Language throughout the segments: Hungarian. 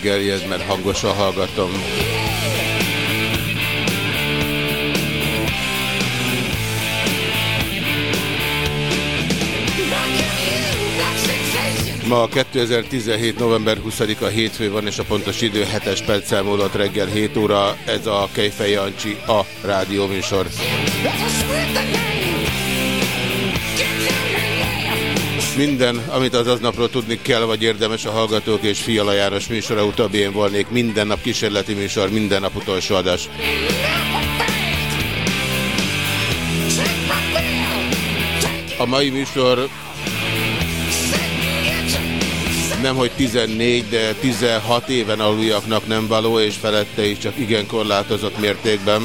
Gerjed, mert hangosan hallgatom. Ma 2017. november 20-a hétfő van, és a pontos idő 7-es perccel múlott reggel 7 óra. Ez a Kejfej Jancsi, a rádióműsor. Minden, amit az aznapról tudni kell, vagy érdemes a Hallgatók és Fiala János műsora utóbbi én volnék. Minden nap kísérleti műsor, minden nap utolsó adás. A mai műsor nem hogy 14, de 16 éven aluljaknak nem való, és felette is csak igen korlátozott mértékben.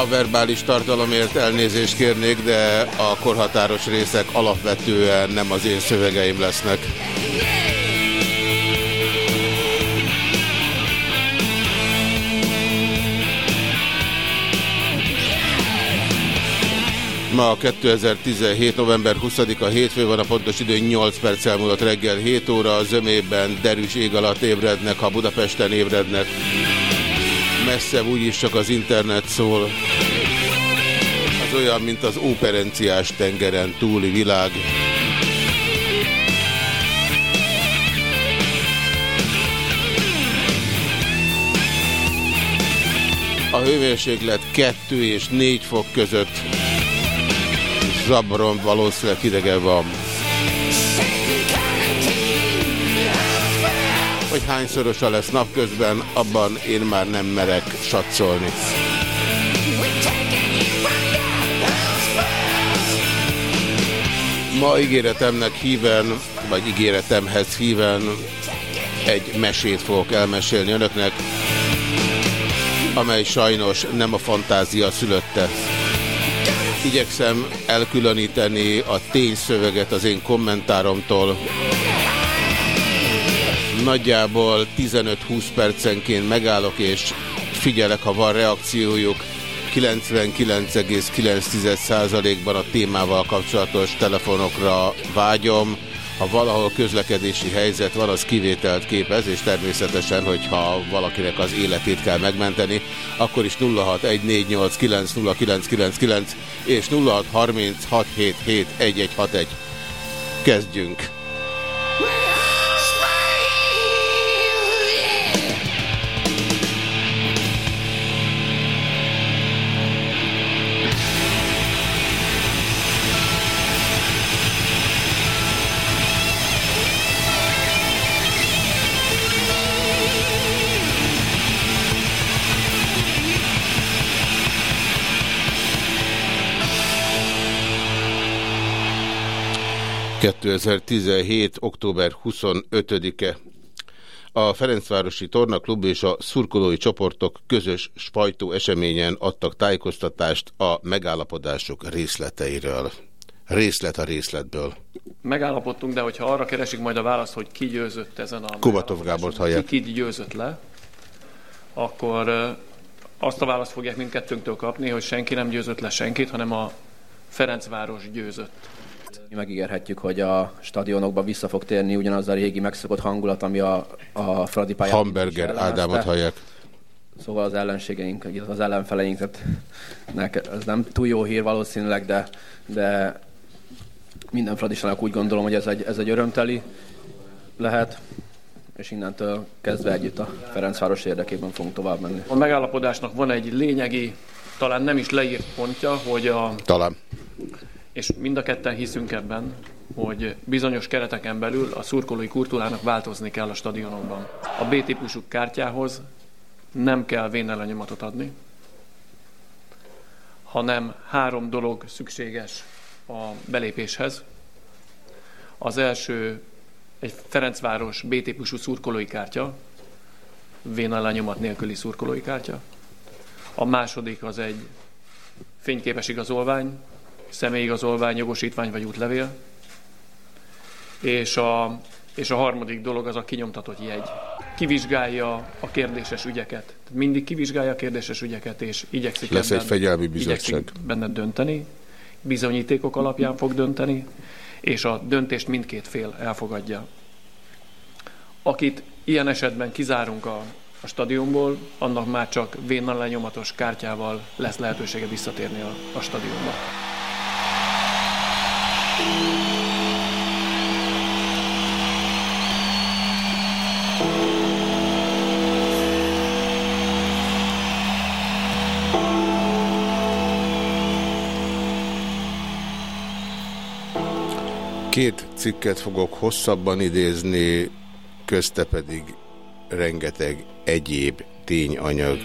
A verbális tartalomért elnézést kérnék, de a korhatáros részek alapvetően nem az én szövegeim lesznek. Ma 2017. november 20-a hétfő van, a pontos idő 8 perc elmúlott reggel 7 óra, a zömében derűs ég alatt ébrednek, ha Budapesten ébrednek. Messzebb úgyis csak az internet szól. Az olyan, mint az óperenciás tengeren túli világ. A hőmérséklet 2 és 4 fok között zabron valószínűleg hidege van. Hogy hányszorosa lesz napközben, abban én már nem merek satszolni. Ma ígéretemnek híven, vagy ígéretemhez híven egy mesét fogok elmesélni önöknek, amely sajnos nem a fantázia szülötte. Igyekszem elkülöníteni a tényszöveget az én kommentáromtól. Nagyjából 15-20 percenként megállok és figyelek, ha van reakciójuk. 99,9%-ban a témával kapcsolatos telefonokra vágyom. Ha valahol közlekedési helyzet van, az kivételt képez, és természetesen, hogyha valakinek az életét kell megmenteni, akkor is 0614890999 és 0636771161. Kezdjünk! 2017. október 25-e. A Ferencvárosi Tornaklub és a szurkolói csoportok közös spajtó eseményen adtak tájékoztatást a megállapodások részleteiről. Részlet a részletből. Megállapodtunk, de hogyha arra keresik majd a választ, hogy ki győzött ezen a Kubatov Gábort hallják. Ki, ki győzött le, akkor azt a választ fogják mindkettőnktől kapni, hogy senki nem győzött le senkit, hanem a Ferencváros győzött. Megígérhetjük, hogy a stadionokba vissza fog térni ugyanaz a régi megszokott hangulat, ami a, a Fradi pályán Hamburger Ádámot hallják. Szóval az ellenségeink, az ellenfeleink, tehát ez nem túl jó hír valószínűleg, de, de minden fradisának úgy gondolom, hogy ez egy, ez egy örömteli lehet, és innentől kezdve együtt a Ferencváros érdekében fogunk tovább menni. A megállapodásnak van egy lényegi, talán nem is leírt pontja, hogy a... Talán és mind a ketten hiszünk ebben, hogy bizonyos kereteken belül a szurkolói kultúrának változni kell a stadionokban. A B-típusú kártyához nem kell vénelenyomatot adni, hanem három dolog szükséges a belépéshez. Az első egy Ferencváros B-típusú szurkolói kártya, vénelenyomat nélküli szurkolói kártya. A második az egy fényképes igazolvány, személyigazolvány, jogosítvány vagy útlevél. És a, és a harmadik dolog az a kinyomtatott jegy. Kivizsgálja a kérdéses ügyeket. Mindig kivizsgálja a kérdéses ügyeket, és igyekszik, Lesz ebben, egy fegyelmi bizottság. benne dönteni, bizonyítékok alapján fog dönteni, és a döntést mindkét fél elfogadja. Akit ilyen esetben kizárunk a, a stadionból, annak már csak vénnal lenyomatos kártyával lesz lehetősége visszatérni a, a stadionba. Két cikket fogok hosszabban idézni, közte pedig rengeteg egyéb tényanyag.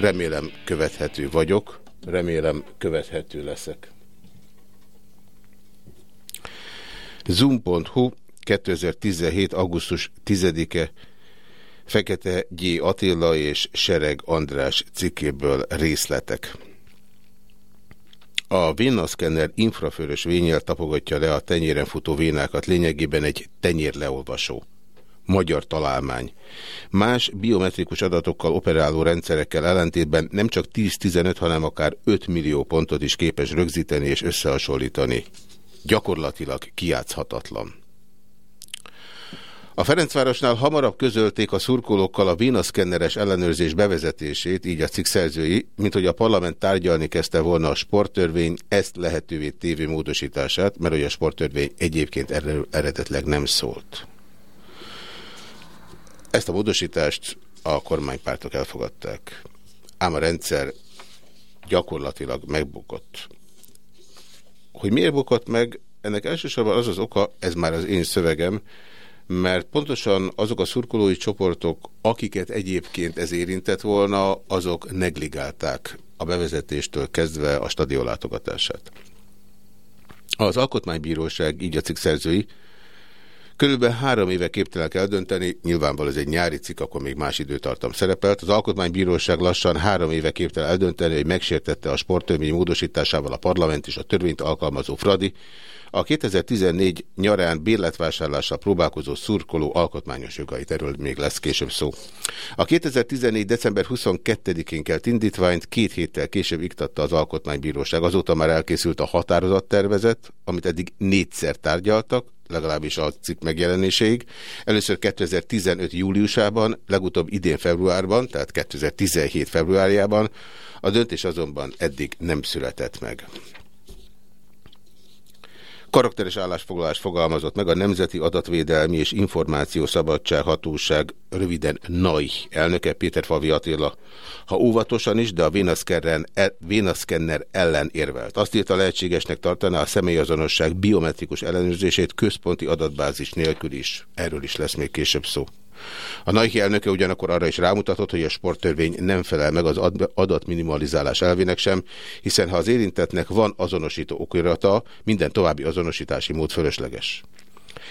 Remélem követhető vagyok, remélem követhető leszek. Zoom.hu 2017. augusztus 10-e Fekete G. Attila és Sereg András cikkéből részletek. A vénaszkenner infrafőrös vényel tapogatja le a tenyéren futó vénákat, lényegében egy tenyérleolvasó. Magyar találmány. Más biometrikus adatokkal operáló rendszerekkel ellentétben nem csak 10-15, hanem akár 5 millió pontot is képes rögzíteni és összehasonlítani gyakorlatilag kiátszhatatlan. A Ferencvárosnál hamarabb közölték a szurkolókkal a vénaszkenneres ellenőrzés bevezetését, így a cikk szerzői, mint hogy a parlament tárgyalni kezdte volna a sporttörvény ezt lehetővé tévé módosítását, mert hogy a sporttörvény egyébként eredetleg nem szólt. Ezt a módosítást a kormánypártok elfogadták. Ám a rendszer gyakorlatilag megbukott. Hogy miért bukott meg, ennek elsősorban az az oka, ez már az én szövegem, mert pontosan azok a szurkolói csoportok, akiket egyébként ez érintett volna, azok negligálták a bevezetéstől kezdve a stadion látogatását. Az Alkotmánybíróság, így a cikk szerzői, Körülbelül három éve képtelenek eldönteni, nyilvánvalóan ez egy nyári cikk, akkor még más időtartam szerepelt. Az Alkotmánybíróság lassan három éve képtelen eldönteni, hogy megsértette a sporttörvény módosításával a parlament és a törvényt alkalmazó Fradi, a 2014 nyarán bérletvásárlással próbálkozó szurkoló alkotmányos jogait, erről még lesz később szó. A 2014. december 22-én kelt indítványt két héttel később iktatta az Alkotmánybíróság. Azóta már elkészült a határozattervezet, amit eddig négyszer tárgyaltak, legalábbis a cikk megjelenéséig. Először 2015. júliusában, legutóbb idén februárban, tehát 2017 februárjában, a döntés azonban eddig nem született meg. Karakteres állásfoglalás fogalmazott meg a Nemzeti Adatvédelmi és Információszabadság Hatóság, röviden NAI elnöke Péter Favi Attila. Ha óvatosan is, de a vénaszkenner ellen érvelt. Azt írta lehetségesnek tartaná a személyazonosság biometrikus ellenőrzését központi adatbázis nélkül is. Erről is lesz még később szó. A Nike elnöke ugyanakkor arra is rámutatott, hogy a sporttörvény nem felel meg az adatminimalizálás elvének sem, hiszen ha az érintetnek van azonosító okirata, minden további azonosítási mód fölösleges.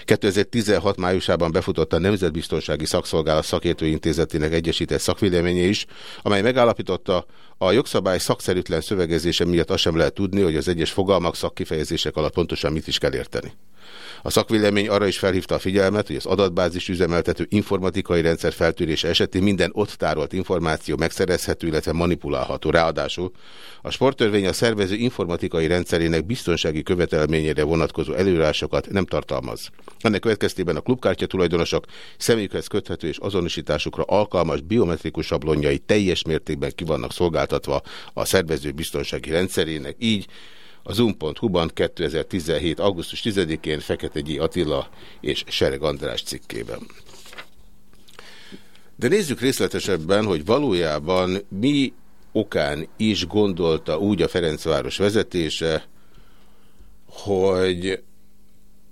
2016 májusában befutott a Nemzetbiztonsági Szakszolgálat Szakértőintézetének egyesített szakvéleménye is, amely megállapította, a jogszabály szakszerűtlen szövegezése miatt azt sem lehet tudni, hogy az egyes fogalmak szakkifejezések alatt pontosan mit is kell érteni. A szakvélemény arra is felhívta a figyelmet, hogy az adatbázis üzemeltető informatikai rendszer feltűrése esetén minden ott tárolt információ megszerezhető, illetve manipulálható. Ráadásul a sporttörvény a szervező informatikai rendszerének biztonsági követelményére vonatkozó előírásokat nem tartalmaz. Ennek következtében a klubkártya tulajdonosok személyükhez köthető és azonosításukra alkalmas biometrikus sablonjai teljes mértékben kivannak szolgáltatva a szervező biztonsági rendszerének, így a Zoom.hu-ban 2017. augusztus 10-én Fekete Gyi Attila és Sereg András cikkében. De nézzük részletesebben, hogy valójában mi okán is gondolta úgy a Ferencváros vezetése, hogy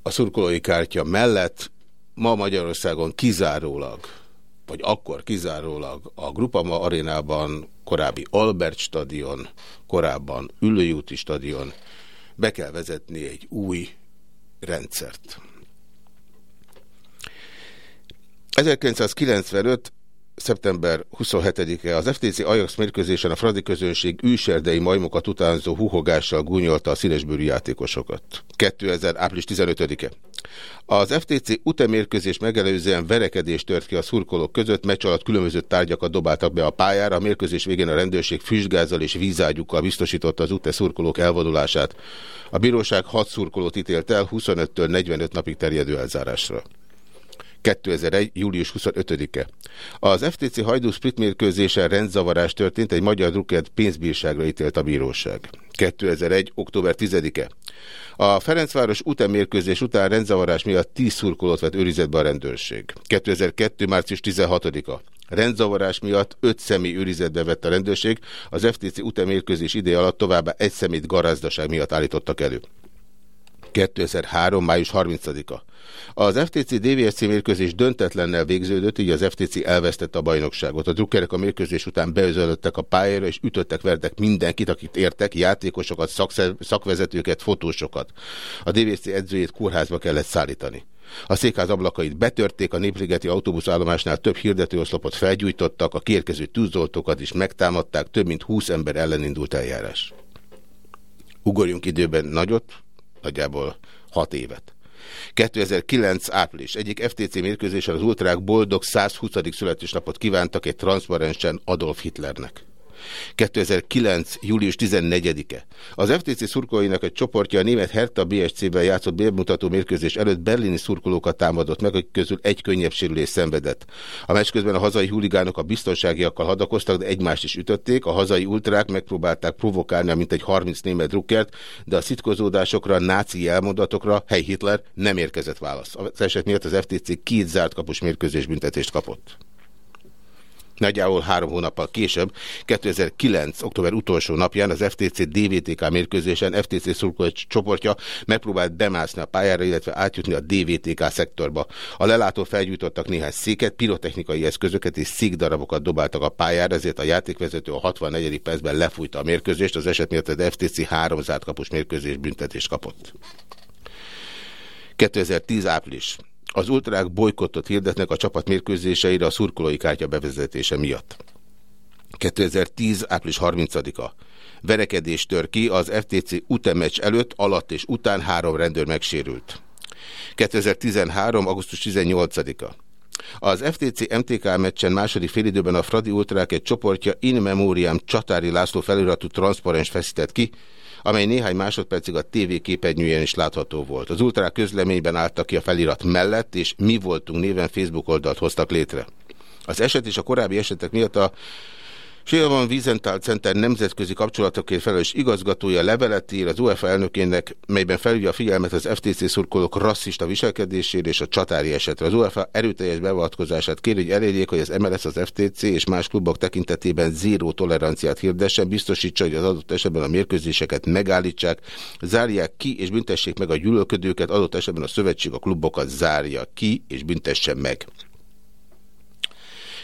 a szurkolói kártya mellett ma Magyarországon kizárólag, vagy akkor kizárólag a Grupama arénában korábbi Albert stadion, korábban Ülőjúti stadion, be kell vezetni egy új rendszert. 1995 szeptember 27-e az FTC Ajax mérkőzésen a Fradi közönség űserdei majmokat utánzó huhogással gúnyolta a színesbőrű játékosokat. 2000. április 15-e. Az FTC utemérkőzés megelőzően verekedés tört ki a szurkolók között, meccs alatt különböző tárgyakat dobáltak be a pályára, a mérkőzés végén a rendőrség füstgázzal és vízágyukkal biztosította az UTE szurkolók elvonulását. A bíróság 6 szurkolót ítélt el 25-től 45 napig terjedő elzárásra. 2001. július 25-e. Az FTC Hajdú Split mérkőzésen rendzavarás történt, egy magyar drukkert pénzbírságra ítélt a bíróság. 2001. október 10-e. A Ferencváros mérkőzés után rendzavarás miatt 10 szurkolót vett őrizetbe a rendőrség. 2002. március 16-a. Rendzavarás miatt 5 személy őrizetbe vett a rendőrség, az FTC mérkőzés ideje alatt továbbá egy szemét garázdaság miatt állítottak elő. 2003. május 30-a. Az FTC DVSC mérkőzés döntetlennel végződött, így az FTC elvesztette a bajnokságot. A drukkerek a mérkőzés után beözölöttek a pályára, és ütöttek, vertek mindenkit, akit értek, játékosokat, szakvezetőket, fotósokat. A DVSC edzőjét kórházba kellett szállítani. A székház ablakait betörték, a Népligeti autóbuszállomásnál több hirdetőoszlopot felgyújtottak, a kérkező tűzoltókat is megtámadták, több mint 20 ember ellen indult eljárás. Ugorjunk időben nagyot, nagyjából 6 évet. 2009. április. Egyik FTC mérkőzésen az ultrák boldog 120. születésnapot kívántak egy transzparensen Adolf Hitlernek. 2009. július 14-e. Az FTC szurkolóinak egy csoportja a német Hertha BSC-ben játszott bérmutató mérkőzés előtt berlini szurkolókat támadott meg, akik közül egy könnyebb sérülés szenvedett. A meccs közben a hazai huligánok a biztonságiakkal hadakoztak, de egymást is ütötték. A hazai ultrák megpróbálták provokálni mint egy 30 német drukkert, de a szitkozódásokra, náci elmondatokra, hely Hitler nem érkezett válasz. Az eset miatt az FTC két zárt kapus mérkőzés büntetést kapott. Nagyjából három hónappal később, 2009. október utolsó napján az FTC DVTK mérkőzésen FTC szurkoló csoportja megpróbált bemászni a pályára, illetve átjutni a DVTK szektorba. A lelátó felgyújtottak néhány széket, pirotechnikai eszközöket és székdarabokat dobáltak a pályára, ezért a játékvezető a 64. percben lefújta a mérkőzést, az eset miatt az FTC három zárt kapus mérkőzés büntetést kapott. 2010 április. Az ultrák bolykottot hirdetnek a csapat mérkőzéseire a szurkolói kártya bevezetése miatt. 2010. április 30-a. Verekedés tör ki az FTC utemecs előtt, alatt és után három rendőr megsérült. 2013. augusztus 18-a. Az FTC MTK meccsen második félidőben a Fradi Ultrák egy csoportja In Memoriam Csatári László feliratú transzparens feszített ki, amely néhány másodpercig a TV képernyőjén is látható volt. Az ultrák közleményben álltak ki a felirat mellett, és mi voltunk néven Facebook oldalt hoztak létre. Az eset és a korábbi esetek miatt a Silvan Wiesenthal Center nemzetközi kapcsolatokért felelős igazgatója levelet ír az UEFA elnökének, melyben felhívja a figyelmet az FTC szurkolók rasszista viselkedésére és a csatári esetre. Az UEFA erőteljes beavatkozását kéri, hogy elérjék, hogy az MLS, az FTC és más klubok tekintetében zéró toleranciát hirdessen, biztosítsa, hogy az adott esetben a mérkőzéseket megállítsák, zárják ki és büntessék meg a gyűlölködőket, adott esetben a szövetség a klubokat zárja ki és büntessen meg.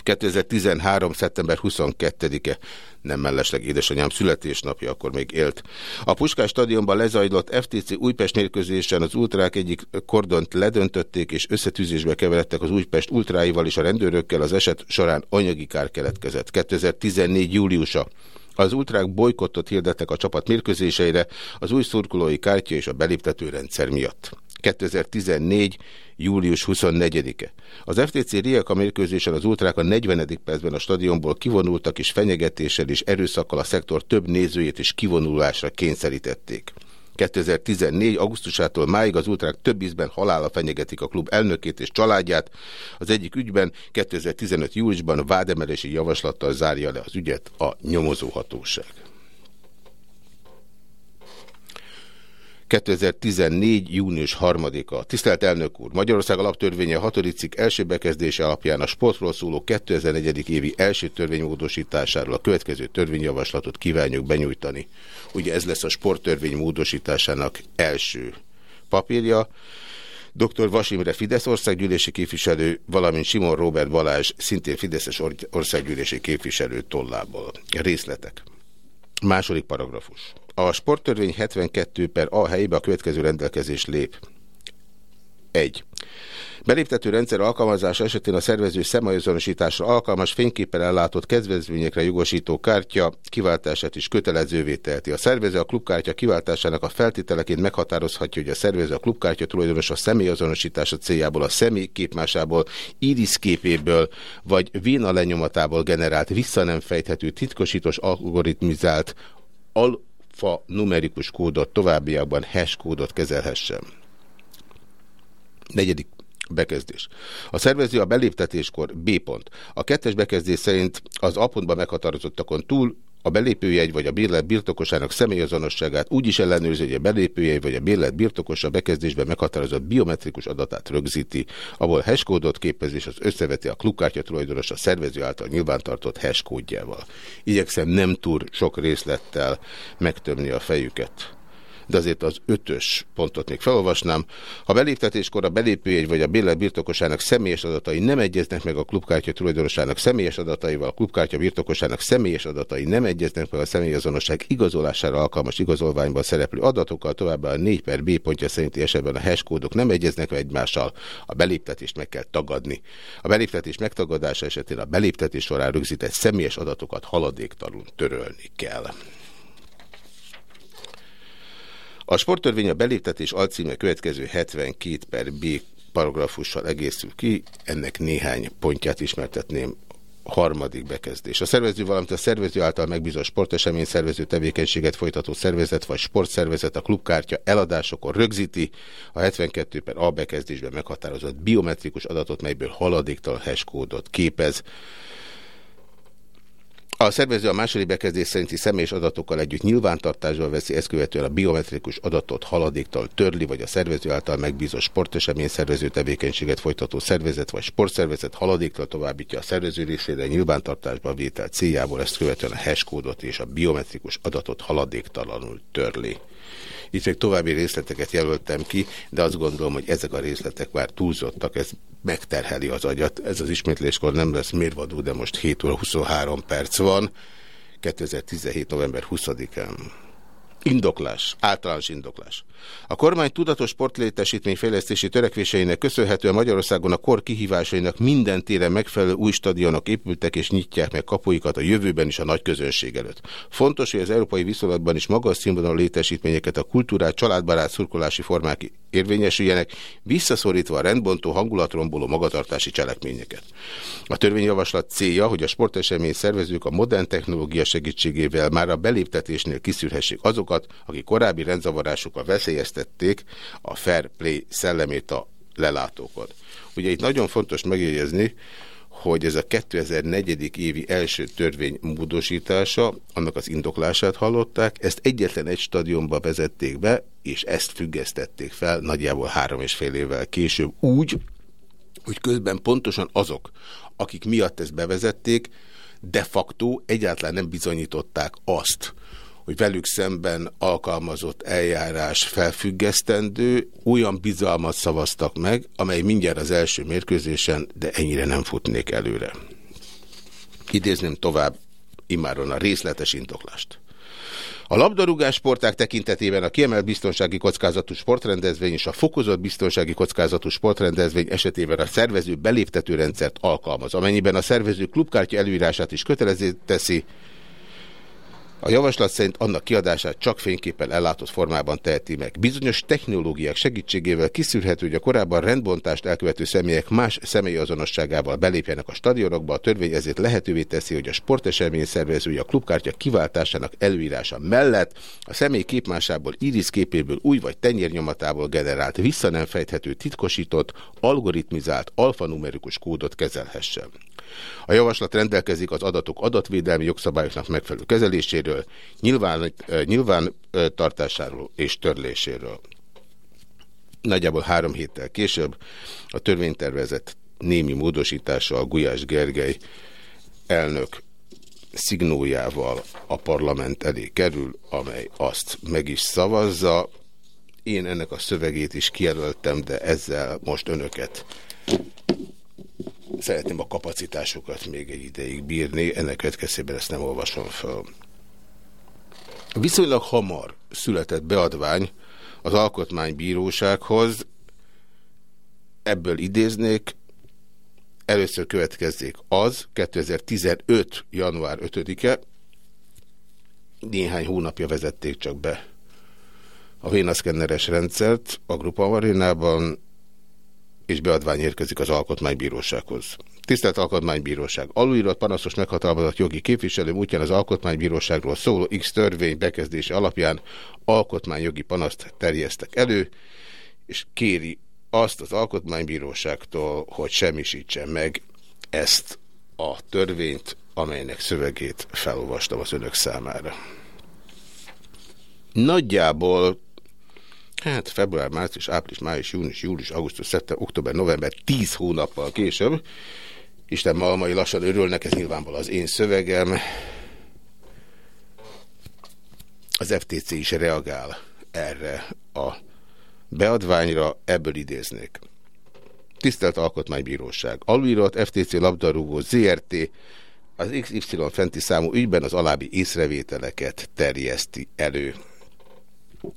2013. szeptember 22-e, nem mellesleg édesanyám születésnapja, akkor még élt. A Puskás stadionban lezajlott FTC Újpest mérkőzésen az ultrák egyik kordont ledöntötték, és összetűzésbe keveredtek az Újpest ultráival és a rendőrökkel. Az eset során anyagi kár keletkezett. 2014. júliusa. Az ultrák bolykottot hirdettek a csapat mérkőzéseire az új szurkolói kártya és a beléptető rendszer miatt. 2014. július 24-e. Az FTC Rijeka mérkőzésen az ultrák a 40. percben a stadionból kivonultak és fenyegetéssel és erőszakkal a szektor több nézőjét is kivonulásra kényszerítették. 2014. augusztusától máig az ultrák több ízben halála fenyegetik a klub elnökét és családját. Az egyik ügyben 2015. júliusban vádemelési javaslattal zárja le az ügyet a nyomozóhatóság. 2014. június 3-a. Tisztelt elnök úr! Magyarország alaptörvénye 6. cikk első bekezdése alapján a sportról szóló 2004. évi első törvénymódosításáról a következő törvényjavaslatot kívánjuk benyújtani. Ugye ez lesz a sporttörvény módosításának első papírja. Dr. Vasimre Fidesz országgyűlési képviselő, valamint Simon Robert Balázs, szintén Fideszes országgyűlési képviselő tollából. Részletek. Második paragrafus. A sporttörvény 72 per A helyébe a következő rendelkezés lép. 1. Beléptető rendszer alkalmazása esetén a szervező szemazonosításra alkalmas fényképpel ellátott kedvezményekre jogosító kártya kiváltását is kötelezővé teheti. A szervező a klubkártya kiváltásának a feltételeként meghatározhatja, hogy a szervező a klubkártya tulajdonos a személyazonosítása céljából a személy képmásából, iris képéből vagy véna lenyomatából generált vissza nem fejthető titkosítós algoritmizált al fa numerikus kódot továbbiakban hash kódot kezelhessen. Negyedik bekezdés. A szervező a beléptetéskor B pont. A kettes bekezdés szerint az A pontban meghatározottakon túl a belépőjegy vagy a bérlet birtokosának személyazonosságát úgy is ellenőrzi, hogy a belépőjegy vagy a bérlet birtokosa bekezdésben meghatározott biometrikus adatát rögzíti, ahol hashkódot képez és az összeveti a klubkártya tulajdonos a szervező által nyilvántartott hashkódjával. Igyekszem nem túl sok részlettel megtömni a fejüket de azért az ötös pontot még felolvasnám. Ha beléptetéskor a belépőjegy vagy a bérlet birtokosának személyes adatai nem egyeznek meg a klubkártya tulajdonosának személyes adataival, a klubkártya birtokosának személyes adatai nem egyeznek meg a személyazonosság igazolására alkalmas igazolványban szereplő adatokkal, továbbá a 4 per B pontja szerinti esetben a hashkódok nem egyeznek egymással, a beléptetést meg kell tagadni. A beléptetés megtagadása esetén a beléptetés során rögzített személyes adatokat haladéktalanul törölni kell. A sporttörvény a beléptetés alcíme következő 72 per B paragrafussal egészül ki, ennek néhány pontját ismertetném harmadik bekezdés. A szervező, valamint a szervező által megbízott sportesemény szervező tevékenységet folytató szervezet vagy sportszervezet a klubkártya eladásokor rögzíti a 72 per A bekezdésben meghatározott biometrikus adatot, melyből haladéktal hash kódot képez. A szervező a második bekezdés szerinti személyes adatokkal együtt nyilvántartásba veszi, ezt követően a biometrikus adatot haladéktal törli, vagy a szervező által megbízott sportesemény szervező tevékenységet folytató szervezet vagy sportszervezet haladéktal továbbítja a szervező részére nyilvántartásba vétel céljából, ezt követően a hash kódot és a biometrikus adatot haladéktalanul törli. Itt még további részleteket jelöltem ki, de azt gondolom, hogy ezek a részletek már túlzottak, ez megterheli az agyat. Ez az ismétléskor nem lesz mérvadó, de most 7 óra 23 perc van, 2017. november 20-án. Indoklás, általános indoklás. A kormány tudatos sportlétesítmény fejlesztési törekvéseinek köszönhetően Magyarországon a kor kihívásainak minden téren megfelelő új stadionok épültek és nyitják meg kapuikat a jövőben is a nagy közönség előtt. Fontos, hogy az európai viszonylatban is magas színvonalú létesítményeket a kultúrát, családbarát szurkolási formák érvényesüljenek, visszaszorítva a rendbontó, hangulatromboló magatartási cselekményeket. A törvényjavaslat célja, hogy a sportesemény szervezők a modern technológia segítségével már a beléptetésnél kiszűrhessék azokat, akik korábbi rendzavarásukkal veszélyeztették a fair play szellemét a lelátókon. Ugye itt nagyon fontos megjegyezni, hogy ez a 2004. évi első törvény módosítása, annak az indoklását hallották, ezt egyetlen egy stadionba vezették be, és ezt függesztették fel nagyjából három és fél évvel később úgy, hogy közben pontosan azok, akik miatt ezt bevezették, de facto egyáltalán nem bizonyították azt, hogy velük szemben alkalmazott eljárás felfüggesztendő, olyan bizalmat szavaztak meg, amely mindjárt az első mérkőzésen, de ennyire nem futnék előre. Idézném tovább imáron a részletes indoklást. A labdarúgás sporták tekintetében a kiemelt biztonsági kockázatú sportrendezvény és a fokozott biztonsági kockázatú sportrendezvény esetében a szervező beléptető rendszert alkalmaz, amennyiben a szervező klubkártya előírását is kötelező teszi, a javaslat szerint annak kiadását csak fényképpen ellátott formában teheti meg. Bizonyos technológiák segítségével kiszűrhető, hogy a korábban rendbontást elkövető személyek más személyazonosságával belépjenek a stadionokba. A törvény ezért lehetővé teszi, hogy a sportesemény szervezője a klubkártya kiváltásának előírása mellett a személy képmásából, iris képéből, új vagy tenyérnyomatából generált, vissza nem fejthető, titkosított, algoritmizált, alfanumerikus kódot kezelhessen. A javaslat rendelkezik az adatok adatvédelmi jogszabályoknak megfelelő kezeléséről, nyilván, nyilván tartásáról és törléséről. Nagyjából három héttel később a törvénytervezet némi módosítása a Gulyás Gergely elnök szignójával a parlament elé kerül, amely azt meg is szavazza. Én ennek a szövegét is kijelöltem, de ezzel most önöket szeretném a kapacitásokat még egy ideig bírni, ennek következtében ezt nem olvasom fel. Viszonylag hamar született beadvány az Alkotmánybírósághoz, ebből idéznék, először következzék az, 2015. január 5-e, néhány hónapja vezették csak be a vénaszkenneres rendszert a Grupa Marinában, és beadvány érkezik az Alkotmánybírósághoz. Tisztelt Alkotmánybíróság! Alulírott panaszos meghatalmazott jogi képviselő útján az Alkotmánybíróságról szóló X törvény bekezdése alapján alkotmányjogi panaszt terjesztek elő, és kéri azt az Alkotmánybíróságtól, hogy semmisítse meg ezt a törvényt, amelynek szövegét felolvastam az önök számára. Nagyjából hát február, március, április, május, június, július, augusztus, szeptember, október, november, tíz hónappal később, Isten malmai lassan örülnek, ez nyilvánvalóan az én szövegem, az FTC is reagál erre a beadványra, ebből idéznék. Tisztelt Alkotmánybíróság, alulírott FTC labdarúgó ZRT az XY fenti számú ügyben az alábbi észrevételeket terjeszti elő.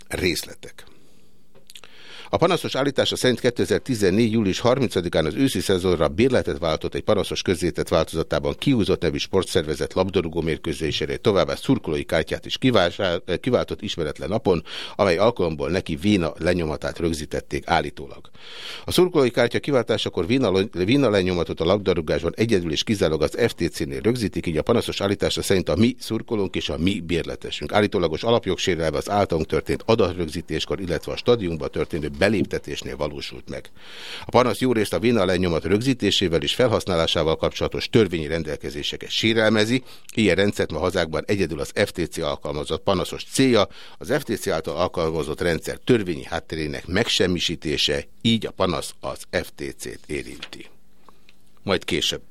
Részletek. A panaszos állítása szerint 2014. július 30-án az őszi szezonra bérletet váltott egy panaszos közzétett változatában kiúzott nevű sportszervezet labdarúgó mérkőzésére, továbbá szurkolói kártyát is kiváltott ismeretlen napon, amely alkalomból neki Véna lenyomatát rögzítették állítólag. A szurkolói kártya kiváltásakor Véna lenyomatot a labdarúgásban egyedül és kizárólag az FTC-nél rögzítik, így a panaszos állítása szerint a mi szurkolónk és a mi bérletesünk. Állítólagos alapjogsérelve az általunk történt adatrögzítéskor, illetve a stadionban történő beléptetésnél valósult meg. A panasz jó részt a véna lenyomat rögzítésével és felhasználásával kapcsolatos törvényi rendelkezéseket sérelmezi. Ilyen rendszert ma hazákban egyedül az FTC alkalmazott panaszos célja, az FTC által alkalmazott rendszer törvényi hátterének megsemmisítése, így a panasz az FTC-t érinti. Majd később.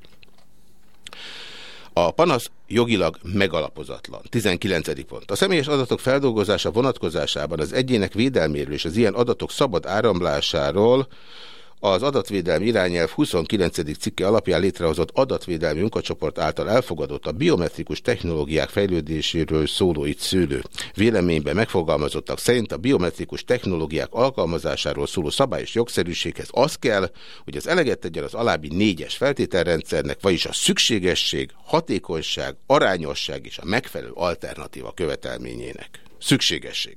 A panasz jogilag megalapozatlan. 19. pont. A személyes adatok feldolgozása vonatkozásában az egyének védelméről és az ilyen adatok szabad áramlásáról az adatvédelmi irányelv 29. cikke alapján létrehozott adatvédelmi munkacsoport által elfogadott a biometrikus technológiák fejlődéséről szóló itt szőlő. Véleményben megfogalmazottak szerint a biometrikus technológiák alkalmazásáról szóló szabályos jogszerűséghez az kell, hogy az eleget tegyen az alábbi négyes feltételrendszernek, vagyis a szükségesség, hatékonyság, arányosság és a megfelelő alternatíva követelményének. Szükségesség.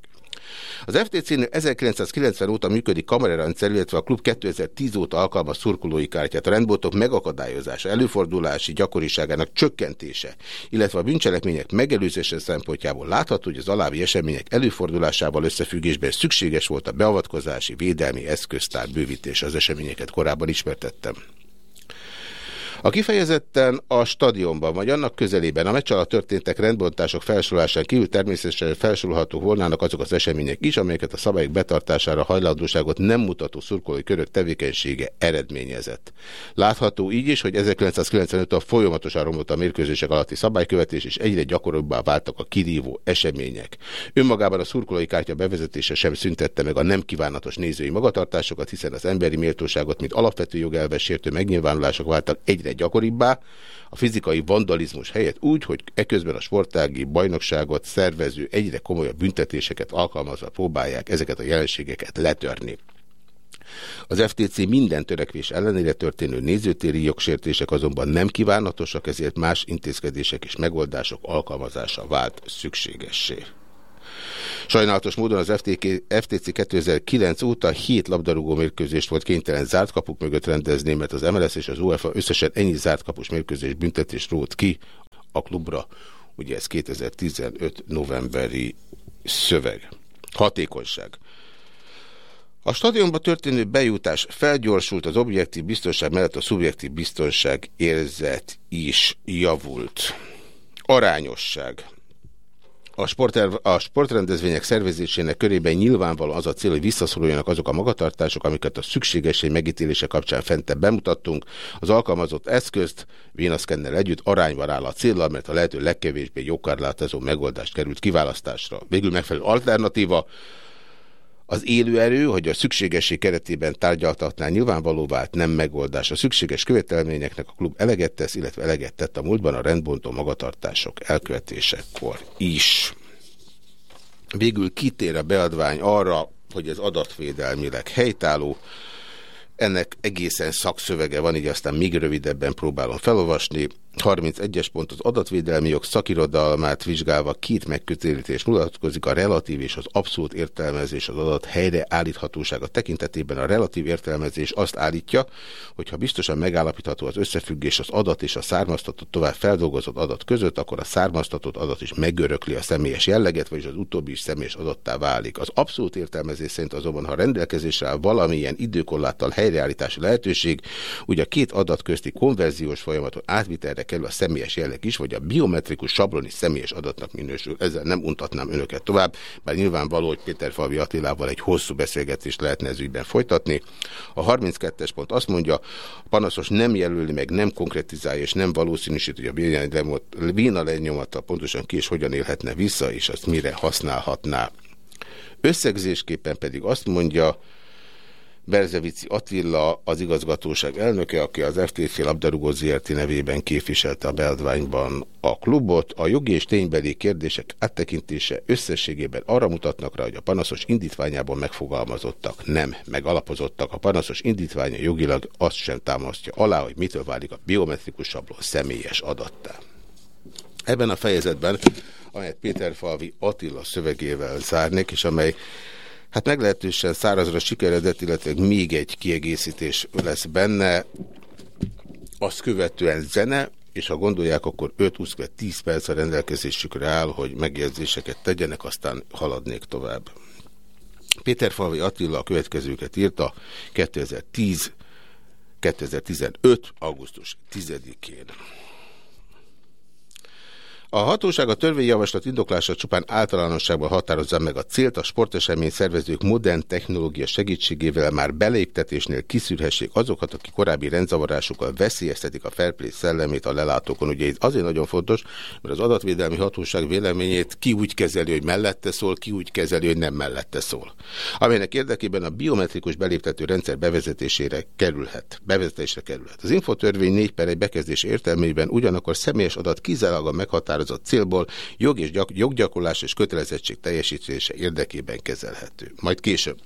Az FTC-nél 1990 óta működik kamerarendszer, illetve a klub 2010 óta alkalmaz szurkolói kártyát. A rendboltok megakadályozása, előfordulási gyakoriságának csökkentése, illetve a bűncselekmények megelőzése szempontjából látható, hogy az alábbi események előfordulásával összefüggésben szükséges volt a beavatkozási védelmi eszköztár bővítés. Az eseményeket korábban ismertettem. A kifejezetten a stadionban vagy annak közelében a meccs alatt történtek rendbontások felsorolásán kívül természetesen felsorolható volnának azok az események is, amelyeket a szabályok betartására hajlandóságot nem mutató szurkolói körök tevékenysége eredményezett. Látható így is, hogy 1995-től folyamatosan romlott a mérkőzések alatti szabálykövetés, és egyre gyakoribbá váltak a kirívó események. Önmagában a szurkolói kártya bevezetése sem szüntette meg a nem kívánatos nézői magatartásokat, hiszen az emberi méltóságot, mint alapvető jogelvesértő megnyilvánulások váltak egyre egyre gyakoribbá, a fizikai vandalizmus helyett úgy, hogy eközben a sportági bajnokságot szervező egyre komolyabb büntetéseket alkalmazva próbálják ezeket a jelenségeket letörni. Az FTC minden törekvés ellenére történő nézőtéri jogsértések azonban nem kívánatosak, ezért más intézkedések és megoldások alkalmazása vált szükségessé. Sajnálatos módon az FTK, FTC 2009 óta 7 labdarúgó mérkőzést volt kénytelen zárt kapuk mögött rendezni, mert az MLS és az UEFA összesen ennyi zárt kapus mérkőzés büntetés rót ki a klubra. Ugye ez 2015 novemberi szöveg. Hatékonyság. A stadionba történő bejutás felgyorsult, az objektív biztonság mellett a szubjektív biztonság érzet is javult. Arányosság. A, sporter, a sportrendezvények szervezésének körében nyilvánvaló az a cél, hogy visszaszoruljanak azok a magatartások, amiket a szükségesség megítélése kapcsán fentebb bemutattunk. Az alkalmazott eszközt vénaszkennel együtt arányban áll a célra, mert a lehető legkevésbé jogkárlátozó megoldást került kiválasztásra. Végül megfelelő alternatíva, az élőerő, hogy a szükségesség keretében tárgyaltatnál nyilvánvaló vált nem megoldás. A szükséges követelményeknek a klub eleget tesz, illetve eleget tett a múltban a rendbontó magatartások elkövetésekor is. Végül kitér a beadvány arra, hogy ez adatvédelmileg helytálló, ennek egészen szakszövege van, így aztán még rövidebben próbálom felolvasni. 31-es pont az adatvédelmi jog szakirodalmát vizsgálva két megközelítés mutatkozik a relatív és az abszolút értelmezés az adat helyre állíthatósága tekintetében. A relatív értelmezés azt állítja, hogy ha biztosan megállapítható az összefüggés az adat és a származtatott tovább feldolgozott adat között, akkor a származtatott adat is megörökli a személyes jelleget, vagyis az utóbbi is személyes adattá válik. Az abszolút értelmezés szerint azonban, ha rendelkezésre áll valamilyen időkorláttal helyreállítási lehetőség, ugye a két adat közti konverziós folyamaton átvitelre kerül a személyes jelleg is, vagy a biometrikus sablon is személyes adatnak minősül. Ezzel nem untatnám önöket tovább, bár nyilvánvaló, hogy Péter Falvi Attilával egy hosszú beszélgetést lehetne ez ügyben folytatni. A 32-es pont azt mondja, a panaszos nem jelöli meg, nem konkretizálja és nem valószínűsít, hogy a véna lenyomata pontosan ki és hogyan élhetne vissza, és azt mire használhatná. Összegzésképpen pedig azt mondja, Berzevici Attila, az igazgatóság elnöke, aki az FTC labdarúgó ZRT nevében képviselte a beadványban a klubot. A jogi és ténybeli kérdések áttekintése összességében arra mutatnak rá, hogy a panaszos indítványában megfogalmazottak nem megalapozottak. A panaszos indítványa jogilag azt sem támasztja alá, hogy mitől válik a biometrikus sablon személyes adattá. Ebben a fejezetben, amelyet Péter Falvi Attila szövegével zárnék, és amely Hát meglehetősen szárazra sikeredett, illetve még egy kiegészítés lesz benne. Azt követően zene, és ha gondolják, akkor 5-20-10 perc a rendelkezésükre áll, hogy megjegyzéseket tegyenek, aztán haladnék tovább. Péter Falvi Attila a következőket írta 2010 2015. augusztus 10-én. A hatóság a törvényjavaslat indoklása csupán általánosságban határozza meg a célt, a sportesemény szervezők modern technológia segítségével már beléptetésnél kiszűrhessék azokat, akik korábbi rendzavarásukkal veszélyeztetik a fair play szellemét a lelátókon. Ugye ez azért nagyon fontos, mert az adatvédelmi hatóság véleményét ki úgy kezeli, hogy mellette szól, ki úgy kezeli, hogy nem mellette szól. Amelynek érdekében a biometrikus beléptető rendszer bevezetésére kerülhet, bevezetésre kerülhet. Az infotörvény 4 per egy bekezdés értelmében ugyanakkor személyes adat kizárólag a meghatározott célból jog és gyak, joggyakorlás és kötelezettség teljesítése érdekében kezelhető. Majd később.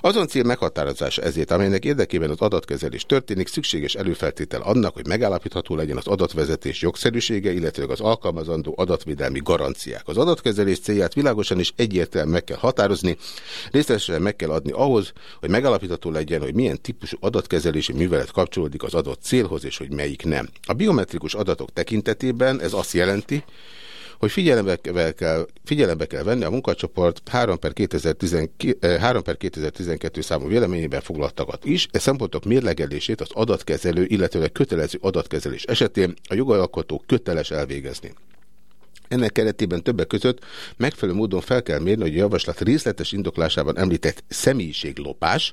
Azon cél meghatározása ezért, amelynek érdekében az adatkezelés történik, szükséges előfeltétel annak, hogy megállapítható legyen az adatvezetés jogszerűsége, illetve az alkalmazandó adatvédelmi garanciák. Az adatkezelés célját világosan és egyértelműen meg kell határozni, részletesen meg kell adni ahhoz, hogy megállapítható legyen, hogy milyen típusú adatkezelési művelet kapcsolódik az adott célhoz, és hogy melyik nem. A biometrikus adatok tekintetében ez azt jelenti, hogy figyelembe kell, figyelembe kell venni a munkacsoport 3 per, 2012, 3 per 2012 számú véleményében foglaltakat is. E szempontok mérlegelését az adatkezelő, illetve kötelező adatkezelés esetén a jogalkotó köteles elvégezni. Ennek keretében többek között megfelelő módon fel kell mérni, hogy a javaslat részletes indoklásában említett személyiséglopás,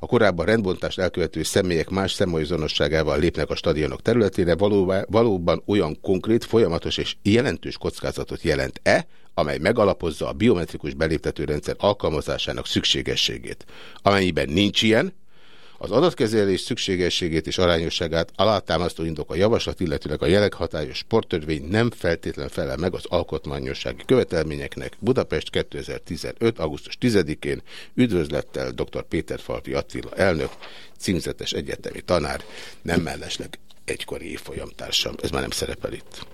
a korábban rendbontást elkövető személyek más szemolyozonosságával lépnek a stadionok területére, valóban, valóban olyan konkrét, folyamatos és jelentős kockázatot jelent-e, amely megalapozza a biometrikus beléptető rendszer alkalmazásának szükségességét. Amennyiben nincs ilyen, az adatkezelés szükségességét és arányosságát alátámasztó indok a javaslat, illetőleg a jelenleg hatályos sporttörvény nem feltétlen felel meg az alkotmányossági követelményeknek. Budapest 2015. augusztus 10-én üdvözlettel dr. Péter Falvi Attila elnök, címzetes egyetemi tanár, nem mellesleg egykori évfolyamtársam. Ez már nem szerepel itt.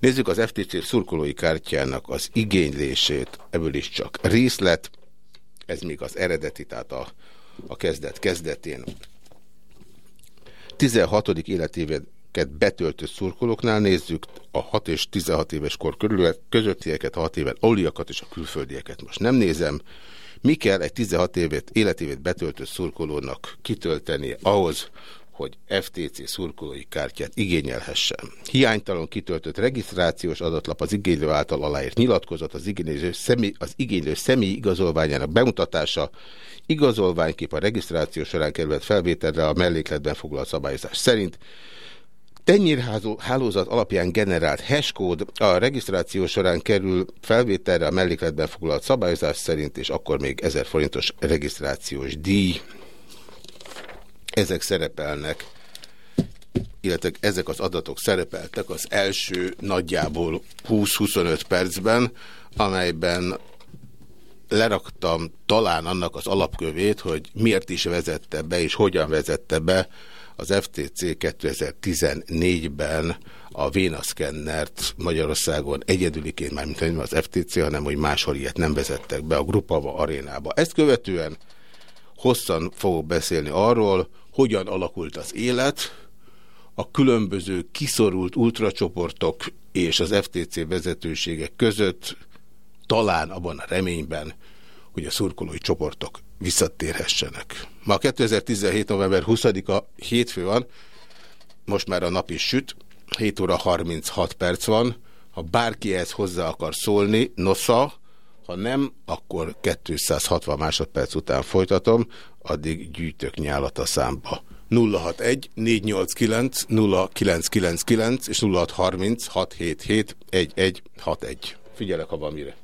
Nézzük az FTC szurkolói kártyának az igénylését, ebből is csak részlet, ez még az eredeti, tehát a a kezdet kezdetén. 16. életévet betöltő szurkolóknál nézzük a 6 és 16 éves kor körül közöttieket, a 6 éven oliakat és a külföldieket. Most nem nézem, mi kell egy 16 évet, életévét betöltő szurkolónak kitölteni ahhoz, hogy FTC szurkolói kártyát igényelhessen. Hiánytalan kitöltött regisztrációs adatlap az igénylő által aláírt nyilatkozat, az igénylő személy, az igénylő személyi igazolványának bemutatása, igazolványkép a regisztráció során került felvételre a mellékletben foglalt szabályozás szerint, Tenyérhálózat alapján generált hashkód a regisztráció során kerül felvételre a mellékletben foglalt szabályozás szerint, és akkor még 1000 forintos regisztrációs díj. Ezek szerepelnek, illetve ezek az adatok szerepeltek az első nagyjából 20-25 percben, amelyben leraktam talán annak az alapkövét, hogy miért is vezette be, és hogyan vezette be az FTC 2014-ben a Vénaszkennert Magyarországon egyedüliként, már mint az FTC, hanem hogy máshol ilyet nem vezettek be a Grupava arénába. Ezt követően hosszan fogok beszélni arról, hogyan alakult az élet, a különböző kiszorult ultracsoportok és az FTC vezetőségek között, talán abban a reményben, hogy a szurkolói csoportok visszatérhessenek. Ma 2017. november 20-a hétfő van, most már a nap is süt, 7 óra 36 perc van, ha bárki ehhez hozzá akar szólni, nosza, ha nem, akkor 260 másodperc után folytatom, addig gyűjtök nyálat a számba. 061 489 0999 és 0630 677 1161. Figyelek, ha van mire.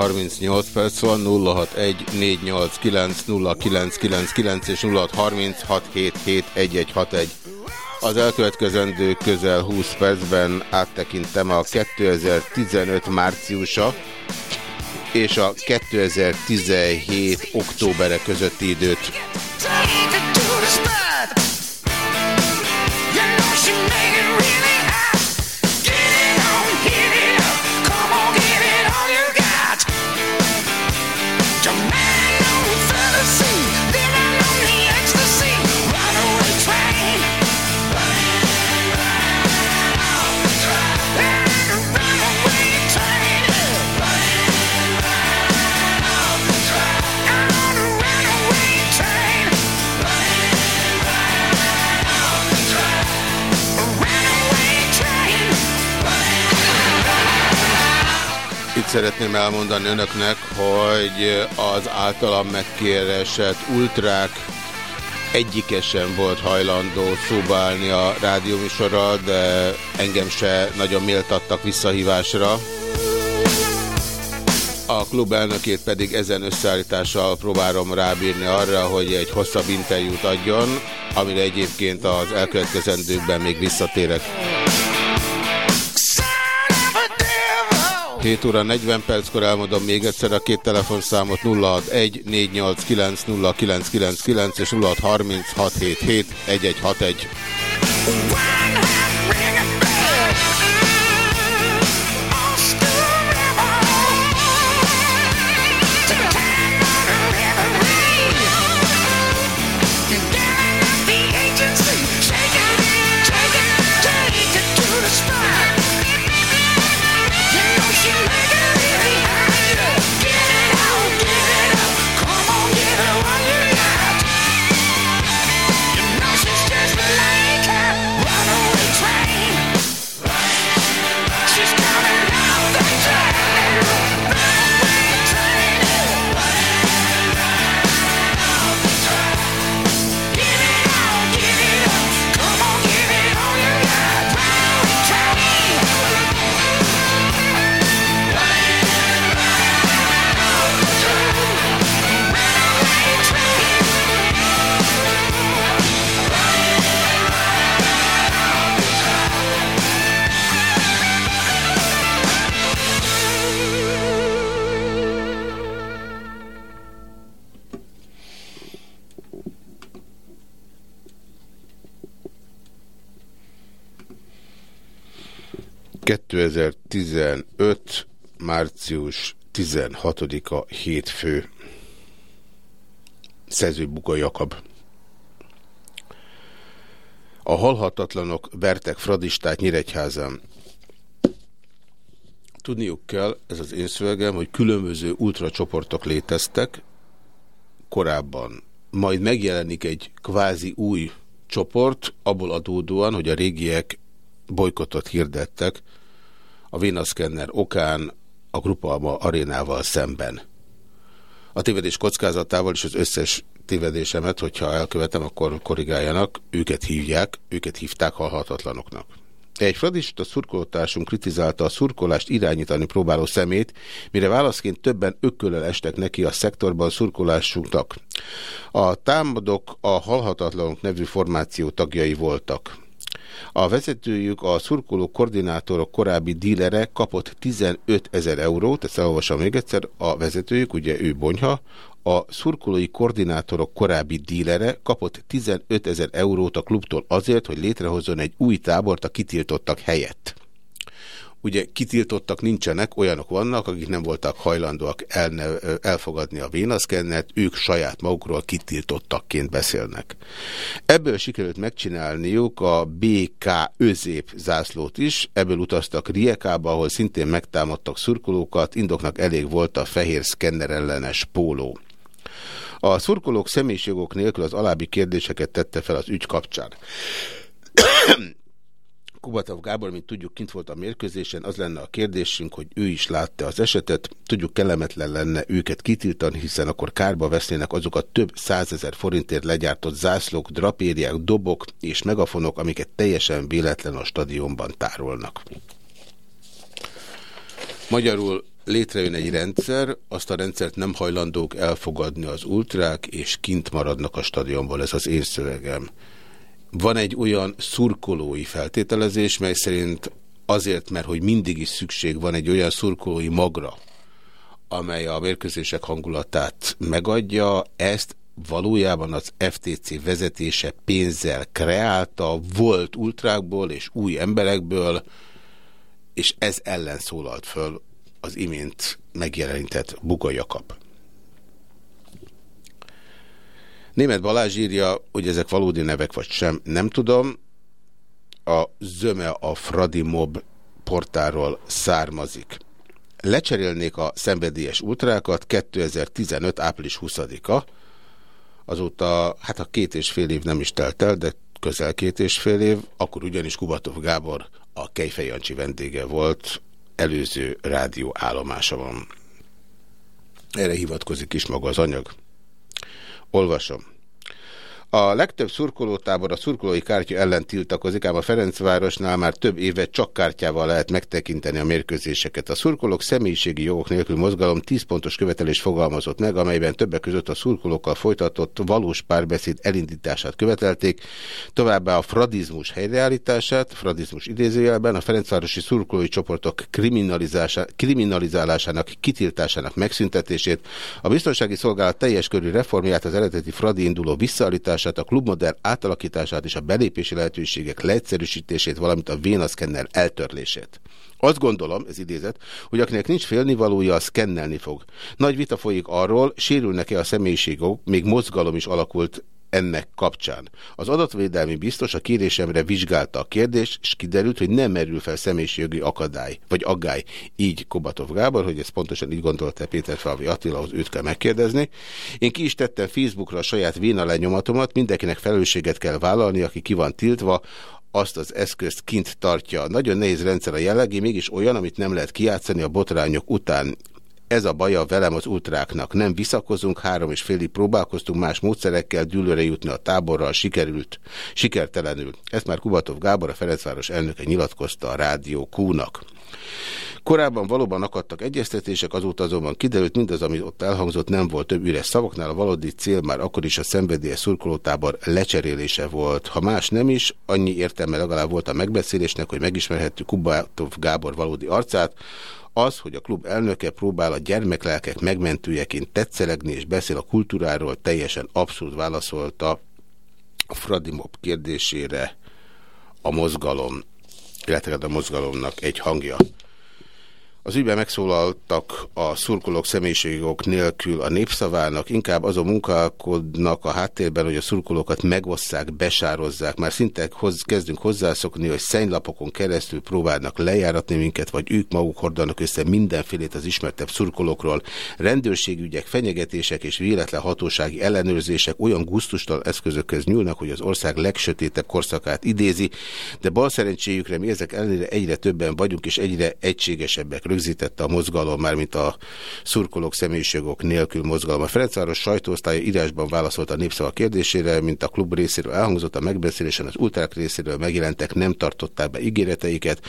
38 perc van, 061-489-0999 és 0636771161. Az elkövetkezendő közel 20 percben áttekintem a 2015 márciusa és a 2017 októbere közötti időt. Szeretném elmondani önöknek, hogy az általam megkéresett ultrák egyikesen volt hajlandó szóba a rádióműsorral, de engem se nagyon méltattak visszahívásra. A klub elnökét pedig ezen összeállítással próbálom rábírni arra, hogy egy hosszabb interjút adjon, amire egyébként az elkövetkezendőkben még visszatérek. 7 óra 40 perckor elmondom még egyszer a két telefonszámot 061 489 0999 és 063677 1161. március 16-a hétfő. Szező Buga Jakab. A halhatatlanok vertek fradistát Nyíregyházán. Tudniuk kell, ez az én szövegem, hogy különböző ultracsoportok léteztek korábban. Majd megjelenik egy kvázi új csoport, abból adódóan, hogy a régiek bolykotot hirdettek a Vénaszkenner okán a Grupalma arénával szemben. A tévedés kockázatával és az összes tévedésemet, hogyha elkövetem, akkor korrigáljanak, őket hívják, őket hívták halhatatlanoknak. Egy fradista szurkolótársunk kritizálta a szurkolást irányítani próbáló szemét, mire válaszként többen ökkölel estek neki a szektorban szurkolásunknak. A támadók a halhatatlanok nevű formáció tagjai voltak. A vezetőjük, a szurkoló koordinátorok korábbi dílere kapott 15 ezer eurót, ezt elolvasom még egyszer, a vezetőjük, ugye ő Bonyha, a szurkolói koordinátorok korábbi dílere kapott 15 ezer eurót a klubtól azért, hogy létrehozzon egy új tábort a kitiltottak helyett. Ugye kitiltottak nincsenek, olyanok vannak, akik nem voltak hajlandóak elne, elfogadni a vénaszkennet, ők saját magukról kitiltottakként beszélnek. Ebből sikerült megcsinálniuk a BK özép zászlót is, ebből utaztak Riekába, ahol szintén megtámadtak szurkolókat, indoknak elég volt a fehér szkenner ellenes póló. A szurkolók személyiségok nélkül az alábbi kérdéseket tette fel az ügy kapcsán. Kubatov Gábor, mint tudjuk, kint volt a mérkőzésen, az lenne a kérdésünk, hogy ő is látta az esetet. Tudjuk, kellemetlen lenne őket kitiltani, hiszen akkor kárba vesznének azok a több százezer forintért legyártott zászlók, drapériák, dobok és megafonok, amiket teljesen véletlen a stadionban tárolnak. Magyarul létrejön egy rendszer, azt a rendszert nem hajlandók elfogadni az ultrák, és kint maradnak a stadionból, ez az én szövegem. Van egy olyan szurkolói feltételezés, mely szerint azért, mert hogy mindig is szükség van egy olyan szurkolói magra, amely a mérkőzések hangulatát megadja, ezt valójában az FTC vezetése pénzzel kreálta, volt ultrákból és új emberekből, és ez ellen szólalt föl az imént megjelenített Buga Jakab. Német Balázs írja, hogy ezek valódi nevek vagy sem, nem tudom. A zöme a Fradi Mob portáról származik. Lecserélnék a szenvedélyes ultrákat 2015. április 20-a. Azóta, hát a két és fél év nem is telt el, de közel két és fél év, akkor ugyanis Kubatov Gábor a Kejfej Jancsi vendége volt előző rádió állomásomon. Erre hivatkozik is maga az anyag. Olvasom. A legtöbb szurkolótábor a szurkolói kártya ellen tiltakozik, ám a Ferencvárosnál már több éve csak kártyával lehet megtekinteni a mérkőzéseket. A szurkolók személyiségi jogok nélkül mozgalom 10 pontos követelés fogalmazott meg, amelyben többek között a szurkolókkal folytatott valós párbeszéd elindítását követelték, továbbá a fradizmus helyreállítását, fradizmus idézőjelben, a Ferencvárosi szurkolói csoportok kriminalizálásának, kitiltásának megszüntetését, a biztonsági szolgálat teljes körű reformját, az eredeti fradi induló visszaállítását, alakítását, a klubmodell átalakítását és a belépési lehetőségek leegyszerűsítését, valamint a vénaszkenner eltörlését. Azt gondolom, ez idézet, hogy akinek nincs félnivalója, az szkennelni fog. Nagy vita folyik arról, sérülnek-e a személyiségok, még mozgalom is alakult ennek kapcsán. Az adatvédelmi biztos a kérésemre vizsgálta a kérdést, és kiderült, hogy nem merül fel személyiségi akadály, vagy aggály. Így Kobatov Gábor, hogy ezt pontosan így gondolta Péter Falvi Attilahoz, őt kell megkérdezni. Én ki is tettem Facebookra a saját véna lenyomatomat, mindenkinek felelősséget kell vállalni, aki ki van tiltva, azt az eszközt kint tartja. Nagyon nehéz rendszer a jellegi, mégis olyan, amit nem lehet kiátszani a botrányok után. Ez a baja velem az ultráknak. Nem visszakozunk, három és félig próbálkoztunk más módszerekkel dűlőre jutni a táborral, sikerült, sikertelenül. Ezt már Kubatov Gábor, a Ferencváros elnöke nyilatkozta a Rádió Q-nak. Korábban valóban akadtak egyeztetések, azóta azonban kiderült, mindaz, ami ott elhangzott, nem volt több üres szavaknál, a valódi cél már akkor is a szenvedélyes szurkolótábor lecserélése volt. Ha más nem is, annyi értelme legalább volt a megbeszélésnek, hogy megismerhettük Kubatov Gábor valódi arcát, az, hogy a klub elnöke próbál a gyermeklelkek megmentőjeként tetszelegni és beszél a kultúráról, teljesen abszurd válaszolta a Fradimop kérdésére a mozgalom, illetve a mozgalomnak egy hangja. Az ügyben megszólaltak a szurkolók személyiségok nélkül a népszavának, inkább azon munkálkodnak a háttérben, hogy a szurkolókat megosszák, besározzák. Már szinte hoz, kezdünk hozzászokni, hogy szennylapokon keresztül próbálnak lejáratni minket, vagy ők maguk hordanak össze mindenfélét az ismertebb szurkolókról. Rendőrségügyek, fenyegetések és véletlen hatósági ellenőrzések olyan guztustal eszközökhöz nyúlnak, hogy az ország legsötétebb korszakát idézi, de bal szerencséjükre mi ezek ellenére egyre többen vagyunk, és egyre egységesebbek rögzítette a mozgalom, mármint a szurkolók személyiségok nélkül mozgalom. A Ferencváros sajtóosztálya írásban válaszolt a népszava kérdésére, mint a klub részéről elhangzott a megbeszélésen, az ultrák részéről megjelentek, nem tartották be ígéreteiket,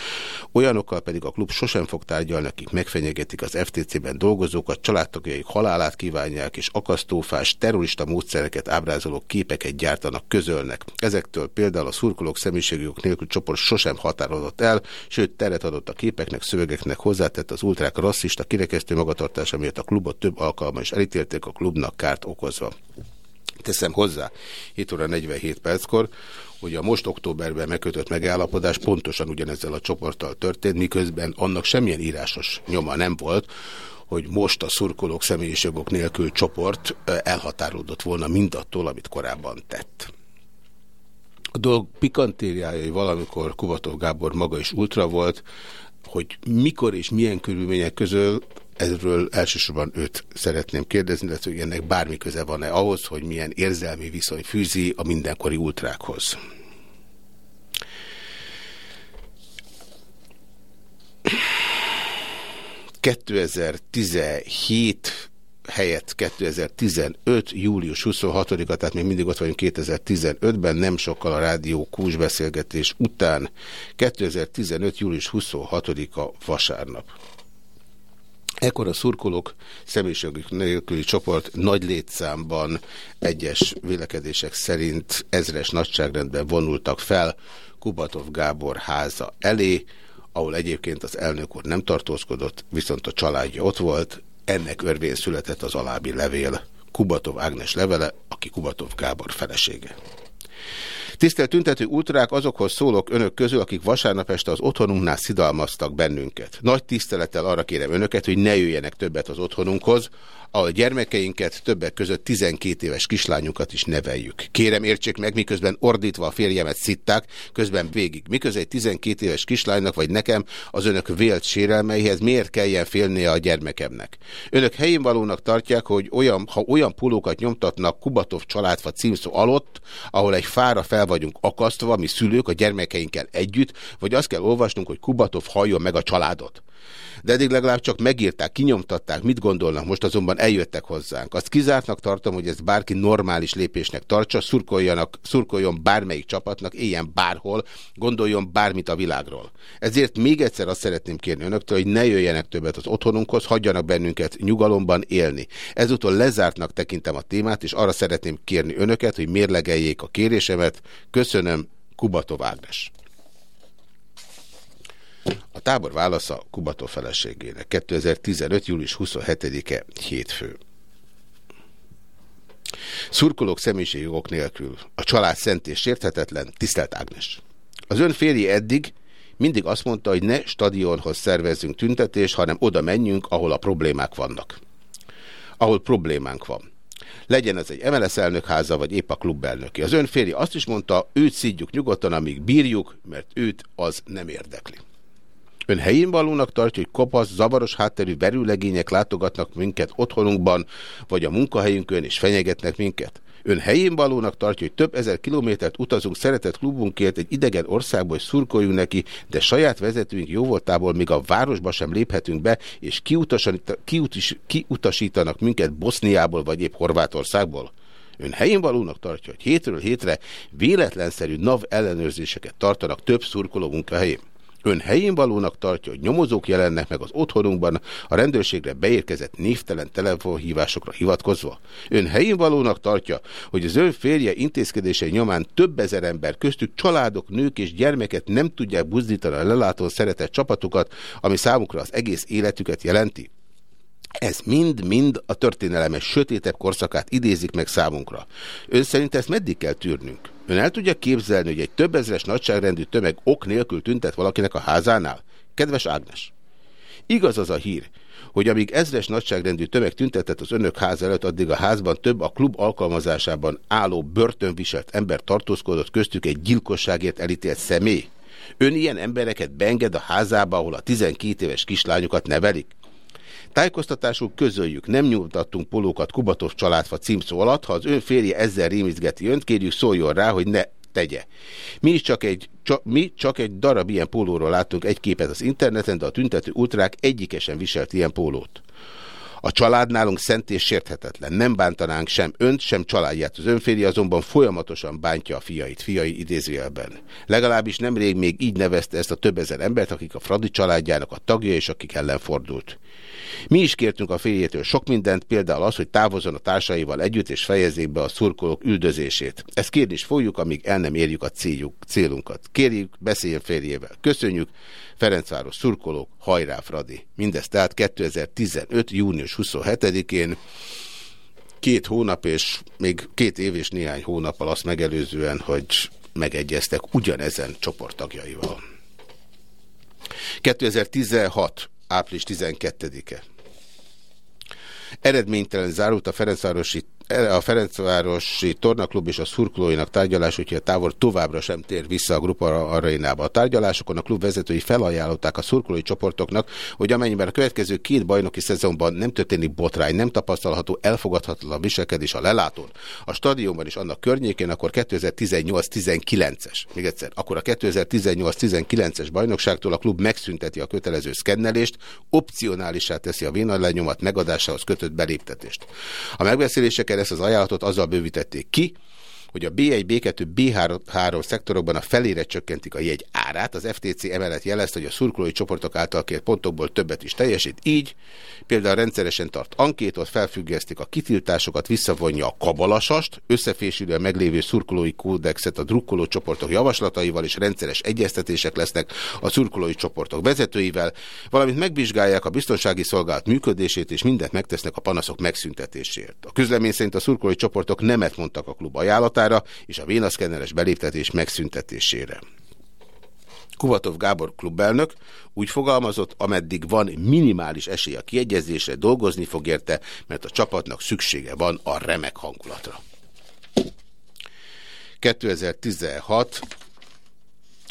olyanokkal pedig a klub sosem fog tárgyalni, akik megfenyegetik az FTC-ben dolgozókat, családtagjaik halálát kívánják, és akasztófás terrorista módszereket ábrázoló képeket gyártanak, közölnek. Ezektől például a szurkolók személyiségük nélkül csoport sosem határozott el, sőt teret adott a képeknek, szövegeknek hozzá, hozzátett az ultrák rasszista kirekesztő magatartása miatt a klubot több alkalommal is elítélték a klubnak kárt okozva. Teszem hozzá 7 óra 47 perckor, hogy a most októberben megkötött megállapodás pontosan ugyanezzel a csoporttal történt, miközben annak semmilyen írásos nyoma nem volt, hogy most a szurkolók személyiségok nélkül csoport elhatárolódott volna mindattól, amit korábban tett. A dolg pikantériája, valamikor Kuvató Gábor maga is ultra volt, hogy mikor és milyen körülmények közül Ezről elsősorban őt szeretném kérdezni, illetve hogy ennek bármi köze van-e ahhoz, hogy milyen érzelmi viszony fűzi a mindenkori ultrákhoz. ...2017 helyett 2015. július 26-a, tehát még mindig ott vagyunk 2015-ben, nem sokkal a rádió kús beszélgetés után, 2015. július 26-a vasárnap. Ekkor a szurkolók személyiségük nélküli csoport nagy létszámban egyes vélekedések szerint ezres nagyságrendben vonultak fel Kubatov Gábor háza elé, ahol egyébként az elnök úr nem tartózkodott, viszont a családja ott volt, ennek örvén született az alábbi levél, Kubatov Ágnes levele, aki Kubatov Gábor felesége. Tisztelt tüntető ultrák, azokhoz szólok önök közül, akik vasárnap este az otthonunknál szidalmaztak bennünket. Nagy tisztelettel arra kérem önöket, hogy ne jöjjenek többet az otthonunkhoz, ahol gyermekeinket, többek között 12 éves kislányunkat is neveljük. Kérem értsék meg, miközben ordítva a férjemet szitták, közben végig. Miközben egy 12 éves kislánynak vagy nekem az önök vélt sérelmeihez miért kelljen félnie a gyermekemnek? Önök helyén valónak tartják, hogy olyan, ha olyan pulókat nyomtatnak Kubatov családfa címszó alatt, ahol egy fára fel vagyunk akasztva, mi szülők a gyermekeinkkel együtt, vagy azt kell olvasnunk, hogy Kubatov halljon meg a családot de eddig legalább csak megírták, kinyomtatták, mit gondolnak, most azonban eljöttek hozzánk. Azt kizártnak tartom, hogy ezt bárki normális lépésnek tartsa, szurkoljanak, szurkoljon bármelyik csapatnak, éljen bárhol, gondoljon bármit a világról. Ezért még egyszer azt szeretném kérni önöktől, hogy ne jöjjenek többet az otthonunkhoz, hagyjanak bennünket nyugalomban élni. Ezúttal lezártnak tekintem a témát, és arra szeretném kérni önöket, hogy mérlegeljék a kérésemet. Köszönöm, Kubatov Ágnes. A tábor válasza Kubató feleségének 2015. július 27-e hétfő. Szurkolók személyiségjogok nélkül. A család szent és sérthetetlen, tisztelt Ágnes. Az ön férje eddig mindig azt mondta, hogy ne stadionhoz szervezzünk tüntetést, hanem oda menjünk, ahol a problémák vannak. Ahol problémánk van. Legyen ez egy MLS elnökháza, vagy épp a klubelnöki. Az ön férje azt is mondta, őt szidjuk nyugodtan, amíg bírjuk, mert őt az nem érdekli. Ön helyén valónak tartja, hogy kopasz, zavaros hátterű verőlegények látogatnak minket otthonunkban, vagy a munkahelyünkön és fenyegetnek minket? Ön helyén valónak tartja, hogy több ezer kilométert utazunk szeretett klubunkért egy idegen országból, hogy szurkoljunk neki, de saját vezetőink jóvoltából még a városba sem léphetünk be, és kiutas, kiutasítanak minket Boszniából vagy épp Horvátországból? Ön helyén valónak tartja, hogy hétről hétre véletlenszerű NAV ellenőrzéseket tartanak több szurkoló munkahelyén? Ön helyén valónak tartja, hogy nyomozók jelennek meg az otthonunkban a rendőrségre beérkezett névtelen telefonhívásokra hivatkozva? Ön helyén valónak tartja, hogy az ön férje intézkedései nyomán több ezer ember, köztük családok, nők és gyermeket nem tudják buzdítani a lelátón szeretett csapatukat, ami számukra az egész életüket jelenti? Ez mind-mind a történelemes sötétebb korszakát idézik meg számunkra. Ön szerint ezt meddig kell tűrnünk? Ön el tudja képzelni, hogy egy több ezres nagyságrendű tömeg ok nélkül tüntet valakinek a házánál? Kedves Ágnes, igaz az a hír, hogy amíg ezres nagyságrendű tömeg tüntetett az önök ház előtt, addig a házban több a klub alkalmazásában álló börtönviselt ember tartózkodott köztük egy gyilkosságért elítélt személy. Ön ilyen embereket beenged a házába, ahol a 12 éves kislányokat nevelik? Tájékoztatásul közöljük, nem nyújtattunk polókat Kubatov családfa címszó alatt, ha az ön férje ezzel rémizgeti önt, kérjük szóljon rá, hogy ne tegye. Mi, is csak egy, csak, mi csak egy darab ilyen pólóról láttunk egy képet az interneten, de a tüntető ultrák egyikesen viselt ilyen pólót. A család nálunk szent és sérthetetlen. Nem bántanánk sem önt, sem családját. Az önféri azonban folyamatosan bántja a fiait, fiai idézőjelben. Legalábbis nemrég még így nevezte ezt a több ezer embert, akik a Fradi családjának a tagja és akik ellen fordult. Mi is kértünk a férjétől sok mindent, például az, hogy távozzon a társaival együtt és fejezzék be a szurkolók üldözését. Ezt kérni is fogjuk, amíg el nem érjük a céljuk, célunkat. Kérjük, beszéljen férjével. Köszönjük. Ferencváros szurkolók, hajrá Fradi. Mindez tehát 2015. június 27-én két hónap és még két év és néhány hónappal azt megelőzően, hogy megegyeztek ugyanezen csoporttagjaival. 2016 április 12-e. Eredménytelen zárult a Ferencvárosi a Ferencvárosi Tornaklub és a szurkolóinak tárgyalás, úgyhogy a távol továbbra sem tér vissza a Grupa arénába. A tárgyalásokon a klub vezetői felajánlották a szurkolói csoportoknak, hogy amennyiben a következő két bajnoki szezonban nem történik botrány, nem tapasztalható elfogadhatatlan viselkedés a lelátón, a stadionban és annak környékén, akkor 2018-19-es, még egyszer, akkor a 2018-19-es bajnokságtól a klub megszünteti a kötelező szkennelést, opcionálisá teszi a vénalányomat megadásához kötött beléptetést. A megbeszéléseken ezt az ajánlatot azzal bővítették ki, hogy a B1, B2, B3 szektorokban a felére csökkentik a jegy árát. Az FTC emellett jelezte, hogy a szurkolói csoportok által kért pontokból többet is teljesít. Így például rendszeresen tart ankétot, felfüggesztik a kitiltásokat, visszavonja a kabalasast, összefésülő a meglévő szurkolói kódexet a drukkoló csoportok javaslataival, és rendszeres egyeztetések lesznek a szurkolói csoportok vezetőivel, valamint megvizsgálják a biztonsági szolgálat működését, és mindent megtesznek a panaszok megszüntetésért. A közlemény szerint a szurkolói csoportok nemet mondtak a klub ajánlatára és a vénaszkenneres beléptetés megszüntetésére. Kuvatov Gábor klubelnök úgy fogalmazott, ameddig van minimális esély a kiegyezésre, dolgozni fog érte, mert a csapatnak szüksége van a remek hangulatra. 2016.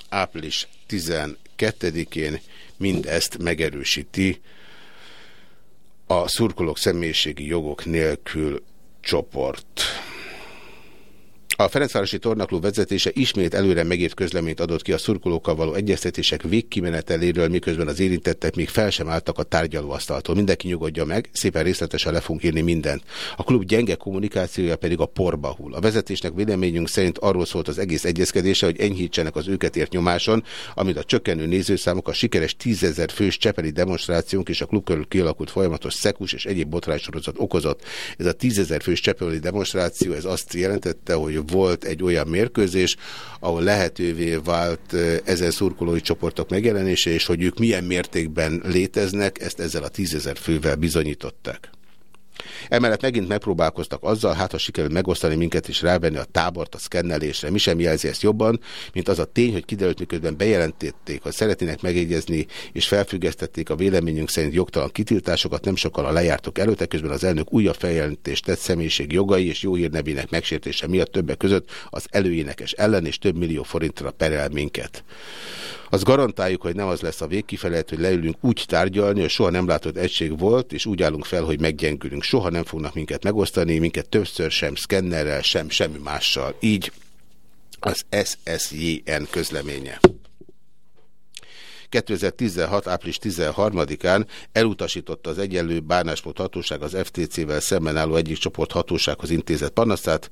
április 12-én mindezt megerősíti a szurkolók személyiségi jogok nélkül csoport. A Ferencvárosi Tornaklub vezetése ismét előre megírt közleményt adott ki a szurkolókkal való egyeztetések végkimeneteléről, miközben az érintettek még fel sem álltak a tárgyalóasztaltól. Mindenki nyugodja meg, szépen részletesen le fogunk írni mindent. A klub gyenge kommunikációja pedig a porba hull. A vezetésnek véleményünk szerint arról szólt az egész egyezkedése, hogy enyhítsenek az őket ért nyomáson, amit a csökkenő nézőszámok, a sikeres tízezer fős csepeli demonstrációnk és a klub körül kialakult folyamatos szekus és egyéb botránysorozat okozott. Ez a tízezer fős csepeli demonstráció, ez azt jelentette, hogy volt egy olyan mérkőzés, ahol lehetővé vált ezen szurkolói csoportok megjelenése, és hogy ők milyen mértékben léteznek, ezt ezzel a tízezer fővel bizonyították. Emellett megint megpróbálkoztak azzal, hát ha sikerül megosztani minket és rávenni a tábort a szkennelésre. Mi sem jelzi ezt jobban, mint az a tény, hogy kiderült, miközben bejelentették, hogy szeretnének megjegyezni és felfüggesztették a véleményünk szerint jogtalan kitiltásokat nem sokkal a lejártok előtte, közben az elnök újabb feljelentést tett személyiség jogai és jó hírnevének megsértése miatt többek között az előénekes ellen és több millió forintra perel minket. Az garantáljuk, hogy nem az lesz a végkifelet, hogy leülünk úgy tárgyalni, hogy soha nem látott egység volt, és úgy állunk fel, hogy meggyengülünk. Soha nem fognak minket megosztani, minket többször sem szkennerrel, sem semmi mással. Így az SSJN közleménye. 2016. április 13-án elutasította az egyenlő bánásmód hatóság az FTC-vel szemben álló egyik csoport hatósághoz intézett panaszát.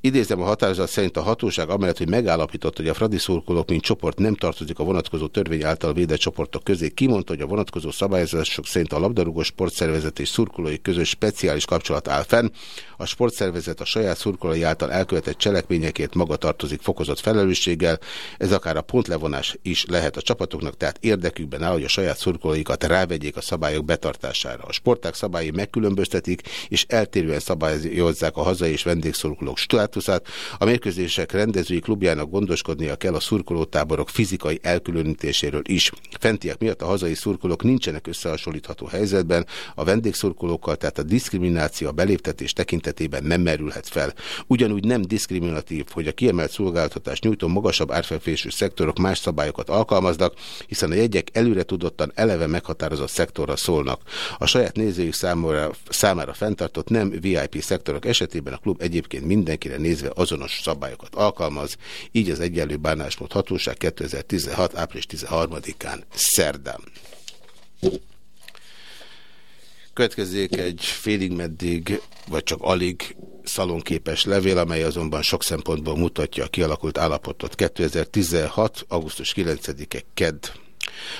Idézem a határozat szerint a hatóság amellett, hogy megállapította, hogy a Fradi szurkolók mint csoport nem tartozik a vonatkozó törvény által védett csoportok közé, kimondta, hogy a vonatkozó szabályozások szerint a labdarúgó sportszervezet és szurkolói közös speciális kapcsolat áll fenn. A sportszervezet a saját szurkolói által elkövetett cselekményekért maga tartozik fokozott felelősséggel, ez akár a pontlevonás is lehet a csapatoknak, tehát érdekükben áll, hogy a saját szurkolóikat rávegyék a szabályok betartására. A sporták szabályi megkülönböztetik, és eltérően szabályozzák a hazai és vendégszurkolók státuszát. A mérkőzések rendezői klubjának gondoskodnia kell a szurkolótáborok fizikai elkülönítéséről is. Fentiek miatt a hazai szurkolók nincsenek összehasonlítható helyzetben, a vendégszurkolókkal, tehát a diszkrimináció a beléptetés tekintetében nem merülhet fel. Ugyanúgy nem diszkriminatív, hogy a kiemelt szolgáltatást nyújtó magasabb árfelfésű szektorok más szabályokat alkalmaznak, hiszen a jegyek előre tudottan eleve meghatározott szektorra szólnak. A saját nézőjük számára, számára fenntartott nem VIP szektorok esetében a klub egyébként mindenkire nézve azonos szabályokat alkalmaz, így az egyenlő bánásmód hatóság 2016. április 13-án szerdán. Következzék egy félig meddig, vagy csak alig szalonképes levél, amely azonban sok szempontból mutatja a kialakult állapotot. 2016. augusztus 9-e KED.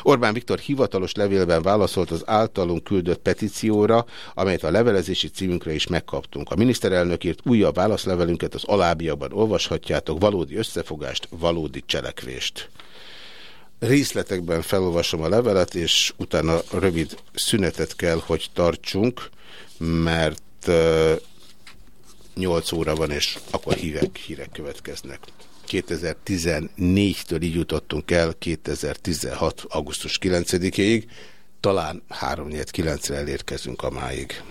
Orbán Viktor hivatalos levélben válaszolt az általunk küldött petícióra, amelyet a levelezési címünkre is megkaptunk. A miniszterelnök írt újabb válaszlevelünket, az alábbiakban olvashatjátok, valódi összefogást, valódi cselekvést. Részletekben felolvasom a levelet, és utána rövid szünetet kell, hogy tartsunk, mert 8 óra van, és akkor hírek, hírek következnek. 2014-től így jutottunk el 2016. augusztus 9-ig, talán 3-9-re elérkezünk a máig.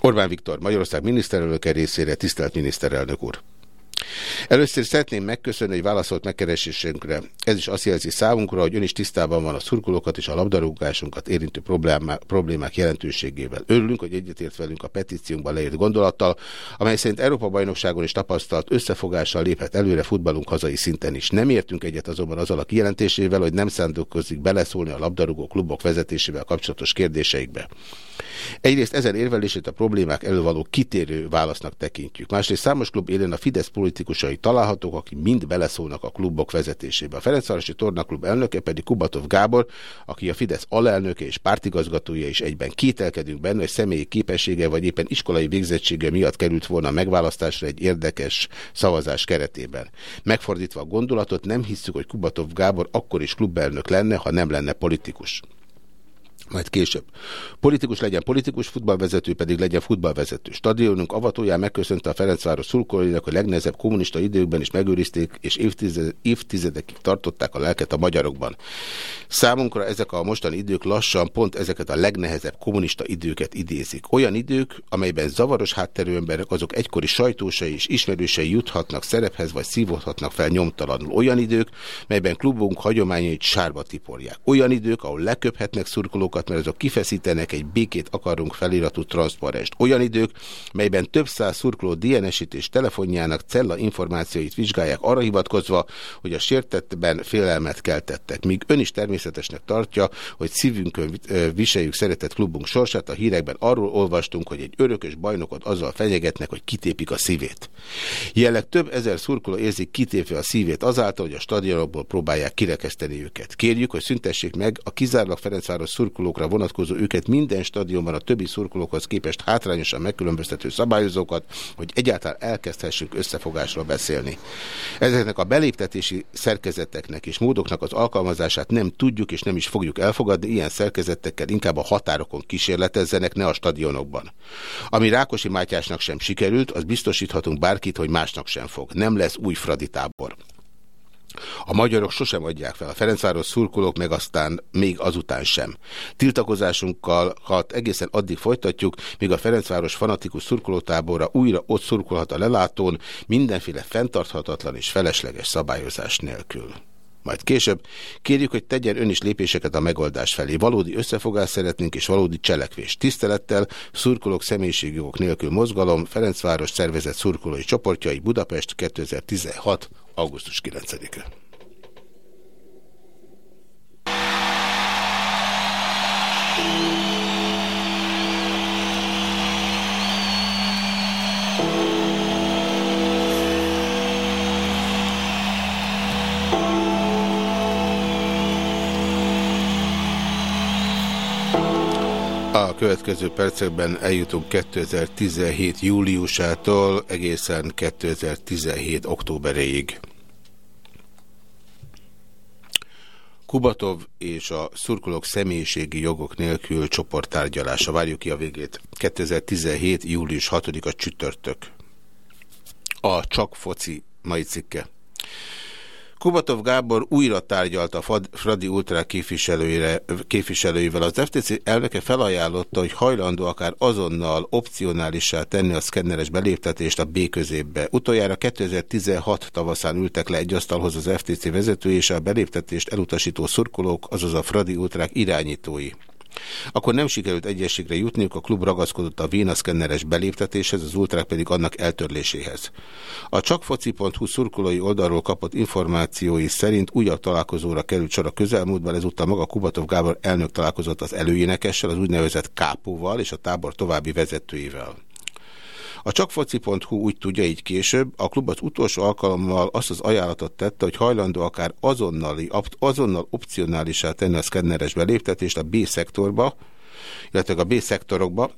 Orbán Viktor, Magyarország miniszterelnöke részére, tisztelt miniszterelnök úr! Először szeretném megköszönni, hogy válaszolt megkeresésünkre. Ez is azt jelzi számunkra, hogy ön is tisztában van a szurkolókat és a labdarúgásunkat érintő problémák, jelentőségével. Örülünk, hogy egyetért velünk a petíciónkban leírt gondolattal, amely szerint Európa bajnokságon is tapasztalt összefogással léphet előre futballunk hazai szinten is. Nem értünk egyet azonban azzal a kijelentésével, hogy nem szándékozik beleszólni a labdarúgó klubok vezetésével kapcsolatos kérdéseikbe. Egyrészt ezen érvelését a problémák elővaló kitérő válasznak tekintjük. Másrészt számos klub élén a Fidesz politikusai találhatók, akik mind beleszólnak a klubok vezetésébe. A Ferencvárosi Tornaklub elnöke pedig Kubatov Gábor, aki a Fidesz alelnöke és pártigazgatója is egyben kételkedünk benne, hogy személyi képessége vagy éppen iskolai végzettsége miatt került volna megválasztásra egy érdekes szavazás keretében. Megfordítva a gondolatot, nem hiszük, hogy Kubatov Gábor akkor is klubelnök lenne, ha nem lenne politikus majd később. Politikus legyen politikus, futballvezető pedig legyen futballvezető. Stadionunk avatóján megköszönte a Ferencváros szurkolóinak, hogy legnehezebb kommunista időkben is megőrizték, és évtized, évtizedekig tartották a lelket a magyarokban. Számunkra ezek a mostani idők lassan pont ezeket a legnehezebb kommunista időket idézik. Olyan idők, amelyben zavaros hátterű emberek, azok egykori sajtósai és ismerősei juthatnak szerephez, vagy szívódhatnak fel nyomtalanul. Olyan idők, melyben klubunk hagyományait sárba tiporják. Olyan idők, ahol leköphetnek szurkolók dolgokat, mert azok kifeszítenek egy békét akarunk feliratú transzparest. Olyan idők, melyben több száz szurkoló DNS-ítés telefonjának cella információit vizsgálják arra hivatkozva, hogy a sértettben félelmet keltettek. Míg ön is természetesnek tartja, hogy szívünkön viseljük szeretett klubunk sorsát, a hírekben arról olvastunk, hogy egy örökös bajnokot azzal fenyegetnek, hogy kitépik a szívét. Jelenleg több ezer szurkoló érzik kitépve a szívét azáltal, hogy a stadionokból próbálják kirekeszteni őket. Kérjük, hogy szüntessék meg a kizárólag Ferencváros szurkoló szurkolókra vonatkozó őket minden stadionban a többi szurkolókhoz képest hátrányosan megkülönböztető szabályozókat, hogy egyáltalán elkezdhessünk összefogásról beszélni. Ezeknek a beléptetési szerkezeteknek és módoknak az alkalmazását nem tudjuk és nem is fogjuk elfogadni, ilyen szerkezetekkel inkább a határokon kísérletezzenek, ne a stadionokban. Ami Rákosi Mátyásnak sem sikerült, az biztosíthatunk bárkit, hogy másnak sem fog. Nem lesz új Fradi tábor. A magyarok sosem adják fel, a Ferencváros szurkolók meg aztán még azután sem. Tiltakozásunkkal hát egészen addig folytatjuk, míg a Ferencváros fanatikus szurkolótábora újra ott szurkolhat a lelátón, mindenféle fenntarthatatlan és felesleges szabályozás nélkül. Majd később kérjük, hogy tegyen ön is lépéseket a megoldás felé. Valódi összefogást szeretnénk és valódi cselekvés. Tisztelettel, szurkolók személyiségjogok nélkül mozgalom, Ferencváros szervezet szurkolói csoportjai Budapest 2016 augusztus 9-e. A következő percekben eljutunk 2017 júliusától egészen 2017 októberéig. Kubatov és a szurkolók személyiségi jogok nélkül csoporttárgyalása. Várjuk ki a végét. 2017. július 6-a csütörtök. A Csak foci mai cikke. Kubatov Gábor újra tárgyalt a Fradi Ultra képviselőivel. Az FTC elnöke felajánlotta, hogy hajlandó akár azonnal opcionálissá tenni a szkenneres beléptetést a B középbe. Utoljára 2016 tavaszán ültek le egy asztalhoz az FTC vezetői és a beléptetést elutasító szurkolók, azaz a Fradi Ultrák irányítói. Akkor nem sikerült egyességre jutniuk, a klub ragaszkodott a vénaszkenneres beléptetéshez, az ultrák pedig annak eltörléséhez. A csakfoci.hu szurkolói oldalról kapott információi szerint újabb találkozóra került sor a közelmúltban, ezúttal maga Kubatov Gábor elnök találkozott az előénekessel, az úgynevezett kápóval és a tábor további vezetőivel. A csakfoci.hu úgy tudja így később, a klub az utolsó alkalommal azt az ajánlatot tette, hogy hajlandó akár azonnali, azonnal opcionálisá tenni a szkenneres beléptetést a B-szektorba, illetve a B-szektorokba,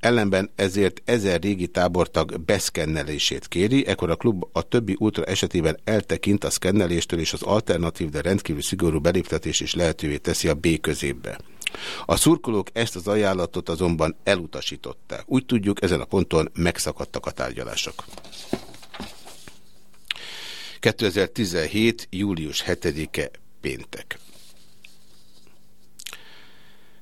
Ellenben ezért ezer régi tábortag beszkennelését kéri, ekkor a klub a többi ultra esetében eltekint a szkenneléstől, és az alternatív, de rendkívül szigorú beléptetés is lehetővé teszi a B középbe. A szurkolók ezt az ajánlatot azonban elutasították. Úgy tudjuk, ezen a ponton megszakadtak a tárgyalások. 2017. július 7-e péntek.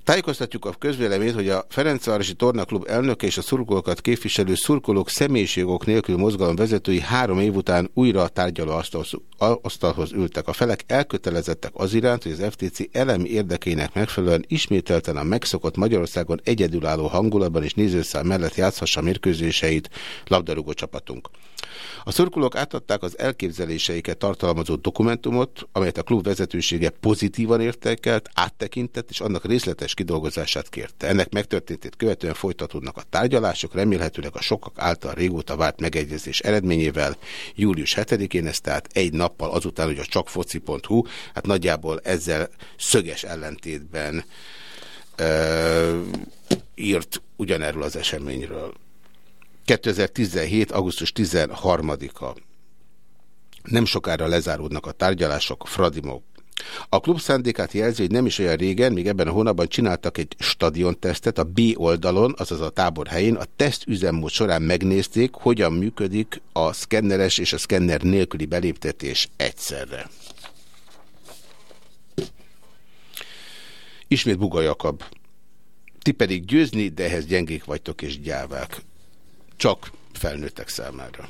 Tájékoztatjuk a közvéleményt, hogy a Ferencvárosi Tornaklub elnöke és a szurkolókat képviselő szurkolók személyiségok nélkül mozgalom vezetői három év után újra a tárgyaló asztalhoz ültek. A felek elkötelezettek az iránt, hogy az FTC elemi érdekének megfelelően ismételten a megszokott Magyarországon egyedülálló hangulatban és nézőszám mellett játszhassa mérkőzéseit labdarúgó csapatunk. A szurkolók átadták az elképzeléseiket tartalmazó dokumentumot, amelyet a klub vezetősége pozitívan értékelt, áttekintett, és annak részletes kidolgozását kérte. Ennek megtörténtét követően folytatódnak a tárgyalások, remélhetőleg a sokak által régóta várt megegyezés eredményével. Július 7-én ez tehát egy nappal azután, hogy a csakfoci.hu, hát nagyjából ezzel szöges ellentétben ö, írt ugyanerről az eseményről. 2017. augusztus 13-a. Nem sokára lezáródnak a tárgyalások, Fradimok. A klub szándékát jelzi, hogy nem is olyan régen, még ebben a hónapban csináltak egy stadiontesztet a B oldalon, azaz a tábor helyén. A teszt üzemmód során megnézték, hogyan működik a szkenneres és a szkenner nélküli beléptetés egyszerre. Ismét Buga Jakab. Ti pedig győzni, de ehhez gyengék vagytok és gyávák csak felnőttek számára.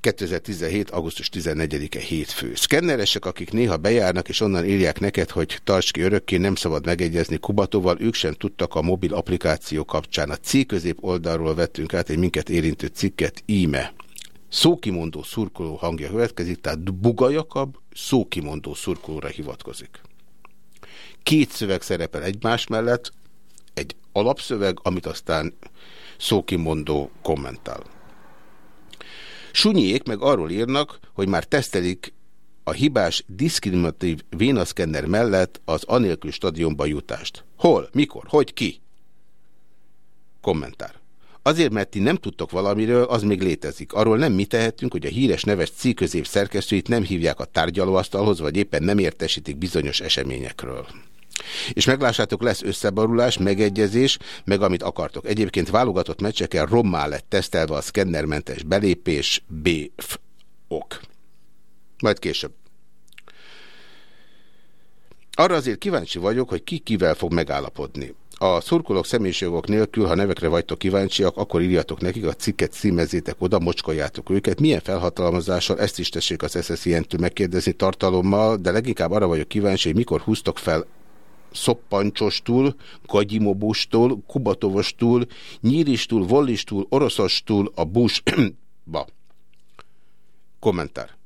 2017. augusztus 14-e hétfő. Szkenneresek, akik néha bejárnak, és onnan írják neked, hogy tarts ki örökké, nem szabad megegyezni Kubatóval, ők sem tudtak a mobil applikáció kapcsán. A C közép oldalról vettünk át egy minket érintő cikket, íme. Szókimondó szurkoló hangja következik, tehát Buga Jakab szókimondó szurkolóra hivatkozik. Két szöveg szerepel egymás mellett, egy alapszöveg, amit aztán szókimondó kommentál. Sunyiék meg arról írnak, hogy már tesztelik a hibás diszkriminatív vénaszkenner mellett az anélkül stadionba jutást. Hol? Mikor? Hogy ki? Kommentár. Azért, mert ti nem tudtok valamiről, az még létezik. Arról nem mi tehetünk, hogy a híres neves ciközép szerkesztőit nem hívják a tárgyalóasztalhoz, vagy éppen nem értesítik bizonyos eseményekről. És meglássátok, lesz összebarulás, megegyezés, meg amit akartok. Egyébként válogatott meccseken rommá lett tesztelve a szkennermentes belépés, B, ok. Majd később. Arra azért kíváncsi vagyok, hogy ki kivel fog megállapodni. A szurkolók személyiségok nélkül, ha nevekre vagytok kíváncsiak, akkor írjatok nekik, a cikket címezzétek oda, mocskoljátok őket. Milyen felhatalmazással, ezt is tessék az SSZN-től megkérdezni tartalommal, de leginkább arra vagyok kíváncsi, hogy mikor húztok fel szoppancsostól, gagyimobustól, kubatovostól, nyíristól, vollistól, oroszostól a busba. Kommentár.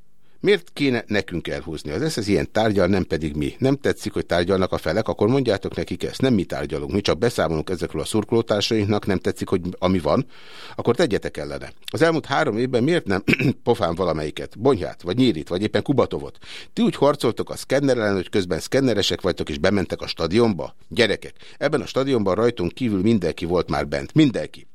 Miért kéne nekünk elhúzni? Az ez, ez ilyen tárgyal, nem pedig mi. Nem tetszik, hogy tárgyalnak a felek, akkor mondjátok nekik ezt. Nem mi tárgyalunk, mi csak beszámolunk ezekről a szurkolótársainknak, nem tetszik, hogy ami van, akkor tegyetek ellene. Az elmúlt három évben miért nem pofán valamelyiket? Bonyhát, vagy Nyírit, vagy éppen Kubatovot? Ti úgy harcoltok a szkenner ellen, hogy közben szkenneresek vagytok és bementek a stadionba? Gyerekek, ebben a stadionban rajtunk kívül mindenki volt már bent. Mindenki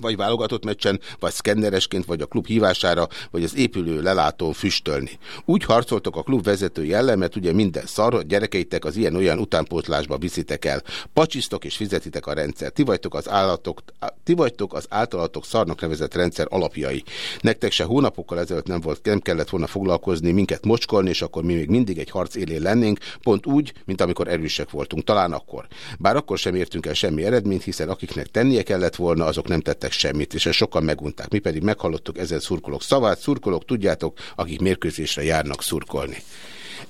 vagy válogatott meccsen, vagy szkenneresként, vagy a klub hívására, vagy az épülő lelátón füstölni. Úgy harcoltok a klub vezetői ellen, mert ugye minden szar, hogy gyerekeitek az ilyen-olyan utánpótlásba viszitek el. Pacsisztok és fizetitek a rendszer. Ti vagytok az, állatok, ti vagytok az általatok szarnak nevezett rendszer alapjai. Nektek se hónapokkal ezelőtt nem, volt, nem kellett volna foglalkozni, minket mocskolni, és akkor mi még mindig egy harc élén lennénk, pont úgy, mint amikor erősek voltunk. Talán akkor. Bár akkor sem értünk el semmi eredményt, hiszen akiknek tennie kellett volna, azok nem tettek tettek semmit, és ezt sokan megunták. Mi pedig meghallottuk ezen szurkolók szavát. Szurkolók, tudjátok, akik mérkőzésre járnak szurkolni.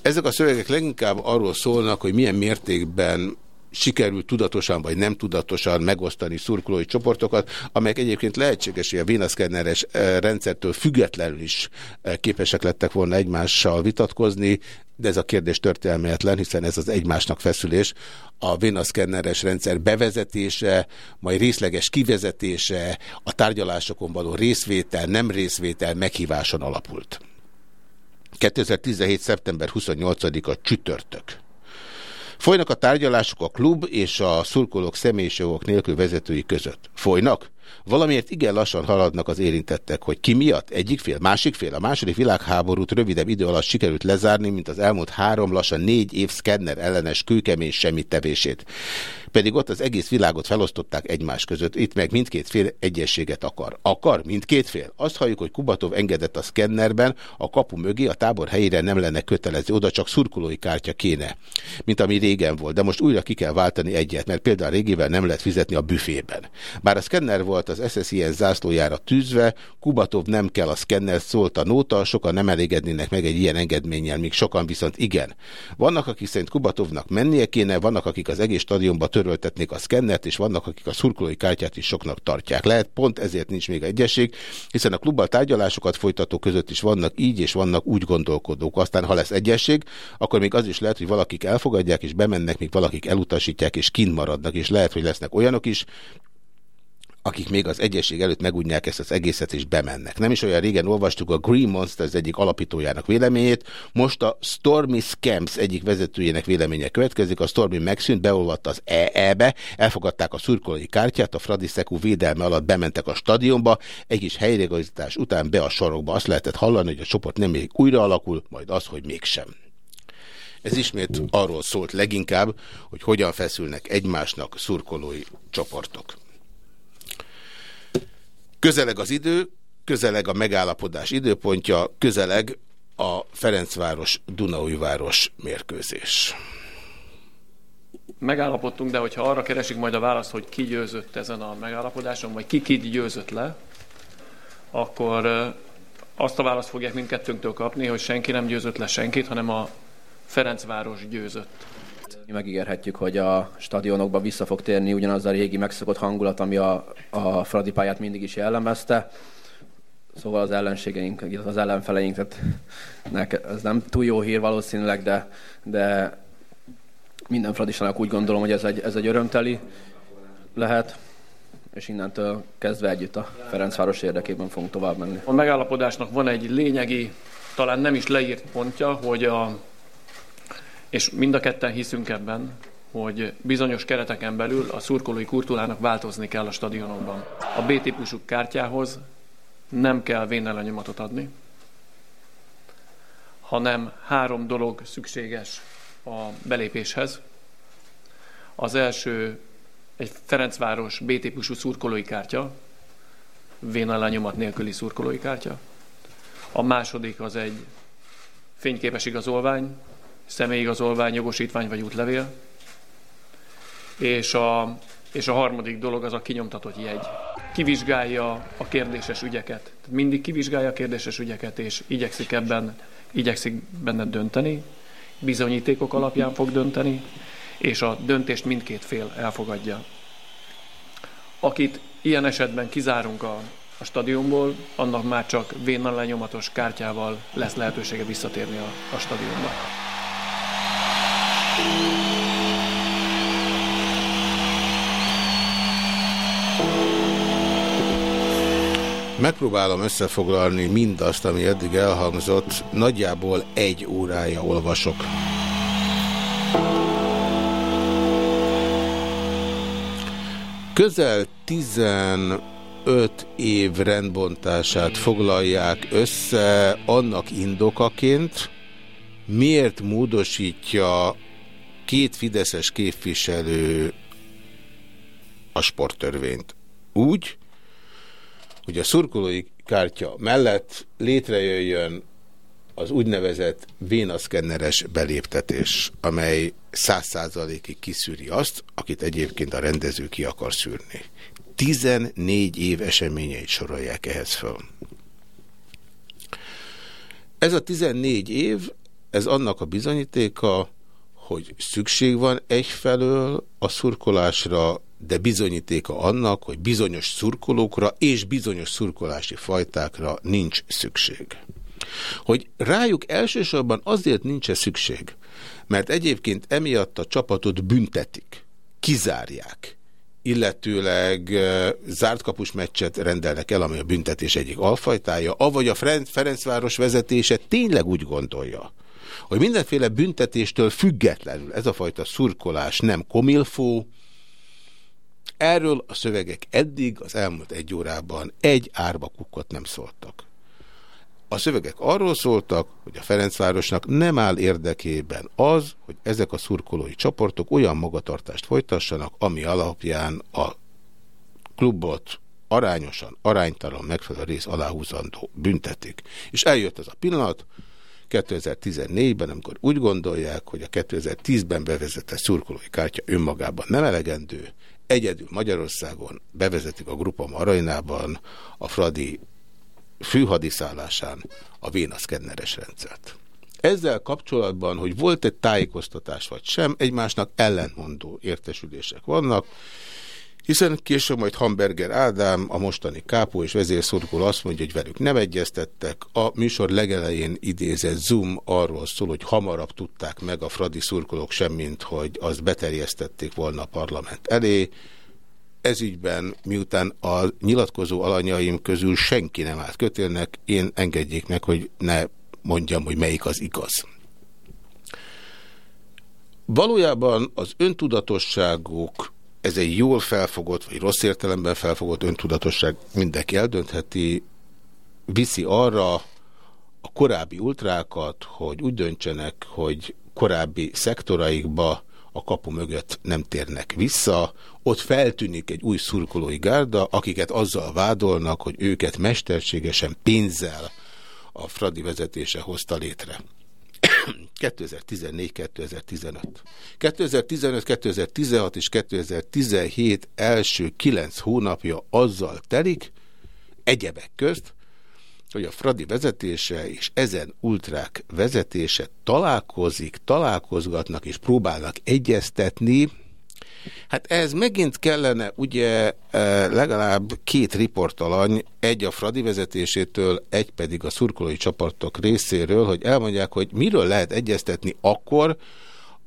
Ezek a szövegek leginkább arról szólnak, hogy milyen mértékben sikerült tudatosan vagy nem tudatosan megosztani szurkolói csoportokat, amelyek egyébként lehetséges, hogy a vénaszkenneres eh, rendszertől függetlenül is eh, képesek lettek volna egymással vitatkozni, de ez a kérdés történelmetlen, hiszen ez az egymásnak feszülés. A vénaszkenneres rendszer bevezetése, majd részleges kivezetése, a tárgyalásokon való részvétel, nem részvétel meghíváson alapult. 2017. szeptember 28-a csütörtök. Folynak a tárgyalások a klub és a szurkolók személyiségok nélkül vezetői között. Folynak? Valamiért igen lassan haladnak az érintettek, hogy ki miatt? Egyik fél, másik fél. A második világháborút rövidebb idő alatt sikerült lezárni, mint az elmúlt három, lassan négy év szkenner ellenes kőkemény semmit tevését. Pedig ott az egész világot felosztották egymás között, itt meg mindkét fél egyességet akar. Akar mindkét fél? Azt halljuk, hogy Kubatov engedett a szkennerben, a kapu mögé, a tábor helyére nem lenne kötelező, oda csak szurkolói kártya kéne, mint ami régen volt. De most újra ki kell váltani egyet, mert például régivel nem lehet fizetni a büfében. Bár a szkenner volt az SSIN zászlójára tűzve, Kubatov nem kell a szkenner, szólt a nóta, sokan nem elégednének meg egy ilyen engedménnyel, míg sokan viszont igen. Vannak, akik szerint Kubatovnak mennie kéne, vannak, akik az egész stadionba töröltetnék a szkennert, és vannak, akik a szurkolói kártyát is soknak tartják. Lehet, pont ezért nincs még egyesség, hiszen a klubbal tárgyalásokat folytató között is vannak így és vannak úgy gondolkodók. Aztán, ha lesz egyesség, akkor még az is lehet, hogy valakik elfogadják és bemennek, még valakik elutasítják és kint maradnak, és lehet, hogy lesznek olyanok is, akik még az egyesség előtt megudják ezt az egészet és bemennek. Nem is olyan régen olvastuk a Green Monsters egyik alapítójának véleményét, most a Stormy Scamps egyik vezetőjének véleménye következik, a Stormy megszűnt, beolvadt az EE-be, elfogadták a szurkolói kártyát, a Fradi Szeku védelme alatt bementek a stadionba, egy kis helyreigazítás után be a sorokba. Azt lehetett hallani, hogy a csoport nem még újra alakul, majd az, hogy mégsem. Ez ismét arról szólt leginkább, hogy hogyan feszülnek egymásnak szurkolói csoportok. Közeleg az idő, közeleg a megállapodás időpontja, közeleg a Ferencváros-Dunaújváros mérkőzés. Megállapodtunk, de hogyha arra keresik majd a választ, hogy ki győzött ezen a megállapodáson, vagy ki kit győzött le, akkor azt a választ fogják mindkettőnktől kapni, hogy senki nem győzött le senkit, hanem a Ferencváros győzött. Mi megígérhetjük, hogy a stadionokban vissza fog térni ugyanaz a régi megszokott hangulat, ami a, a Fradi pályát mindig is jellemezte. Szóval az ellenségeink, az ellenfeleink, tehát ez nem túl jó hír valószínűleg, de, de minden fradisának úgy gondolom, hogy ez egy, ez egy örömteli lehet, és innentől kezdve együtt a Ferencváros érdekében fogunk tovább menni. A megállapodásnak van egy lényegi, talán nem is leírt pontja, hogy a és mind a ketten hiszünk ebben, hogy bizonyos kereteken belül a szurkolói kultúrának változni kell a stadionokban. A B-típusú kártyához nem kell vénelenyomatot adni, hanem három dolog szükséges a belépéshez. Az első egy Ferencváros B-típusú szurkolói kártya, vénelenyomat nélküli szurkolói kártya. A második az egy fényképes igazolvány, személyigazolvány, jogosítvány vagy útlevél. És a, és a harmadik dolog az a kinyomtatott jegy. Kivizsgálja a kérdéses ügyeket. Mindig kivizsgálja a kérdéses ügyeket, és igyekszik ebben, igyekszik benne dönteni, bizonyítékok alapján fog dönteni, és a döntést mindkét fél elfogadja. Akit ilyen esetben kizárunk a, a stadionból, annak már csak vénnal lenyomatos kártyával lesz lehetősége visszatérni a, a stadionba. Megpróbálom összefoglalni mindazt, ami eddig elhangzott. Nagyjából egy órája olvasok. Közel 15 év rendbontását foglalják össze annak indokaként, miért módosítja két fideszes képviselő a sporttörvényt. Úgy, hogy a szurkolói kártya mellett létrejöjjön az úgynevezett vénaszkenneres beléptetés, amely száz százalékig kiszűri azt, akit egyébként a rendező ki akar szűrni. 14 év eseményeit sorolják ehhez föl. Ez a 14 év, ez annak a bizonyítéka, hogy szükség van egyfelől a szurkolásra, de bizonyítéka annak, hogy bizonyos szurkolókra és bizonyos szurkolási fajtákra nincs szükség. Hogy rájuk elsősorban azért nincs -e szükség, mert egyébként emiatt a csapatot büntetik, kizárják, illetőleg zárt kapus meccset rendelnek el, ami a büntetés egyik alfajtája, avagy a Ferencváros vezetése tényleg úgy gondolja, hogy mindenféle büntetéstől függetlenül ez a fajta szurkolás nem komilfó, erről a szövegek eddig az elmúlt egy órában egy árba kukkot nem szóltak. A szövegek arról szóltak, hogy a Ferencvárosnak nem áll érdekében az, hogy ezek a szurkolói csoportok olyan magatartást folytassanak, ami alapján a klubot arányosan, aránytalan megfelelő rész aláhúzandó büntetik. És eljött ez a pillanat, 2014-ben, amikor úgy gondolják, hogy a 2010-ben bevezetett szurkolói kártya önmagában nem elegendő, egyedül Magyarországon bevezetik a Grupam Arajnában a Fradi főhadiszállásán a vénaszkenneres rendszert. Ezzel kapcsolatban, hogy volt egy tájékoztatás vagy sem, egymásnak ellentmondó értesülések vannak, hiszen később majd Hamburger Ádám, a mostani kápó és vezérszorgol azt mondja, hogy velük nem egyeztettek. A műsor legelején idézett Zoom arról szól, hogy hamarabb tudták meg a fradi szurkolók semmint, hogy azt beterjesztették volna a parlament elé. Ez ügyben, miután a nyilatkozó alanyaim közül senki nem állt kötélnek, én engedjék meg, hogy ne mondjam, hogy melyik az igaz. Valójában az öntudatosságuk ez egy jól felfogott, vagy rossz értelemben felfogott öntudatosság, mindenki eldöntheti, viszi arra a korábbi ultrákat, hogy úgy döntsenek, hogy korábbi szektoraikba a kapu mögött nem térnek vissza, ott feltűnik egy új szurkolói gárda, akiket azzal vádolnak, hogy őket mesterségesen pénzzel a Fradi vezetése hozta létre. 2014-2015. 2015-2016 és 2017 első kilenc hónapja azzal telik, egyebek közt, hogy a Fradi vezetése és ezen ultrák vezetése találkozik, találkozgatnak és próbálnak egyeztetni, Hát ez megint kellene ugye e, legalább két riportalany, egy a Fradi vezetésétől, egy pedig a szurkolói csapatok részéről, hogy elmondják, hogy miről lehet egyeztetni akkor,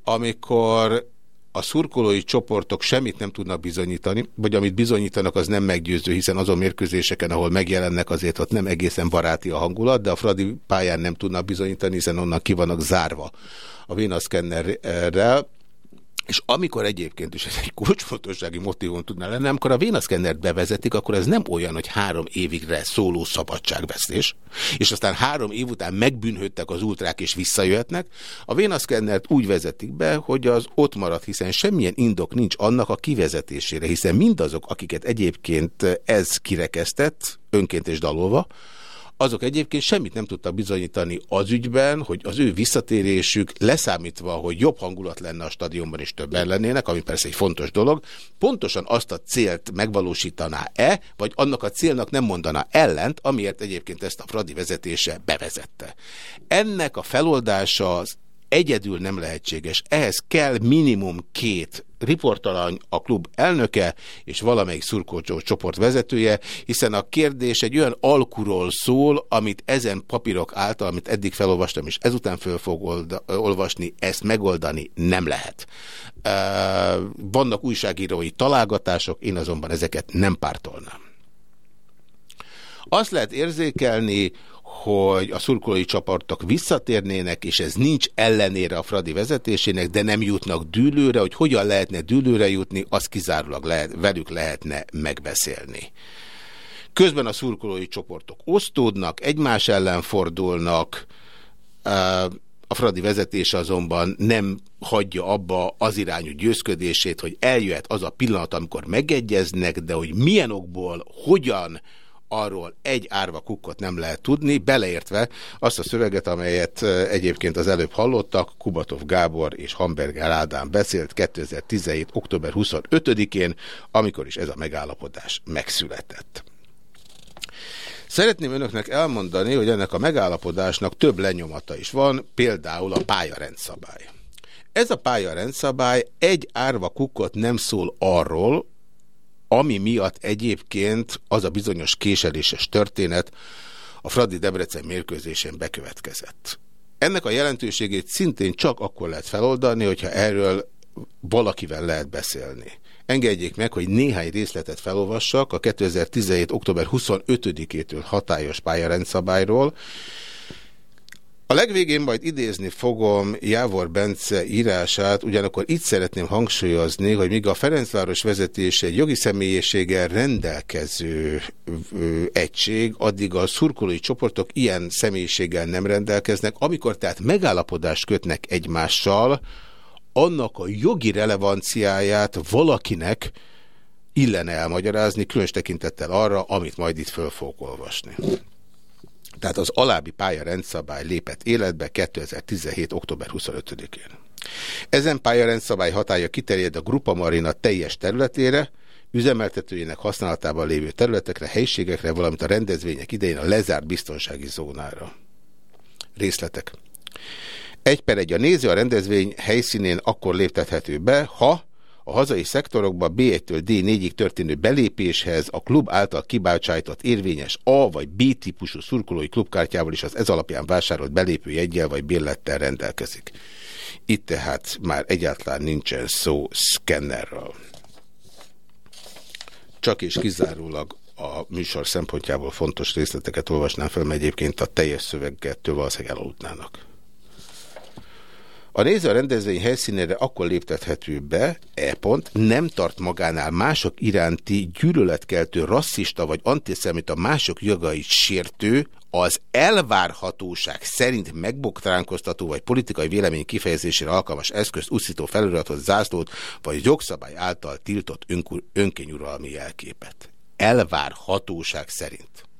amikor a szurkolói csoportok semmit nem tudnak bizonyítani, vagy amit bizonyítanak, az nem meggyőző, hiszen azon mérkőzéseken, ahol megjelennek, azért ott nem egészen baráti a hangulat, de a Fradi pályán nem tudnak bizonyítani, hiszen onnan ki vannak zárva a vénaszkennerrel, és amikor egyébként is ez egy kulcsfontossági motivum tudna lenni, amikor a vénaszkennert bevezetik, akkor ez nem olyan, hogy három évigre szóló szabadságvesztés, és aztán három év után megbűnhődtek az ultrák és visszajöhetnek. A vénaszkennert úgy vezetik be, hogy az ott marad, hiszen semmilyen indok nincs annak a kivezetésére, hiszen mindazok, akiket egyébként ez kirekesztett, önként és dalolva, azok egyébként semmit nem tudtak bizonyítani az ügyben, hogy az ő visszatérésük leszámítva, hogy jobb hangulat lenne a stadionban és többen lennének, ami persze egy fontos dolog, pontosan azt a célt megvalósítaná-e, vagy annak a célnak nem mondaná ellent, amiért egyébként ezt a Fradi vezetése bevezette. Ennek a feloldása az egyedül nem lehetséges. Ehhez kell minimum két riportalany, a klub elnöke és valamelyik szurkolcsó csoport vezetője, hiszen a kérdés egy olyan alkuról szól, amit ezen papírok által, amit eddig felolvastam, és ezután föl fog olvasni, ezt megoldani nem lehet. Vannak újságírói találgatások, én azonban ezeket nem pártolnám. Azt lehet érzékelni, hogy a szurkolói csapatok visszatérnének, és ez nincs ellenére a Fradi vezetésének, de nem jutnak dűlőre, hogy hogyan lehetne dűlőre jutni, az kizárólag lehet, velük lehetne megbeszélni. Közben a szurkolói csoportok osztódnak, egymás ellen fordulnak, a Fradi vezetése azonban nem hagyja abba az irányú győzködését, hogy eljöhet az a pillanat, amikor megegyeznek, de hogy milyen okból, hogyan, arról egy árva kukkot nem lehet tudni, beleértve azt a szöveget, amelyet egyébként az előbb hallottak, Kubatov Gábor és Hamberger Ádám beszélt 2017. október 25-én, amikor is ez a megállapodás megszületett. Szeretném önöknek elmondani, hogy ennek a megállapodásnak több lenyomata is van, például a pályarendszabály. Ez a pályarendszabály egy árva kukkot nem szól arról, ami miatt egyébként az a bizonyos késeléses történet a Fradi Debrecen mérkőzésen bekövetkezett. Ennek a jelentőségét szintén csak akkor lehet feloldani, hogyha erről valakivel lehet beszélni. Engedjék meg, hogy néhány részletet felolvassak a 2017. október 25-től hatályos pályarendszabályról, A legvégén majd idézni fogom Jávor Bence írását, ugyanakkor itt szeretném hangsúlyozni, hogy míg a Ferencváros vezetése egy jogi személyiséggel rendelkező egység, addig a szurkolói csoportok ilyen személyiséggel nem rendelkeznek, amikor tehát megállapodást kötnek egymással, annak a jogi relevanciáját valakinek illene elmagyarázni, különös tekintettel arra, amit majd itt föl fogok olvasni. Tehát az alábbi pálya rendszabály lépett életbe 2017. október 25-én. Ezen pálya rendszabály hatája kiterjed a Grupa Marina teljes területére, üzemeltetőjének használatában lévő területekre, helyiségekre, valamint a rendezvények idején a lezárt biztonsági zónára. Részletek. Egy per egy a néző a rendezvény helyszínén akkor léptethető be, ha a hazai szektorokba B1-től D4-ig történő belépéshez a klub által kibácsájtott érvényes A vagy B típusú szurkolói klubkártyával is az ez alapján vásárolt belépő jegyel vagy billettel rendelkezik. Itt tehát már egyáltalán nincsen szó szkennerről. Csak és kizárólag a műsor szempontjából fontos részleteket olvasnám fel, mert egyébként a teljes szövegettől valószínűleg elaludnának. A néző a rendezvény helyszínére akkor léptethető be, e pont, nem tart magánál mások iránti gyűlöletkeltő, rasszista vagy antiszemita mások jogait sértő, az elvárhatóság szerint megbokránkoztató vagy politikai vélemény kifejezésére alkalmas eszközt, uszító feliratot, zászlót vagy jogszabály által tiltott önkényuralmi jelképet. Elvárhatóság szerint.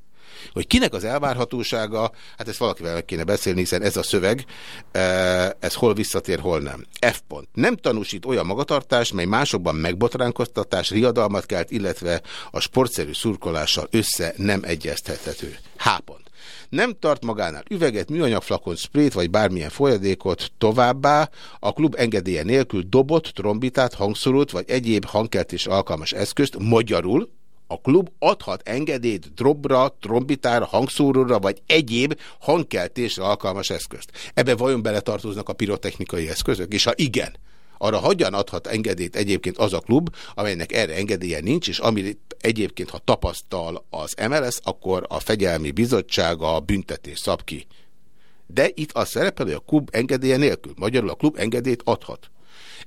Hogy kinek az elvárhatósága, hát ezt valakivel kéne beszélni, hiszen ez a szöveg, eh, ez hol visszatér, hol nem. F pont. Nem tanúsít olyan magatartás, mely másokban megbotránkoztatás, riadalmat kelt, illetve a sportszerű szurkolással össze nem egyeztethető. H pont. Nem tart magánál üveget, műanyag flakon, sprét vagy bármilyen folyadékot továbbá, a klub engedélye nélkül dobot, trombitát, hangszorót vagy egyéb hangkeltés alkalmas eszközt magyarul, a klub adhat engedélyt drobra, trombitára, hangszóróra vagy egyéb hangkeltésre alkalmas eszközt. Ebbe vajon beletartoznak a pirotechnikai eszközök? És ha igen, arra hogyan adhat engedélyt egyébként az a klub, amelynek erre engedélye nincs, és amit egyébként, ha tapasztal az MLS, akkor a fegyelmi bizottsága a büntetés szab ki. De itt az szerepel, hogy a klub engedélye nélkül. Magyarul a klub engedélyt adhat.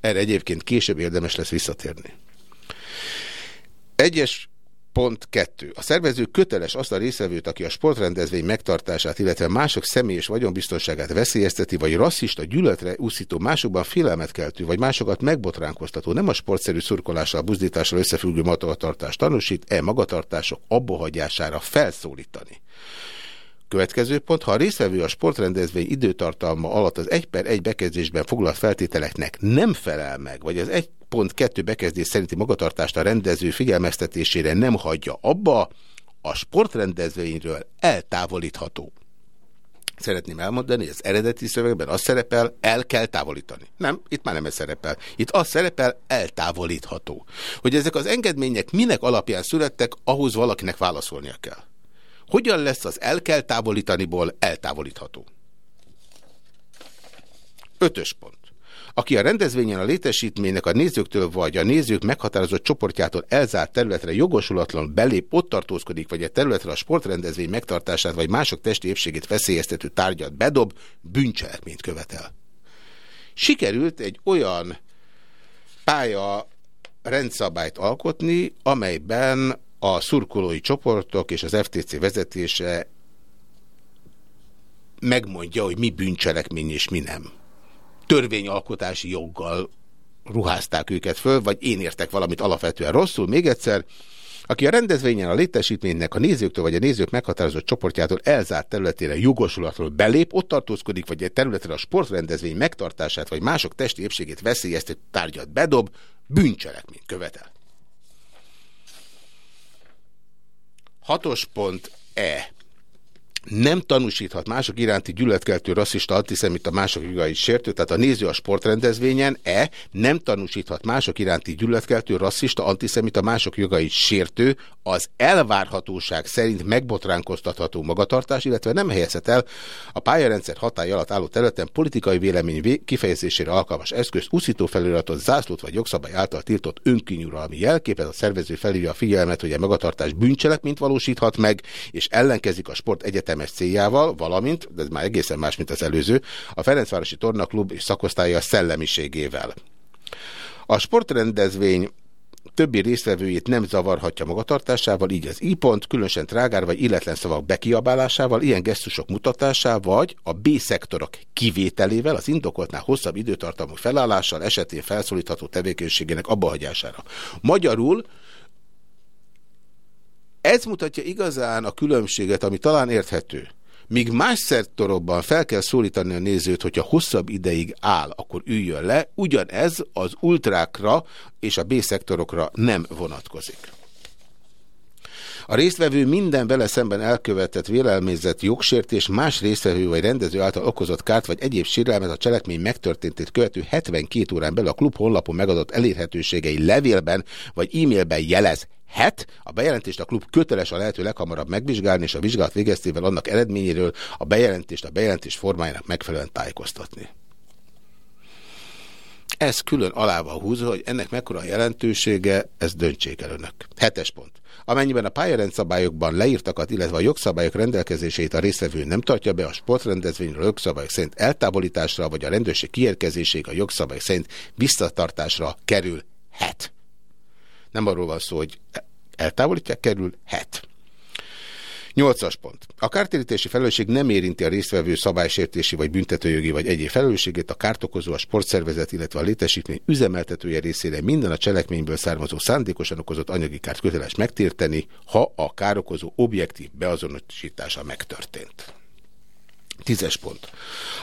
Erre egyébként később érdemes lesz visszatérni. Egyes Pont 2. A szervező köteles azt a részvevőt, aki a sportrendezvény megtartását, illetve mások személyes vagyonbiztonságát veszélyezteti, vagy rasszista gyűlöletre úszító, másokban félelmet keltő, vagy másokat megbotránkoztató, nem a sportszerű szurkolással, buzdítással összefüggő magatartást tanúsít, e magatartások abbohagyására felszólítani. Következő pont, ha a részvevő a sportrendezvény időtartalma alatt az 1 per 1 bekezdésben foglalt feltételeknek nem felel meg, vagy az 1.2 bekezdés szerinti magatartást a rendező figyelmeztetésére nem hagyja abba, a sportrendezvényről eltávolítható. Szeretném elmondani, hogy az eredeti szövegben az szerepel, el kell távolítani. Nem, itt már nem ez szerepel. Itt az szerepel, eltávolítható. Hogy ezek az engedmények minek alapján születtek, ahhoz valakinek válaszolnia kell. Hogyan lesz az el kell távolítaniból eltávolítható? Ötös pont. Aki a rendezvényen a létesítménynek a nézőktől vagy a nézők meghatározott csoportjától elzárt területre jogosulatlan belép, ott tartózkodik, vagy a területre a sportrendezvény megtartását vagy mások testi épségét veszélyeztető tárgyat bedob, bűncselekményt követel. Sikerült egy olyan pálya rendszabályt alkotni, amelyben a szurkolói csoportok és az FTC vezetése megmondja, hogy mi bűncselekmény és mi nem. Törvényalkotási joggal ruházták őket föl, vagy én értek valamit alapvetően rosszul. Még egyszer, aki a rendezvényen a létesítménynek a nézőktől vagy a nézők meghatározott csoportjától elzárt területére jogosulatról belép, ott tartózkodik, vagy egy területre a sportrendezvény megtartását, vagy mások testi épségét veszélyeztető tárgyat bedob, bűncselekményt követel. Hatos pont E nem tanúsíthat mások iránti gyűlöletkeltő, rasszista, antiszemita, mások jogait sértő, tehát a néző a sportrendezvényen, e, nem tanúsíthat mások iránti gyűlöletkeltő, rasszista, antiszemita, mások jogait sértő, az elvárhatóság szerint megbotránkoztatható magatartás, illetve nem helyezhet el a pályarendszer hatály alatt álló területen politikai vélemény kifejezésére alkalmas eszközt, uszító feliratot, zászlót vagy jogszabály által tiltott önkinyuralmi jelképet, a szervező felhívja a figyelmet, hogy a magatartás bűncselekményt valósíthat meg, és ellenkezik a sport egyetem egyetemes céljával, valamint, de ez már egészen más, mint az előző, a Ferencvárosi Tornaklub és szakosztálya szellemiségével. A sportrendezvény többi résztvevőjét nem zavarhatja magatartásával, így az i-pont, különösen trágár vagy illetlen szavak bekiabálásával, ilyen gesztusok mutatásával, vagy a B-szektorok kivételével, az indokoltnál hosszabb időtartamú felállással esetén felszólítható tevékenységének abbahagyására. Magyarul ez mutatja igazán a különbséget, ami talán érthető. Míg más szektorokban fel kell szólítani a nézőt, hogyha hosszabb ideig áll, akkor üljön le, ugyanez az ultrákra és a B-szektorokra nem vonatkozik. A résztvevő minden vele szemben elkövetett vélelmézett jogsértés más résztvevő vagy rendező által okozott kárt vagy egyéb sérelmet a cselekmény megtörténtét követő 72 órán belül a klub honlapon megadott elérhetőségei levélben vagy e-mailben jelez het, a bejelentést a klub köteles a lehető leghamarabb megvizsgálni, és a vizsgálat végeztével annak eredményéről a bejelentést a bejelentés formájának megfelelően tájékoztatni. Ez külön alával húzva, hogy ennek mekkora a jelentősége, ez döntsék el önök. Hetes pont. Amennyiben a pályarendszabályokban leírtakat, illetve a jogszabályok rendelkezéseit a részvevő nem tartja be a sportrendezvényről a jogszabályok szerint eltávolításra, vagy a rendőrség kiérkezéséig a jogszabályok szerint visszatartásra kerül het. Nem arról van szó, hogy eltávolítják, kerül het. Nyolcas pont. A kártérítési felelősség nem érinti a résztvevő szabálysértési vagy büntetőjogi vagy egyéb felelősségét, a kártokozó, a sportszervezet, illetve a létesítmény üzemeltetője részére minden a cselekményből származó szándékosan okozott anyagi kárt köteles megtérteni, ha a károkozó objektív beazonosítása megtörtént. Tízes pont.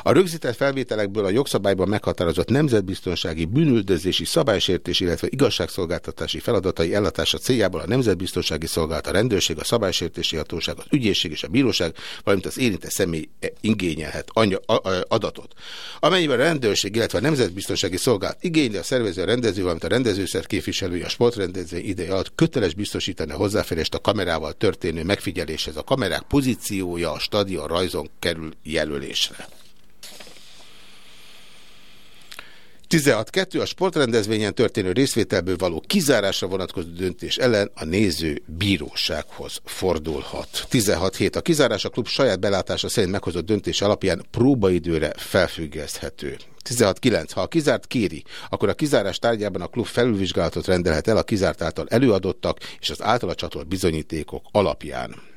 A rögzített felvételekből a jogszabályban meghatározott nemzetbiztonsági bűnüldözési szabálysértés, illetve igazságszolgáltatási feladatai ellátása céljából a Nemzetbiztonsági Szolgálat, a rendőrség, a szabálysértési hatóság, az ügyészség és a bíróság, valamint az érintett személy ingényelhet adatot. Amennyiben a rendőrség, illetve a Nemzetbiztonsági Szolgálat igényli a szervező, a rendező, valamint a rendezőszer képviselője a sportrendezvény ideje alatt köteles biztosítani a hozzáférést a kamerával történő megfigyeléshez. A kamerák pozíciója a stadion rajzon kerül jelölésre. 16.2. A sportrendezvényen történő részvételből való kizárásra vonatkozó döntés ellen a néző bírósághoz fordulhat. 16.7. A kizárás a klub saját belátása szerint meghozott döntés alapján próbaidőre felfüggeszthető. 16.9. Ha a kizárt kéri, akkor a kizárás tárgyában a klub felülvizsgálatot rendelhet el a kizárt által előadottak és az általa csatolt bizonyítékok alapján.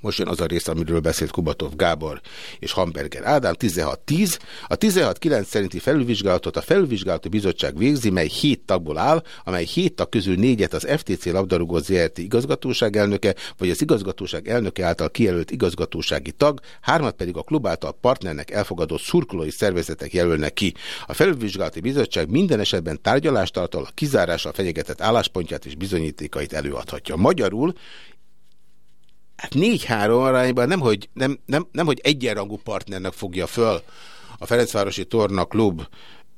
Most jön az a rész, amiről beszélt Kubatov Gábor és Hamburger Ádám, 16-10. A 16-9 szerinti felülvizsgálatot a felülvizsgálati bizottság végzi, mely 7 tagból áll, amely 7 tag közül négyet az FTC labdarúgó ZRT igazgatóság elnöke, vagy az igazgatóság elnöke által kijelölt igazgatósági tag, hármat pedig a klub által partnernek elfogadott szurkolói szervezetek jelölnek ki. A felülvizsgálati bizottság minden esetben tárgyalást tartal, a kizárással fenyegetett álláspontját és bizonyítékait előadhatja. Magyarul Hát négy-három arányban nem hogy, nem, nem, nem, hogy egyenrangú partnernek fogja föl a Ferencvárosi Torna Klub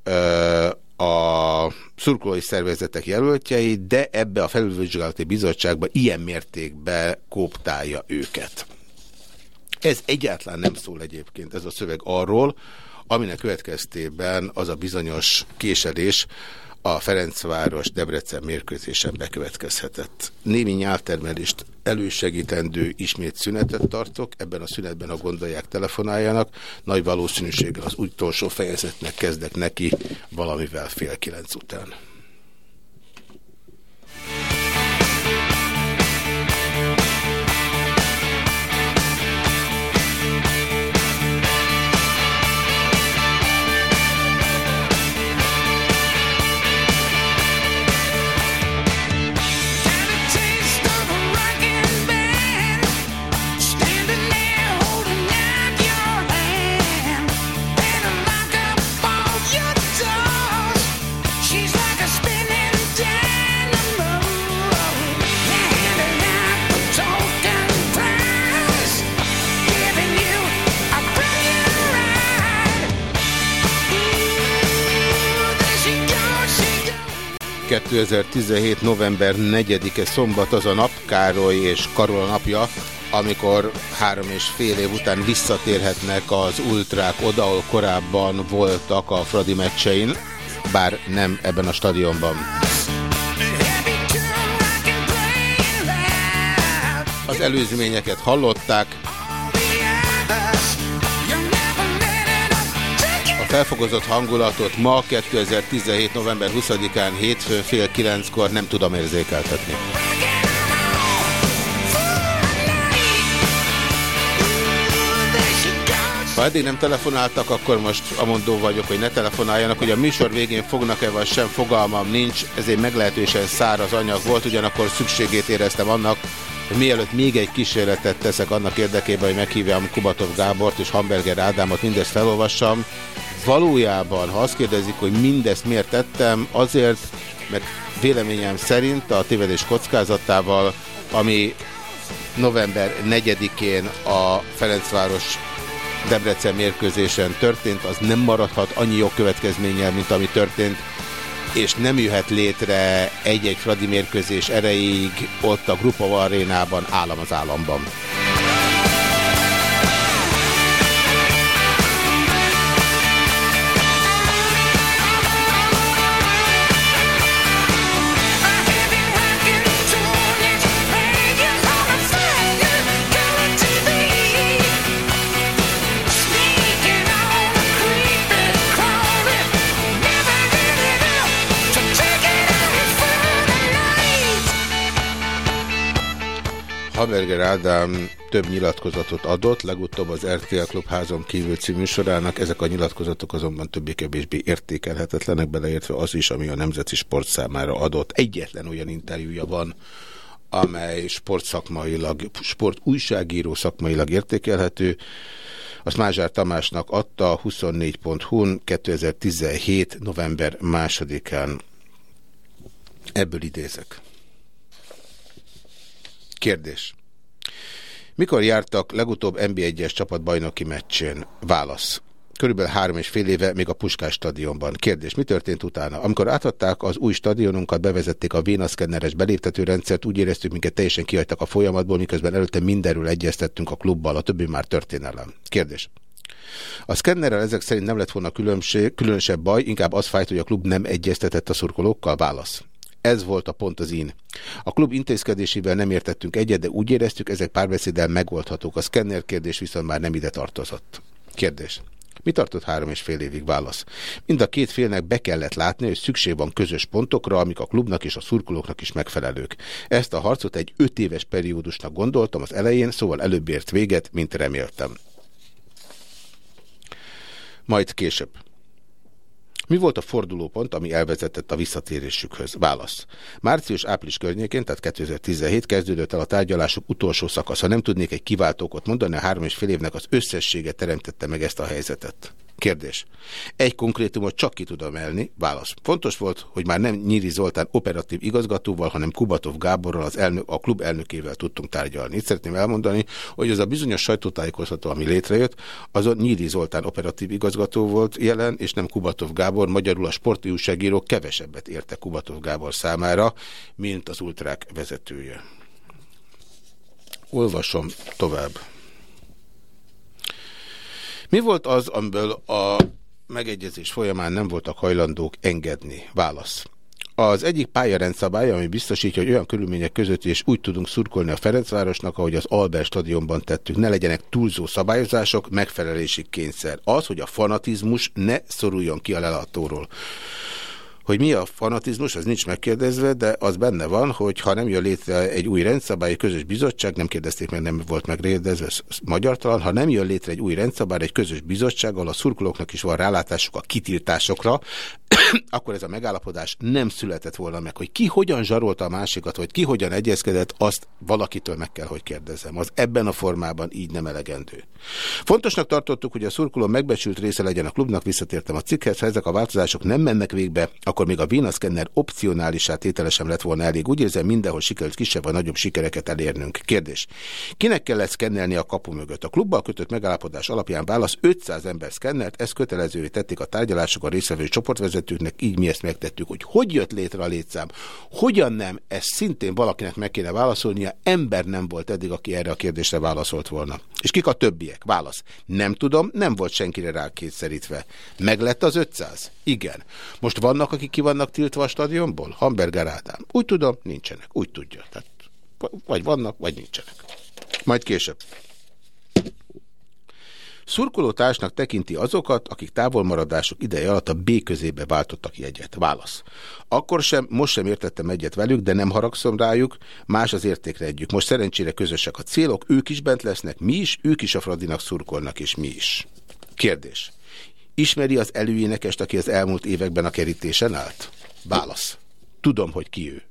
ö, a szurkolói szervezetek jelöltjei, de ebbe a felülvizsgálati bizottságba ilyen mértékben kóptálja őket. Ez egyáltalán nem szól egyébként ez a szöveg arról, aminek következtében az a bizonyos késedés, a Ferencváros Debrecen mérkőzésen bekövetkezhetett. Némi nyelvtermelést elősegítendő ismét szünetet tartok, ebben a szünetben, a gondolják, telefonáljanak, nagy valószínűséggel az utolsó fejezetnek kezdek neki valamivel fél kilenc után. 2017. november 4-e szombat az a nap, Károly és Karola napja, amikor három és fél év után visszatérhetnek az ultrák oda, ahol korábban voltak a Fradi meccsein, bár nem ebben a stadionban. Az előzményeket hallották, felfogozott hangulatot ma 2017. november 20-án hétfő fél kilenckor nem tudom érzékeltetni. Ha eddig nem telefonáltak, akkor most amondó vagyok, hogy ne telefonáljanak, hogy a műsor végén fognak-e vagy sem, fogalmam nincs, ez egy meglehetősen száraz anyag volt, ugyanakkor szükségét éreztem annak, hogy mielőtt még egy kísérletet teszek annak érdekében, hogy meghívjam Kubatov Gábort és Hamburger Ádámot, mindezt felolvassam. Valójában, ha azt kérdezik, hogy mindezt miért tettem, azért, mert véleményem szerint a tévedés kockázatával, ami november 4-én a Ferencváros Debrecen mérkőzésen történt, az nem maradhat annyi jogkövetkezménnyel, mint ami történt, és nem jöhet létre egy-egy Fradi mérkőzés erejéig ott a Grupa arénában, állam az államban. Haberger Ádám több nyilatkozatot adott, legutóbb az RTL Klubházon kívül című sorának. Ezek a nyilatkozatok azonban többé-kevésbé értékelhetetlenek, beleértve az is, ami a Nemzeti Sport számára adott. Egyetlen olyan interjúja van, amely sportszakmailag, sport újságíró szakmailag értékelhető. Azt Mázsár Tamásnak adta a 24.hu-n 2017. november másodikán. Ebből idézek. Kérdés. Mikor jártak legutóbb NB1-es csapat bajnoki meccsén? Válasz. Körülbelül három és fél éve még a Puskás stadionban. Kérdés, mi történt utána? Amikor átadták az új stadionunkat, bevezették a vénaszkenneres beléptető rendszert, úgy éreztük, minket teljesen kihagytak a folyamatból, miközben előtte mindenről egyeztettünk a klubbal, a többi már történelem. Kérdés. A szkennerrel ezek szerint nem lett volna különbség, különösebb baj, inkább az fájt, hogy a klub nem egyeztetett a szurkolókkal? Válasz. Ez volt a pont az ín. A klub intézkedésével nem értettünk egyet, de úgy éreztük, ezek párbeszéddel megoldhatók. A szkenner kérdés viszont már nem ide tartozott. Kérdés. Mi tartott három és fél évig válasz? Mind a két félnek be kellett látni, hogy szükség van közös pontokra, amik a klubnak és a szurkolóknak is megfelelők. Ezt a harcot egy öt éves periódusnak gondoltam az elején, szóval előbb ért véget, mint reméltem. Majd később. Mi volt a fordulópont, ami elvezetett a visszatérésükhöz? Válasz. Március-április környékén, tehát 2017 kezdődött el a tárgyalások utolsó szakasza. Nem tudnék egy kiváltókot mondani, a három és fél évnek az összessége teremtette meg ezt a helyzetet. Kérdés. Egy konkrétumot csak ki tudom elni. Válasz. Fontos volt, hogy már nem Nyíri Zoltán operatív igazgatóval, hanem Kubatov Gáborral, az elnök, a klub elnökével tudtunk tárgyalni. Itt szeretném elmondani, hogy az a bizonyos sajtótájékoztató, ami létrejött, azon Nyíri Zoltán operatív igazgató volt jelen, és nem Kubatov Gábor. Magyarul a sporti újságíró kevesebbet érte Kubatov Gábor számára, mint az ultrák vezetője. Olvasom tovább. Mi volt az, amiből a megegyezés folyamán nem voltak hajlandók engedni? Válasz. Az egyik pályarendszabály, ami biztosítja, hogy olyan körülmények között és úgy tudunk szurkolni a Ferencvárosnak, ahogy az Albert stadionban tettük. Ne legyenek túlzó szabályozások, megfelelési kényszer. Az, hogy a fanatizmus ne szoruljon ki a lelatóról. Hogy mi a fanatizmus, az nincs megkérdezve, de az benne van, hogy ha nem jön létre egy új rendszabály, egy közös bizottság, nem kérdezték meg, nem volt megkérdezve, magyartalan, ha nem jön létre egy új rendszabály, egy közös bizottság, ahol a szurkolóknak is van rálátásuk a kitiltásokra, akkor ez a megállapodás nem született volna meg. Hogy ki hogyan zsarolta a másikat, vagy ki hogyan egyezkedett, azt valakitől meg kell, hogy kérdezem. Az ebben a formában így nem elegendő. Fontosnak tartottuk, hogy a szurkoló megbecsült része legyen a klubnak, visszatértem a cikkhez, ha ezek a változások nem mennek végbe, akkor még a Vénaszkenner opcionálisá tétele sem lett volna elég. Úgy érzem, mindenhol sikerült kisebb vagy nagyobb sikereket elérnünk. Kérdés. Kinek kellett szkennelni a kapu mögött? A klubbal kötött megállapodás alapján válasz 500 ember szkennelt, ezt kötelezővé tették a tárgyalások a részvevő csoportvezetőknek, így mi ezt megtettük. Hogy hogy jött létre a létszám? Hogyan nem? Ez szintén valakinek meg kéne válaszolnia. Ember nem volt eddig, aki erre a kérdésre válaszolt volna. És kik a többiek? Válasz. Nem tudom, nem volt senkire rá kétszerítve. Meg lett az 500? Igen. Most vannak, akik ki vannak tiltva a stadionból? Hamburger Ádám. Úgy tudom, nincsenek. Úgy tudja. Tehát, vagy vannak, vagy nincsenek. Majd később. Szurkolótársnak tekinti azokat, akik távolmaradások ideje alatt a B közébe váltottak jegyet. Válasz. Akkor sem, most sem értettem egyet velük, de nem haragszom rájuk, más az értékre együk. Most szerencsére közösek a célok, ők is bent lesznek, mi is, ők is a Fradinak szurkolnak, és mi is. Kérdés. Ismeri az előénekest, aki az elmúlt években a kerítésen állt? Válasz. Tudom, hogy ki ő.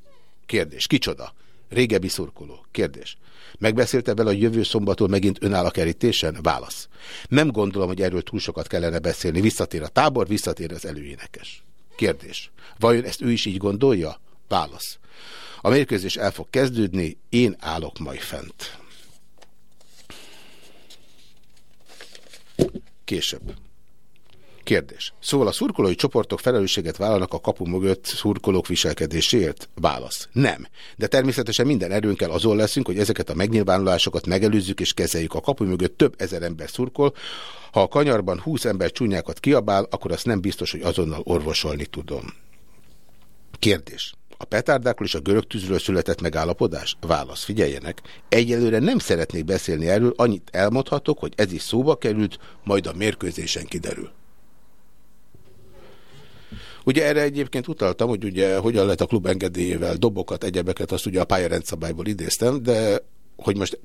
Kérdés. Kicsoda? Régebbi szurkoló. Kérdés. Megbeszélte vele a jövő szombaton megint önáll a kerítésen? Válasz. Nem gondolom, hogy erről túl sokat kellene beszélni. Visszatér a tábor, visszatér az előénekes. Kérdés. Vajon ezt ő is így gondolja? Válasz. A mérkőzés el fog kezdődni, én állok majd fent. Később. Kérdés. Szóval a szurkolói csoportok felelősséget vállalnak a kapu mögött szurkolók viselkedéséért? Válasz. Nem. De természetesen minden erőnkkel azon leszünk, hogy ezeket a megnyilvánulásokat megelőzzük és kezeljük. A kapu mögött több ezer ember szurkol. Ha a kanyarban 20 ember csúnyákat kiabál, akkor azt nem biztos, hogy azonnal orvosolni tudom. Kérdés. A petárdákról és a görög tűzről született megállapodás? Válasz, figyeljenek. Egyelőre nem szeretnék beszélni erről, annyit elmondhatok, hogy ez is szóba került, majd a mérkőzésen kiderül. Ugye erre egyébként utaltam, hogy ugye hogyan lehet a klub engedélyével dobokat, egyebeket, azt ugye a pályarendszabályból idéztem, de hogy most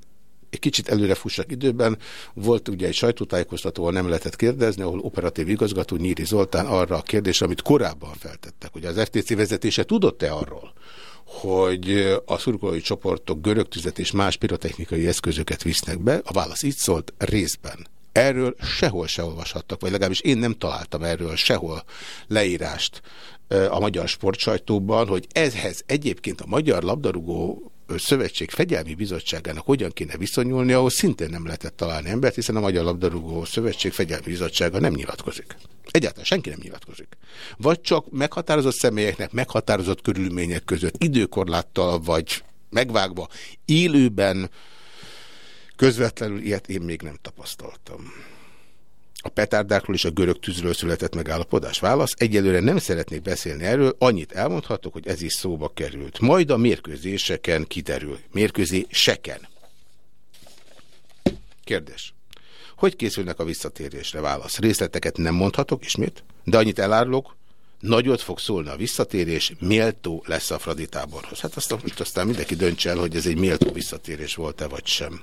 egy kicsit előre fussak időben, volt ugye egy sajtótájékoztató, ahol nem lehetett kérdezni, ahol operatív igazgató Nyíri Zoltán arra a kérdés, amit korábban feltettek, hogy az FTC vezetése tudott-e arról, hogy a szurkolói csoportok görög tüzet és más pirotechnikai eszközöket visznek be? A válasz így szólt, részben. Erről sehol se olvashattak, vagy legalábbis én nem találtam erről sehol leírást a magyar sportsajtóban, hogy ezhez egyébként a Magyar Labdarúgó Szövetség Fegyelmi Bizottságának hogyan kéne viszonyulni, ahol szintén nem lehetett találni embert, hiszen a Magyar Labdarúgó Szövetség Fegyelmi Bizottsága nem nyilatkozik. Egyáltalán senki nem nyilatkozik. Vagy csak meghatározott személyeknek, meghatározott körülmények között, időkorláttal, vagy megvágva, élőben Közvetlenül ilyet én még nem tapasztaltam. A petárdákról és a görög tűzről született megállapodás válasz. Egyelőre nem szeretnék beszélni erről, annyit elmondhatok, hogy ez is szóba került. Majd a mérkőzéseken kiderül. Mérkőzéseken. Kérdés. Hogy készülnek a visszatérésre? Válasz. Részleteket nem mondhatok ismét, de annyit elárulok, nagyot fog szólni a visszatérés, méltó lesz a Fradi táborhoz. Hát azt most aztán mindenki döntse el, hogy ez egy méltó visszatérés volt-e vagy sem.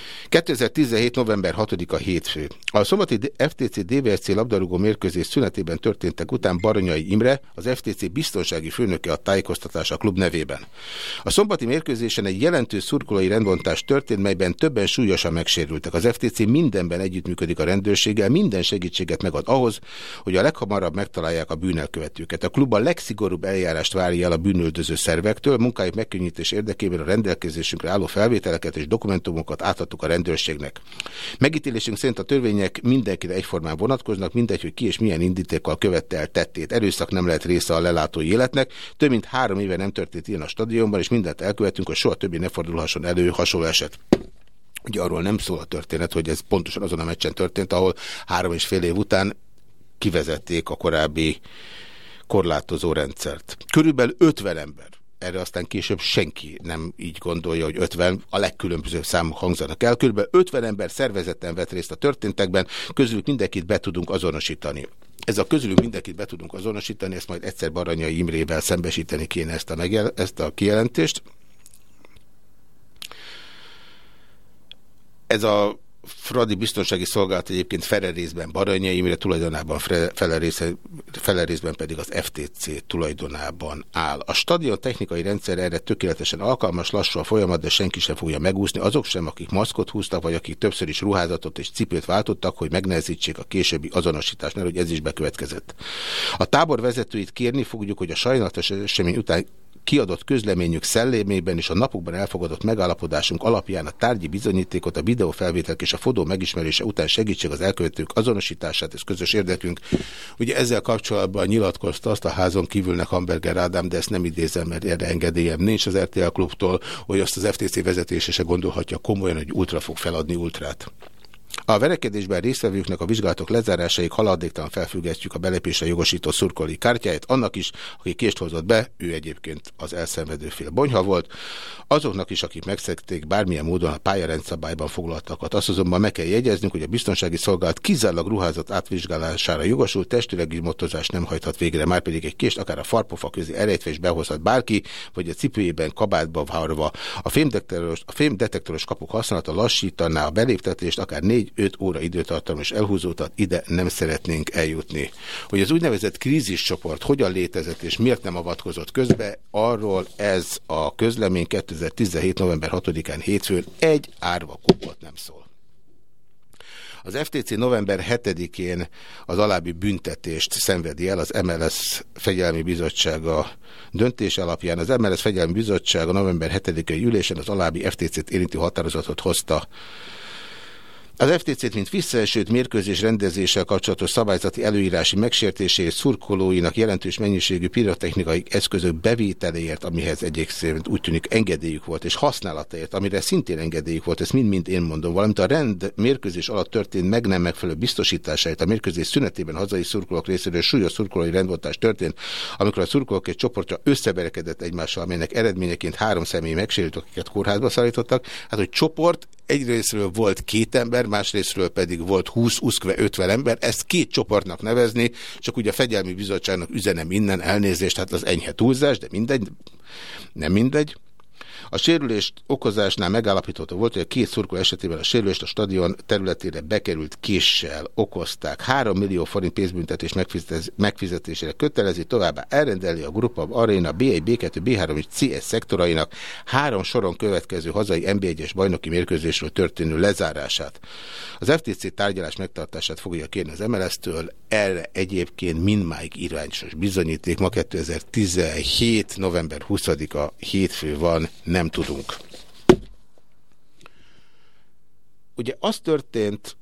2017. november 6-a hétfő. A szombati FTC DVSC labdarúgó mérkőzés szünetében történtek után Baranyai Imre, az FTC biztonsági főnöke a tájékoztatás a klub nevében. A szombati mérkőzésen egy jelentős szurkolói rendbontás történt, melyben többen súlyosan megsérültek. Az FTC mindenben együttműködik a rendőrséggel, minden segítséget megad ahhoz, hogy a leghamarabb megtalálják a bűnelkövetőket. A klub a legszigorúbb eljárást várja el a bűnöldöző szervektől, munkájuk megkönnyítés érdekében a rendelkezésünkre álló felvételeket és dokumentumokat átadtuk a rendőrségnek. Megítélésünk szerint a törvények mindenkire egyformán vonatkoznak, mindegy, hogy ki és milyen indítékkal követte el tettét. Erőszak nem lehet része a lelátói életnek. Több mint három éve nem történt ilyen a stadionban, és mindent elkövetünk, hogy soha többé ne fordulhasson elő hasonló eset. Ugye arról nem szól a történet, hogy ez pontosan azon a meccsen történt, ahol három és fél év után kivezették a korábbi korlátozó rendszert. Körülbelül 50 ember erre aztán később senki nem így gondolja, hogy 50, a legkülönbözőbb számok hangzanak el. Kb. 50 ember szervezetten vett részt a történtekben, közülük mindenkit be tudunk azonosítani. Ez a közülük mindenkit be tudunk azonosítani, ezt majd egyszer Baranyai Imrével szembesíteni kéne ezt a, megjel, ezt a kijelentést. Ez a Fradi biztonsági szolgálat egyébként fele részben Baranya Imre tulajdonában, fele, része, fele részben pedig az FTC tulajdonában áll. A stadion technikai rendszer erre tökéletesen alkalmas, lassú a folyamat, de senki sem fogja megúszni. Azok sem, akik maszkot húztak, vagy akik többször is ruházatot és cipőt váltottak, hogy megnehezítsék a későbbi azonosítást, mert hogy ez is bekövetkezett. A tábor vezetőit kérni fogjuk, hogy a sajnálatos esemény után kiadott közleményük szellémében és a napokban elfogadott megállapodásunk alapján a tárgyi bizonyítékot, a videófelvételek és a fotó megismerése után segítség az elkövetők azonosítását, ez közös érdekünk. Ugye ezzel kapcsolatban nyilatkozta azt a házon kívülnek Hamburger Ádám, de ezt nem idézem, mert erre engedélyem nincs az RTL klubtól, hogy azt az FTC vezetése se gondolhatja komolyan, hogy ultra fog feladni ultrát. A verekedésben résztvevőknek a vizsgálatok lezárásaig haladéktalan felfüggesztjük a belépésre jogosító szurkolói kártyáját, annak is, aki kést hozott be, ő egyébként az elszenvedő fél bonyha volt, azoknak is, akik megszekték bármilyen módon a pályarendszabályban foglaltakat. Azt azonban meg kell jegyeznünk, hogy a biztonsági szolgálat kizárólag ruházat átvizsgálására jogosult, testülegi motozás nem hajthat végre, már pedig egy kést akár a farpofa közé elejtve is behozhat bárki, vagy a cipőjében kabátba várva. A fémdetektoros, a fémdetektoros kapuk használata lassítaná a beléptetést, akár 4-5 óra időtartalmas elhúzódhat, ide nem szeretnénk eljutni. Hogy az úgynevezett kríziscsoport hogyan létezett és miért nem avatkozott közbe, arról ez a közlemény 2017. november 6-án hétfőn egy árva kupot nem szól. Az FTC november 7-én az alábbi büntetést szenvedi el az MLS Fegyelmi Bizottsága döntés alapján. Az MLS Fegyelmi Bizottsága november 7-i ülésen az alábbi FTC-t érintő határozatot hozta az FTC-t, mint visszaesőt mérkőzés rendezéssel kapcsolatos szabályzati előírási megsértéséért szurkolóinak jelentős mennyiségű pirotechnikai eszközök bevételéért, amihez egyébként úgy tűnik engedélyük volt, és használatáért, amire szintén engedélyük volt, ezt mind-mind én mondom, valamint a rend mérkőzés alatt történt meg nem megfelelő biztosításáért, a mérkőzés szünetében hazai szurkolók részéről súlyos szurkolói rendvoltás történt, amikor a szurkolók egy csoportja összeverekedett egymással, amelynek eredményeként három személy megsérült, akiket kórházba szállítottak. Hát, hogy csoport egyrésztről volt két ember, másrésztről pedig volt 20-50 ember, ezt két csoportnak nevezni, csak ugye a Fegyelmi Bizottságnak üzenem innen elnézést, hát az enyhe túlzás, de mindegy, nem mindegy. A sérülést okozásnál megállapítható volt, hogy a két szurkó esetében a sérülést a stadion területére bekerült késsel okozták. 3 millió forint pénzbüntetés megfizetésére kötelezi, továbbá elrendeli a Grupa Arena B1, B2, B3 és CS szektorainak három soron következő hazai NB1-es bajnoki mérkőzésről történő lezárását. Az FTC tárgyalás megtartását fogja kérni az MLS-től, erre egyébként mindmáig irányos bizonyíték. Ma 2017. november 20-a hétfő van, nem tudunk. Ugye az történt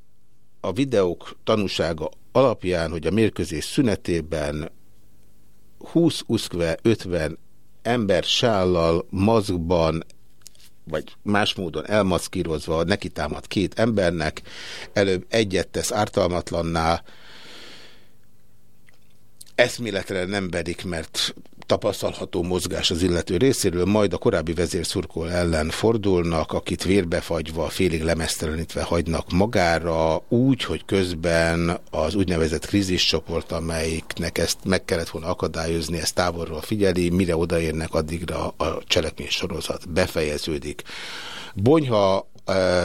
a videók tanúsága alapján, hogy a mérkőzés szünetében 20-50 ember sállal, mazgban, vagy más módon elmaszkírozva neki támad két embernek, előbb egyet tesz ártalmatlanná, eszméletre nem bedik, mert tapasztalható mozgás az illető részéről, majd a korábbi vezérszurkol ellen fordulnak, akit vérbefagyva, félig lemesztelenítve hagynak magára, úgy, hogy közben az úgynevezett kríziscsoport, amelyiknek ezt meg kellett volna akadályozni, ezt távolról figyeli, mire odaérnek, addigra a cselekmény sorozat befejeződik. Bonyha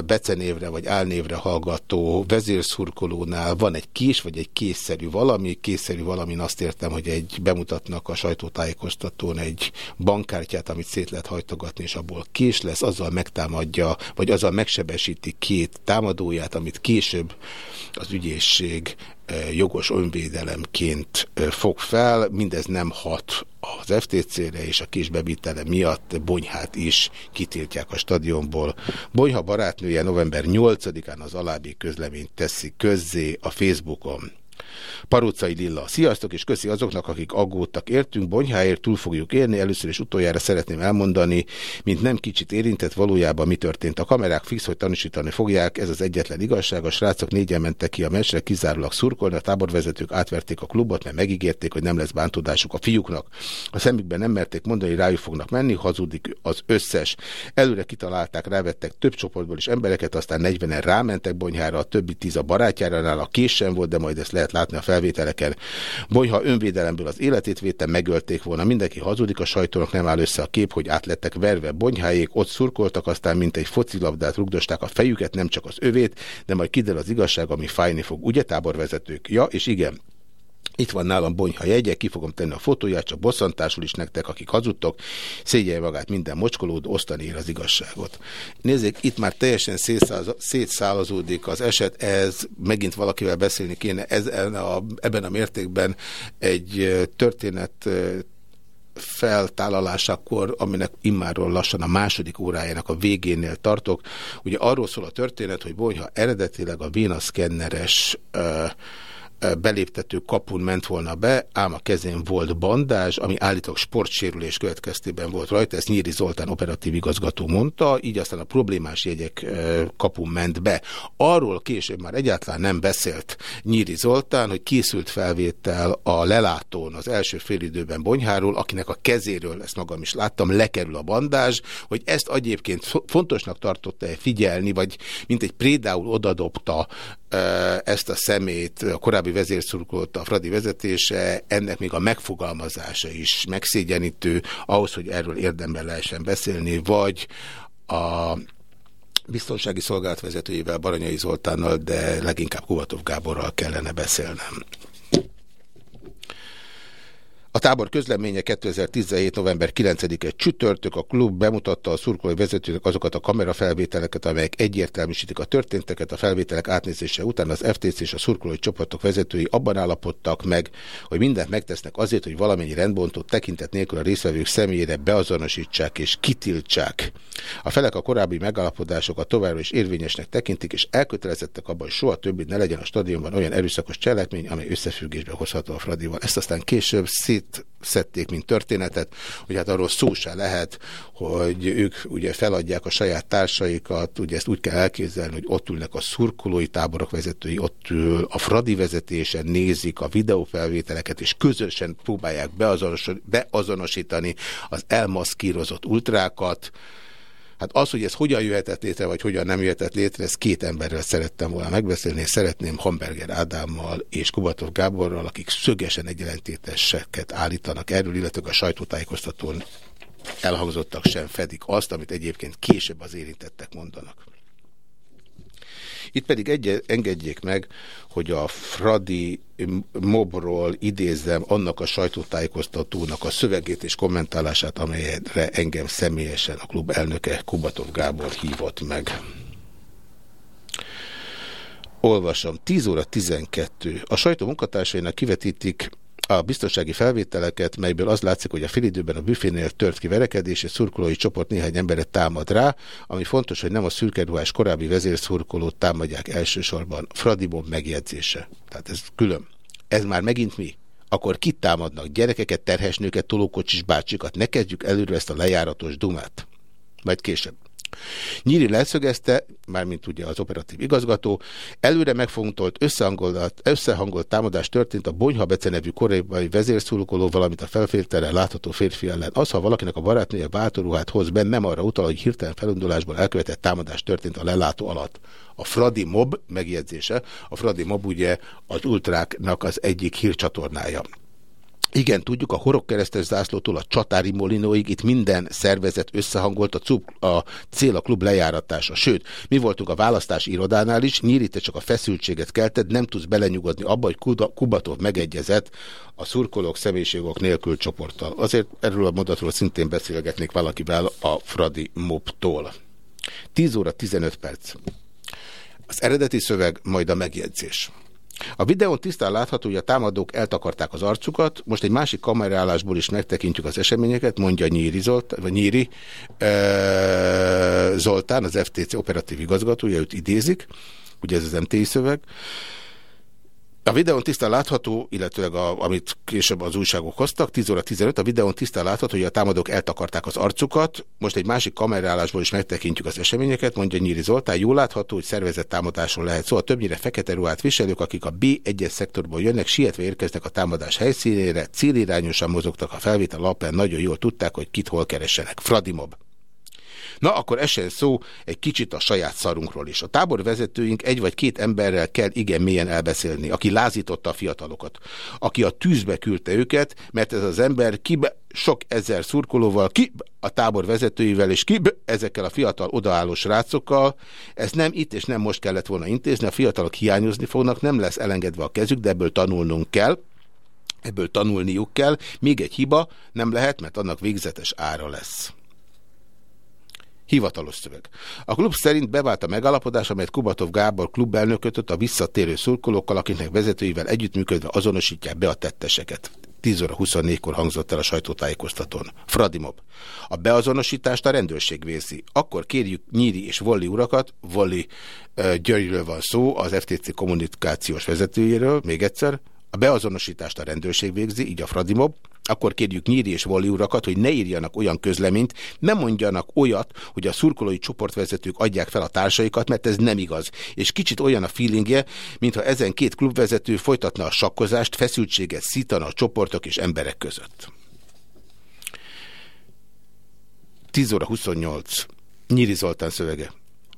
becenévre vagy álnévre hallgató vezérszurkolónál van egy kés vagy egy készszerű valami. Készszerű valamin azt értem, hogy egy bemutatnak a sajtótájékoztatón egy bankkártyát, amit szét lehet hajtogatni, és abból kés lesz, azzal megtámadja, vagy azzal megsebesíti két támadóját, amit később az ügyészség jogos önvédelemként fog fel. Mindez nem hat az FTC-re, és a kisbevitele miatt Bonyhát is kitiltják a stadionból. Bonyha barátnője november 8-án az alábbi közleményt teszi közzé a Facebookon. Parucai Lilla. Sziasztok, és köszi azoknak, akik aggódtak értünk. Bonyháért túl fogjuk érni. Először is utoljára szeretném elmondani, mint nem kicsit érintett valójában mi történt. A kamerák fix, hogy tanúsítani fogják, ez az egyetlen igazság. A srácok négyen mentek ki a meccsre, kizárólag szurkolni, a táborvezetők átverték a klubot, mert megígérték, hogy nem lesz bántódásuk a fiúknak. A szemükben nem merték mondani, rájuk fognak menni, hazudik az összes. Előre kitalálták, rávettek több csoportból is embereket, aztán 40-en rámentek Bonyhára, a többi tíz a barátjára, a késen volt, de majd ezt lehet látni a felvételeken. Bonyha önvédelemből az életét védte, megölték volna. Mindenki hazudik, a sajtónak nem áll össze a kép, hogy átlettek verve bonyháék, ott szurkoltak, aztán mint egy focilabdát rugdosták a fejüket, nem csak az övét, de majd kiderül az igazság, ami fájni fog. Ugye táborvezetők? Ja, és igen, itt van nálam Bonyha jegye, ki fogom tenni a fotóját, csak bosszantásul is nektek, akik hazudtok, szégyelj magát minden mocskolód, osztani ér az igazságot. Nézzék, itt már teljesen szétszálazódik az eset, ez megint valakivel beszélni kéne, ez, a, ebben a mértékben egy történet feltállalásakor, aminek immáról lassan a második órájának a végénél tartok. Ugye arról szól a történet, hogy Bonyha eredetileg a vénaszkenneres uh, beléptető kapun ment volna be, ám a kezén volt bandázs, ami állítólag sportsérülés következtében volt rajta, ezt Nyíri Zoltán operatív igazgató mondta, így aztán a problémás jegyek kapun ment be. Arról később már egyáltalán nem beszélt Nyíri Zoltán, hogy készült felvétel a lelátón az első félidőben Bonyháról, akinek a kezéről, ezt magam is láttam, lekerül a bandázs, hogy ezt egyébként fontosnak tartotta -e figyelni, vagy mint egy prédául odadobta ezt a szemét, a korábbi vezérszurkolót, a Fradi vezetése, ennek még a megfogalmazása is megszégyenítő, ahhoz, hogy erről érdemben lehessen beszélni, vagy a biztonsági szolgálat vezetőjével, Baranyai Zoltánnal, de leginkább Kubatov Gáborral kellene beszélnem. A tábor közleménye 2017. november 9-e csütörtök. A klub bemutatta a szurkolói vezetőnek azokat a kamerafelvételeket, amelyek egyértelműsítik a történteket. A felvételek átnézése után az FTC és a szurkolói csoportok vezetői abban állapodtak meg, hogy mindent megtesznek azért, hogy valamennyi rendbontót tekintet nélkül a részvevők személyére beazonosítsák és kitiltsák. A felek a korábbi megállapodásokat továbbra is érvényesnek tekintik, és elkötelezettek abban, hogy soha többé ne legyen a stadionban olyan erőszakos cselekmény, amely összefüggésbe hozható a Fradival. Ezt aztán később szét szedték, mint történetet, hogy hát arról szó se lehet, hogy ők ugye feladják a saját társaikat, ugye ezt úgy kell elképzelni, hogy ott ülnek a szurkolói táborok vezetői, ott ül a Fradi vezetésen, nézik a videófelvételeket, és közösen próbálják beazonosítani az elmaszkírozott ultrákat, Hát az, hogy ez hogyan jöhetett létre, vagy hogyan nem jöhetett létre, ezt két emberrel szerettem volna megbeszélni, és szeretném Hamburger Ádámmal és Kubatov Gáborral, akik szögesen egyenlentéteseket állítanak erről, illetve a sajtótájékoztatón elhangzottak sem fedik azt, amit egyébként később az érintettek mondanak. Itt pedig egy, engedjék meg, hogy a Fradi mobról idézzem annak a sajtótájékoztatónak a szövegét és kommentálását, amelyre engem személyesen a klub elnöke Kubatov Gábor hívott meg. Olvasom, 10 óra 12. A sajtó munkatársainak kivetítik a biztonsági felvételeket, melyből az látszik, hogy a félidőben a büfénél tört ki verekedés, és szurkolói csoport néhány emberet támad rá, ami fontos, hogy nem a szürkeruhás korábbi vezérszurkolót támadják elsősorban. Fradibon megjegyzése. Tehát ez külön. Ez már megint mi? Akkor kit támadnak? Gyerekeket, terhesnőket, tolókocsis bácsikat? Ne kezdjük előre ezt a lejáratos dumát. Majd később. Nyíri leszögezte, mármint ugye az operatív igazgató, előre megfontolt, összehangolt, összehangolt támadás történt a Bonyha Bece nevű korai vezérszurkoló, valamint a felféltere látható férfi ellen. Az, ha valakinek a barátnője váltóruhát hoz be, nem arra utal, hogy hirtelen felindulásból elkövetett támadás történt a lelátó alatt. A Fradi Mob megjegyzése, a Fradi Mob ugye az ultráknak az egyik hírcsatornája. Igen, tudjuk, a horogkeresztes zászlótól a csatári molinóig itt minden szervezet összehangolt a, cub, a cél a klub lejáratása. Sőt, mi voltunk a választási irodánál is, nyíri csak a feszültséget kelted, nem tudsz belenyugodni abba, hogy Kubatov megegyezett a szurkolók személyiségok nélkül csoporttal. Azért erről a mondatról szintén beszélgetnék valakivel a Fradi Mob-tól. 10 óra 15 perc. Az eredeti szöveg, majd a megjegyzés. A videón tisztán látható, hogy a támadók eltakarták az arcukat, most egy másik kamerálásból is megtekintjük az eseményeket, mondja Nyíri, Zolt, vagy Nyíri Zoltán, az FTC operatív igazgatója, őt idézik, ugye ez az MTI szöveg, a videón tisztán látható, illetőleg a, amit később az újságok hoztak, 10 óra 15, a videón tisztán látható, hogy a támadók eltakarták az arcukat. Most egy másik kamerálásból is megtekintjük az eseményeket, mondja Nyíri Zoltán. Jól látható, hogy szervezett támadásról lehet szó. Szóval többnyire fekete ruhát viselők, akik a B1-es szektorból jönnek, sietve érkeznek a támadás helyszínére, célirányosan mozogtak a felvétel alapján, nagyon jól tudták, hogy kit hol keresenek. Fradimob. Na, akkor esen szó egy kicsit a saját szarunkról is. A táborvezetőink egy vagy két emberrel kell igen mélyen elbeszélni, aki lázította a fiatalokat, aki a tűzbe küldte őket, mert ez az ember kibe, sok ezer szurkolóval, ki a tábor vezetőivel, és ki ezekkel a fiatal odaálló srácokkal. Ezt nem itt és nem most kellett volna intézni, a fiatalok hiányozni fognak, nem lesz elengedve a kezük, de ebből tanulnunk kell. Ebből tanulniuk kell. Még egy hiba nem lehet, mert annak végzetes ára lesz. Hivatalos szöveg. A klub szerint bevált a megállapodás, amelyet Kubatov Gábor klubelnök kötött a visszatérő szurkolókkal, akiknek vezetőivel együttműködve azonosítják be a tetteseket. 10 óra 24-kor hangzott el a sajtótájékoztatón. Fradimob. A beazonosítást a rendőrség végzi. Akkor kérjük Nyíri és Volli urakat, Volli Györgyről van szó, az FTC kommunikációs vezetőjéről, még egyszer, a beazonosítást a rendőrség végzi, így a Fradimob, akkor kérjük Nyíri és Voli urakat, hogy ne írjanak olyan közleményt, ne mondjanak olyat, hogy a szurkolói csoportvezetők adják fel a társaikat, mert ez nem igaz. És kicsit olyan a feelingje, mintha ezen két klubvezető folytatna a sakkozást, feszültséget szítana a csoportok és emberek között. 10 óra 28. Nyíri Zoltán szövege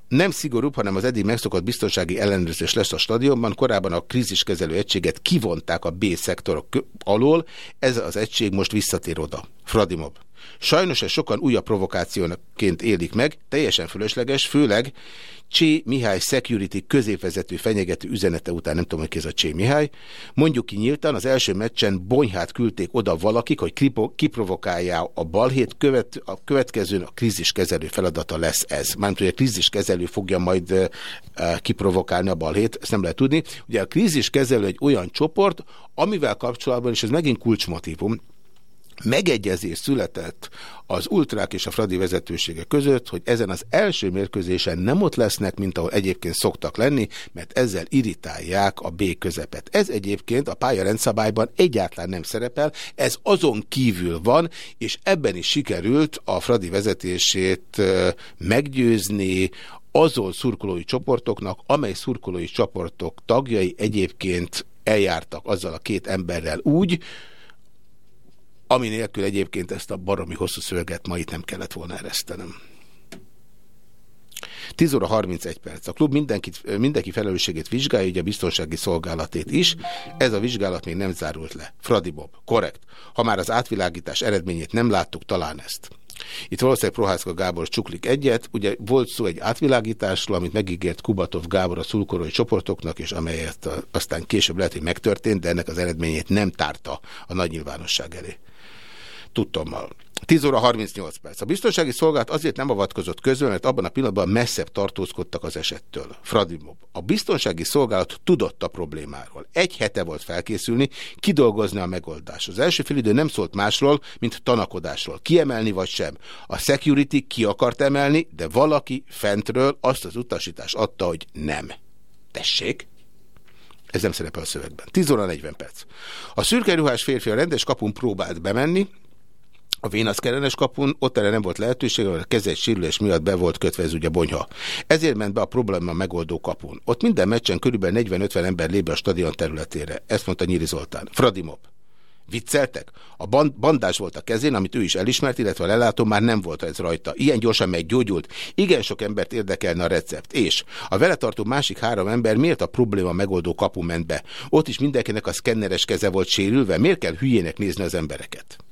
nem szigorúbb, hanem az eddig megszokott biztonsági ellenőrzés lesz a stadionban. Korábban a kríziskezelő egységet kivonták a B-szektorok alól, ez az egység most visszatér oda. Fradimob. Sajnos ez sokan újabb provokációként élik meg, teljesen fölösleges, főleg Csé Mihály Security középvezető fenyegető üzenete után, nem tudom, hogy ez a Csé Mihály, mondjuk ki nyíltan, az első meccsen Bonyhát küldték oda valakik, hogy kiprovokálja a balhét, követ, a következőn a kríziskezelő feladata lesz ez. Mármint, hogy a kríziskezelő fogja majd kiprovokálni a balhét, ezt nem lehet tudni. Ugye a kríziskezelő egy olyan csoport, amivel kapcsolatban, és ez megint kulcsmotivum, megegyezés született az ultrák és a Fradi vezetősége között, hogy ezen az első mérkőzésen nem ott lesznek, mint ahol egyébként szoktak lenni, mert ezzel irritálják a B közepet. Ez egyébként a pályarendszabályban egyáltalán nem szerepel, ez azon kívül van, és ebben is sikerült a Fradi vezetését meggyőzni, azon szurkolói csoportoknak, amely szurkolói csoportok tagjai egyébként eljártak azzal a két emberrel úgy, ami nélkül egyébként ezt a baromi hosszú szöveget ma itt nem kellett volna eresztenem. 10 óra 31 perc. A klub mindenkit, mindenki felelősségét vizsgálja, ugye a biztonsági szolgálatét is. Ez a vizsgálat még nem zárult le. Fradi Bob, korrekt. Ha már az átvilágítás eredményét nem láttuk, talán ezt. Itt valószínűleg Prohászka Gábor csuklik egyet. Ugye volt szó egy átvilágításról, amit megígért Kubatov Gábor a szulkorói csoportoknak, és amelyet aztán később lehet, hogy megtörtént, de ennek az eredményét nem tárta a nagy nyilvánosság elé tudtommal. 10 óra 38 perc. A biztonsági szolgálat azért nem avatkozott közül, mert abban a pillanatban messzebb tartózkodtak az esettől. Fradimob. A biztonsági szolgálat tudott a problémáról. Egy hete volt felkészülni, kidolgozni a megoldást. Az első félidő nem szólt másról, mint tanakodásról. Kiemelni vagy sem. A security ki akart emelni, de valaki fentről azt az utasítást adta, hogy nem. Tessék? Ez nem szerepel a szövegben. 10 óra 40 perc. A szürke ruhás férfi a rendes kapun próbált bemenni, a Vénaszkerenes kapun, ott erre nem volt lehetőség, a kezes sérülés miatt be volt kötve ez ugye bonyha. Ezért ment be a probléma megoldó kapun. Ott minden meccsen körülbelül 40-50 ember lép a stadion területére. Ezt mondta Nyíri Zoltán. Fradimop. Vicceltek? A band bandás volt a kezén, amit ő is elismert, illetve a lelátó már nem volt ez rajta. Ilyen gyorsan meggyógyult. Igen sok embert érdekelne a recept. És a vele tartó másik három ember miért a probléma megoldó kapu ment be? Ott is mindenkinek a szkenneres keze volt sérülve. Miért kell hülyének nézni az embereket?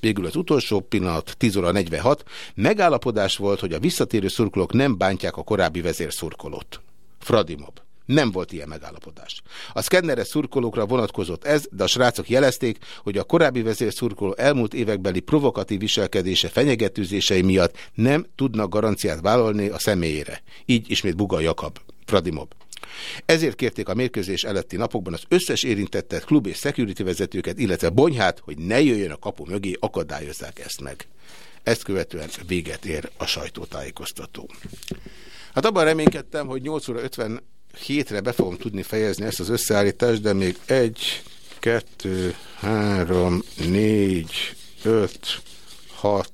Végül az utolsó pillanat, 10 óra 46, megállapodás volt, hogy a visszatérő szurkolók nem bántják a korábbi vezérszurkolót. Fradimob. Nem volt ilyen megállapodás. A szkenneres szurkolókra vonatkozott ez, de a srácok jelezték, hogy a korábbi vezérszurkoló elmúlt évekbeli provokatív viselkedése fenyegetőzései miatt nem tudnak garanciát vállalni a személyére. Így ismét Buga Jakab. Fradimob. Ezért kérték a mérkőzés előtti napokban az összes érintettet, klub és security vezetőket, illetve Bonyhát, hogy ne jöjjön a kapu mögé, akadályozzák ezt meg. Ezt követően véget ér a sajtótájékoztató. Hát abban reménykedtem, hogy 8 óra 57-re be fogom tudni fejezni ezt az összeállítást, de még 1, 2, 3, 4, 5, 6,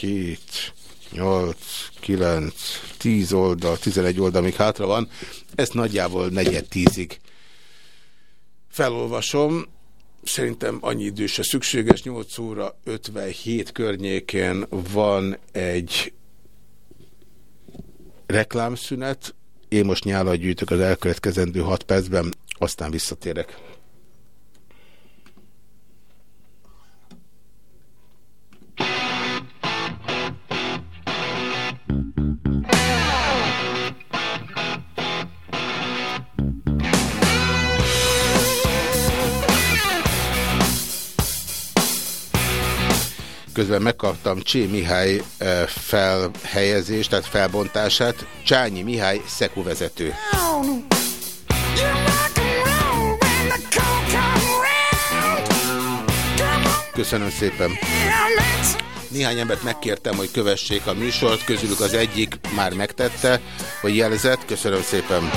7, 8, 9, 10 oldal, 11 oldal még hátra van. Ezt nagyjából negyed tízig felolvasom. Szerintem annyi idő se szükséges. 8 óra 57 környékén van egy reklámszünet. Én most nyálat gyűjtök az elkövetkezendő 6 percben, aztán visszatérek. Közben megkaptam Csé Mihály eh, felhelyezést, tehát felbontását. Csányi Mihály Szeku vezető. Köszönöm szépen. Néhány embert megkértem, hogy kövessék a műsort, közülük az egyik már megtette, hogy jelzett. Köszönöm szépen.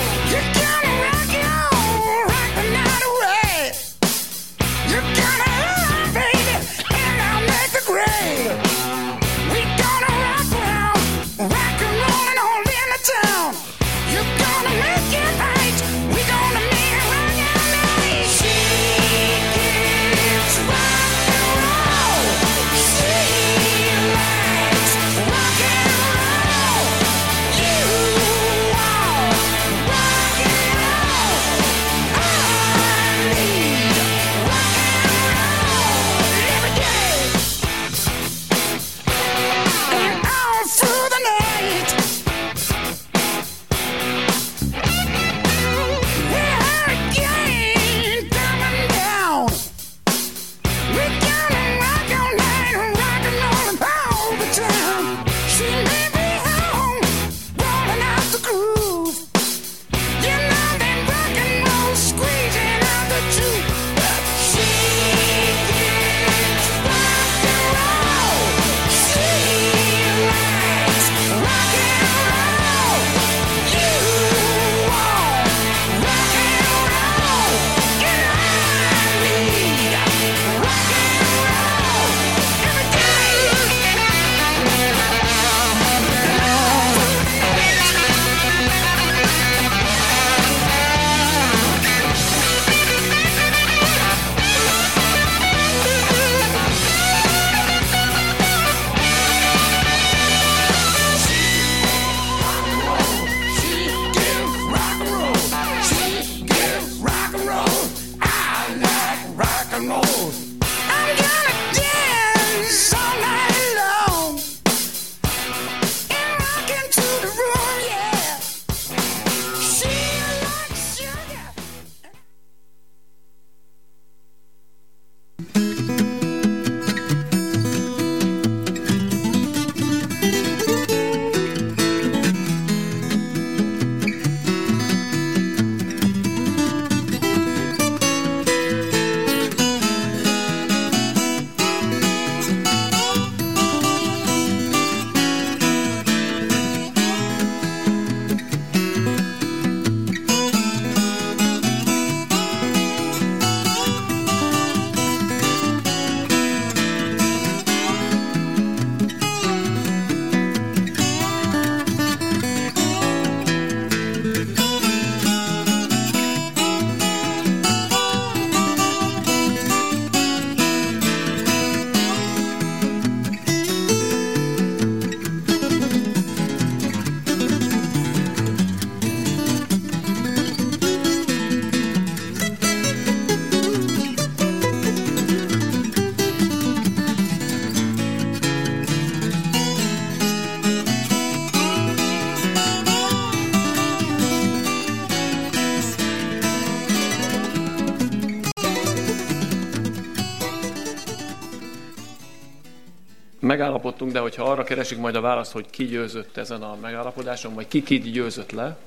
Megállapodtunk, de hogyha arra keresik majd a választ, hogy ki győzött ezen a megállapodáson, vagy ki kit győzött le,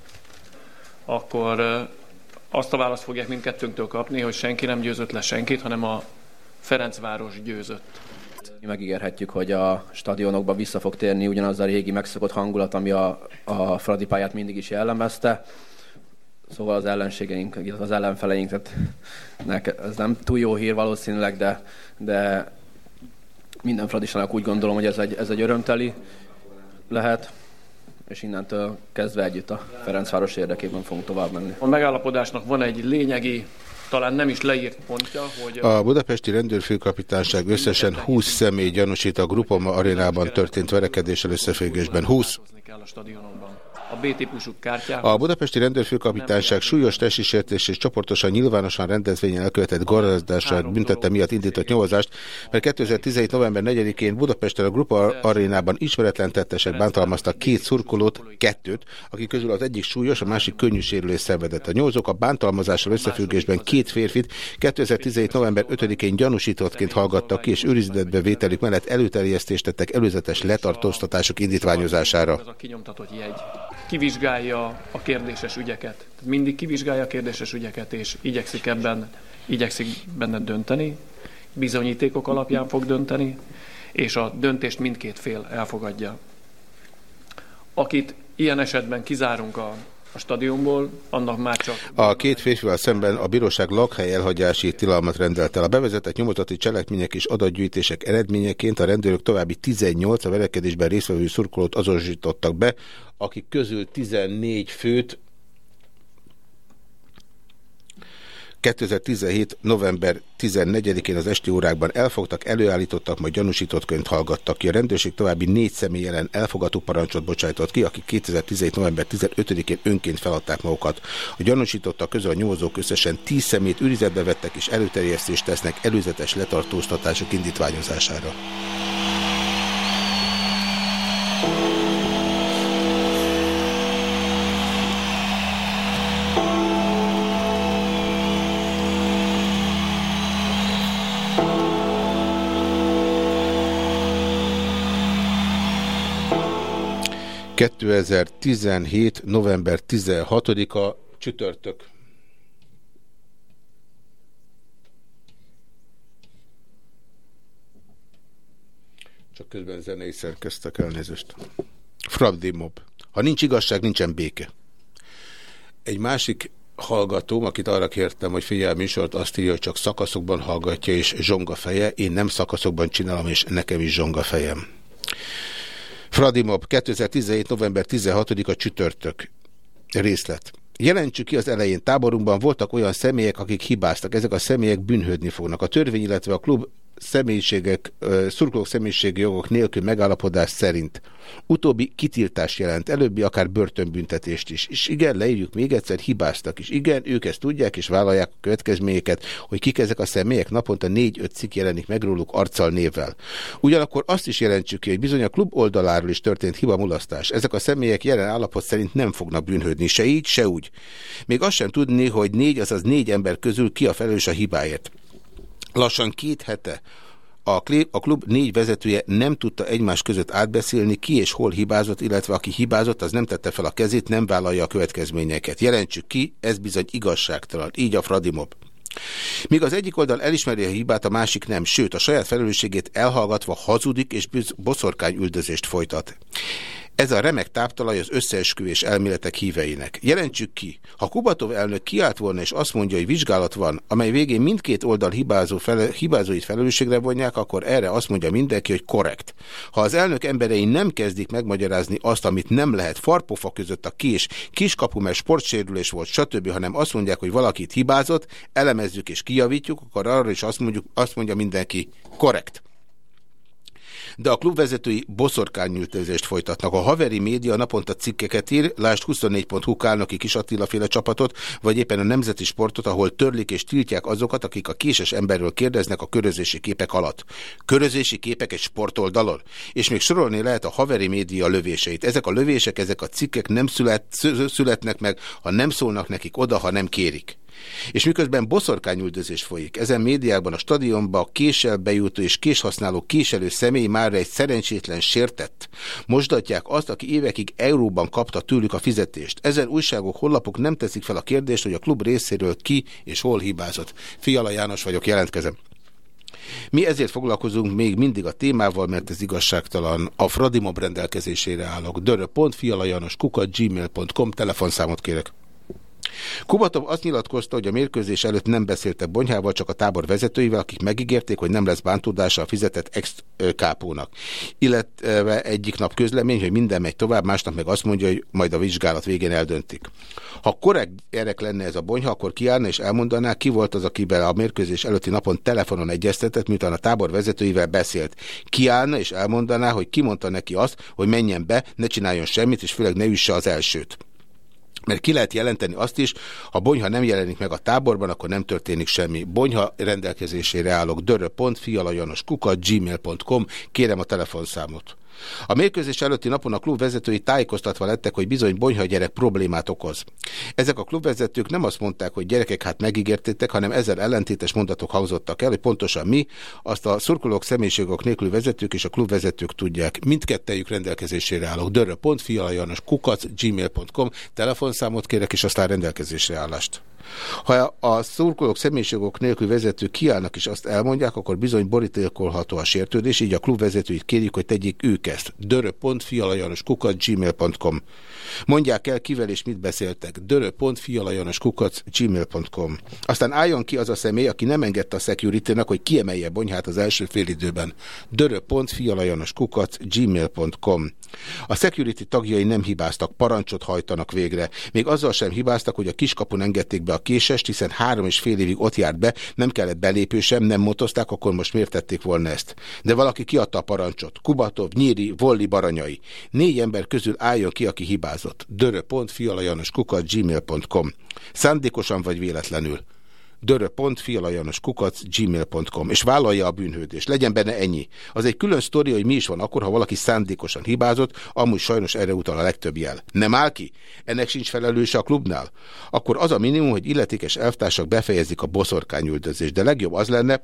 akkor azt a választ fogják mindkettőnktől kapni, hogy senki nem győzött le senkit, hanem a Ferencváros győzött. Megígérhetjük, hogy a stadionokba vissza fog térni ugyanaz a régi megszokott hangulat, ami a, a Fradi pályát mindig is jellemezte. Szóval az ellenségeink, az ellenfeleink, tehát ez nem túl jó hír valószínűleg, de, de minden fradisának úgy gondolom, hogy ez egy, ez egy örömteli lehet, és innentől kezdve együtt a Ferencváros érdekében fogunk tovább menni. A megállapodásnak van egy lényegi talán nem is leírt pontja, hogy... A budapesti rendőrfőkapitányság összesen 20 személy gyanúsít a Grupama arénában történt verekedéssel összefüggésben. 20 a B-típusú kártyához. A budapesti rendőrfőkapitányság súlyos testisértés és csoportosan nyilvánosan rendezvényen elkövetett gazdását büntette miatt indított nyomozást, mert 2017. november 4-én Budapesten a Grupa arénában ismeretlen tettesek bántalmaztak két szurkolót, kettőt, akik közül az egyik súlyos, a másik könnyű sérülés szenvedett. A nyomozók a bántalmazással összefüggésben két férfit 2017. november 5-én gyanúsítottként hallgattak ki, és őrizetbe vételük mellett előterjesztést tettek előzetes letartóztatások indítványozására. Ez a kinyomtatott jegy kivizsgálja a kérdéses ügyeket. Mindig kivizsgálja a kérdéses ügyeket, és igyekszik ebben, igyekszik benne dönteni, bizonyítékok alapján fog dönteni, és a döntést mindkét fél elfogadja. Akit ilyen esetben kizárunk a, a stadionból, annak már csak... A két férfival szemben a bíróság lakhely elhagyási tilalmat rendelt el. A bevezetett nyomozati cselekmények és adatgyűjtések eredményeként a rendőrök további 18 a verekedésben résztvevő szurkolót azonosítottak be, akik közül 14 főt 2017. november 14-én az esti órákban elfogtak, előállítottak, majd gyanúsítottként hallgattak ki. A rendőrség további négy személy ellen elfogadó parancsot bocsájtott ki, akik 2017. november 15-én önként feladták magukat. A gyanúsítottak közül a nyomozók összesen 10 szemét őrizetbe vettek és előterjesztést tesznek előzetes letartóztatások indítványozására. 2017. november 16-a csütörtök. Csak közben zenei szerkeztek elnézést. Mob. Ha nincs igazság, nincsen béke. Egy másik hallgatóm, akit arra kértem, hogy figyelj műsort, azt írja, hogy csak szakaszokban hallgatja és zsonga feje. Én nem szakaszokban csinálom, és nekem is zsonga fejem. Fradimov, 2017. november 16-a csütörtök. Részlet. Jelentsük ki az elején táborunkban voltak olyan személyek, akik hibáztak. Ezek a személyek bűnhődni fognak. A törvény, illetve a klub személyiségek, szurkolók személyiségi jogok nélkül megállapodás szerint utóbbi kitiltás jelent, előbbi akár börtönbüntetést is. És igen, leírjuk még egyszer, hibáztak is. Igen, ők ezt tudják és vállalják a következményeket, hogy kik ezek a személyek, naponta négy-öt cikk jelenik meg róluk arccal névvel. Ugyanakkor azt is jelentsük ki, hogy bizony a klub oldaláról is történt hibamulasztás. Ezek a személyek jelen állapot szerint nem fognak bűnhődni, se így, se úgy. Még azt sem tudni, hogy négy, azaz négy ember közül ki a felelős a hibáért. Lassan két hete a, klub, négy vezetője nem tudta egymás között átbeszélni, ki és hol hibázott, illetve aki hibázott, az nem tette fel a kezét, nem vállalja a következményeket. Jelentsük ki, ez bizony igazságtalan. Így a Fradimob. Míg az egyik oldal elismeri a hibát, a másik nem, sőt a saját felelősségét elhallgatva hazudik és boszorkány üldözést folytat. Ez a remek táptalaj az összeesküvés elméletek híveinek. Jelentsük ki, ha Kubatov elnök kiállt volna és azt mondja, hogy vizsgálat van, amely végén mindkét oldal hibázó fele, hibázóit felelősségre vonják, akkor erre azt mondja mindenki, hogy korrekt. Ha az elnök emberei nem kezdik megmagyarázni azt, amit nem lehet farpofa között a kés, kiskapu, mert sportsérülés volt, stb., hanem azt mondják, hogy valakit hibázott, elemezzük és kijavítjuk, akkor arra is azt, mondjuk, azt mondja mindenki, korrekt de a klubvezetői boszorkányültözést folytatnak. A haveri média naponta cikkeket ír, lásd 24.hu Kálnoki Kis Attila féle csapatot, vagy éppen a Nemzeti Sportot, ahol törlik és tiltják azokat, akik a késes emberről kérdeznek a körözési képek alatt. Körözési képek egy sportoldalon. És még sorolni lehet a haveri média lövéseit. Ezek a lövések, ezek a cikkek nem szület, születnek meg, ha nem szólnak nekik oda, ha nem kérik. És miközben boszorkányüldözés folyik, ezen médiákban a stadionba késsel bejutó és késhasználó késelő személy már egy szerencsétlen sértett. Mosdatják azt, aki évekig euróban kapta tőlük a fizetést. Ezen újságok, hollapok nem teszik fel a kérdést, hogy a klub részéről ki és hol hibázott. Fiala János vagyok, jelentkezem. Mi ezért foglalkozunk még mindig a témával, mert ez igazságtalan. A Fradimob rendelkezésére állok. dörö.fialajanos kukat gmail.com telefonszámot kérek. Kubatov azt nyilatkozta, hogy a mérkőzés előtt nem beszéltek Bonyhával, csak a tábor vezetőivel, akik megígérték, hogy nem lesz bántódása a fizetett ex-kápónak. Illetve egyik nap közlemény, hogy minden megy tovább, másnap meg azt mondja, hogy majd a vizsgálat végén eldöntik. Ha korrekt gyerek lenne ez a Bonyha, akkor kiállna és elmondaná, ki volt az, akivel a mérkőzés előtti napon telefonon egyeztetett, miután a tábor vezetőivel beszélt. Kiállna és elmondaná, hogy kimondta neki azt, hogy menjen be, ne csináljon semmit, és főleg ne üsse az elsőt. Mert ki lehet jelenteni azt is, ha Bonyha nem jelenik meg a táborban, akkor nem történik semmi. Bonyha rendelkezésére állok dörö.fialajanoskukat gmail.com, kérem a telefonszámot. A mérkőzés előtti napon a klub vezetői tájékoztatva lettek, hogy bizony bonyha gyerek problémát okoz. Ezek a klubvezetők nem azt mondták, hogy gyerekek hát megígértétek, hanem ezzel ellentétes mondatok hangzottak el, hogy pontosan mi, azt a szurkolók személyiségok nélkül vezetők és a klubvezetők tudják. Mindkettejük rendelkezésére állok. Dörö.fialajanos kukac gmail.com telefonszámot kérek, és aztán rendelkezésre állást. Ha a szurkolók személyiségok nélkül vezető kiállnak és azt elmondják, akkor bizony borítékolható a sértődés, így a klub vezetőit kérjük, hogy tegyék ők ezt. kukat gmail.com Mondják el, kivel és mit beszéltek. kukat gmail.com Aztán álljon ki az a személy, aki nem engedte a security hogy kiemelje bonyhát az első félidőben. kukat gmail.com A security tagjai nem hibáztak, parancsot hajtanak végre. Még azzal sem hibáztak, hogy a kiskapun engedték be a késest, hiszen három és fél évig ott járt be, nem kellett belépő sem, nem motozták, akkor most miért tették volna ezt? De valaki kiadta a parancsot. Kubatov, Nyíri, Volli, Baranyai. Négy ember közül álljon ki, aki hibázott. dörö.fialajanoskukat gmail.com Szándékosan vagy véletlenül gmail.com és vállalja a bűnhődést. Legyen benne ennyi. Az egy külön sztori, hogy mi is van akkor, ha valaki szándékosan hibázott, amúgy sajnos erre utal a legtöbb jel. Nem áll ki? Ennek sincs felelőse a klubnál? Akkor az a minimum, hogy illetékes elvtársak befejezik a boszorkányüldözést, de legjobb az lenne,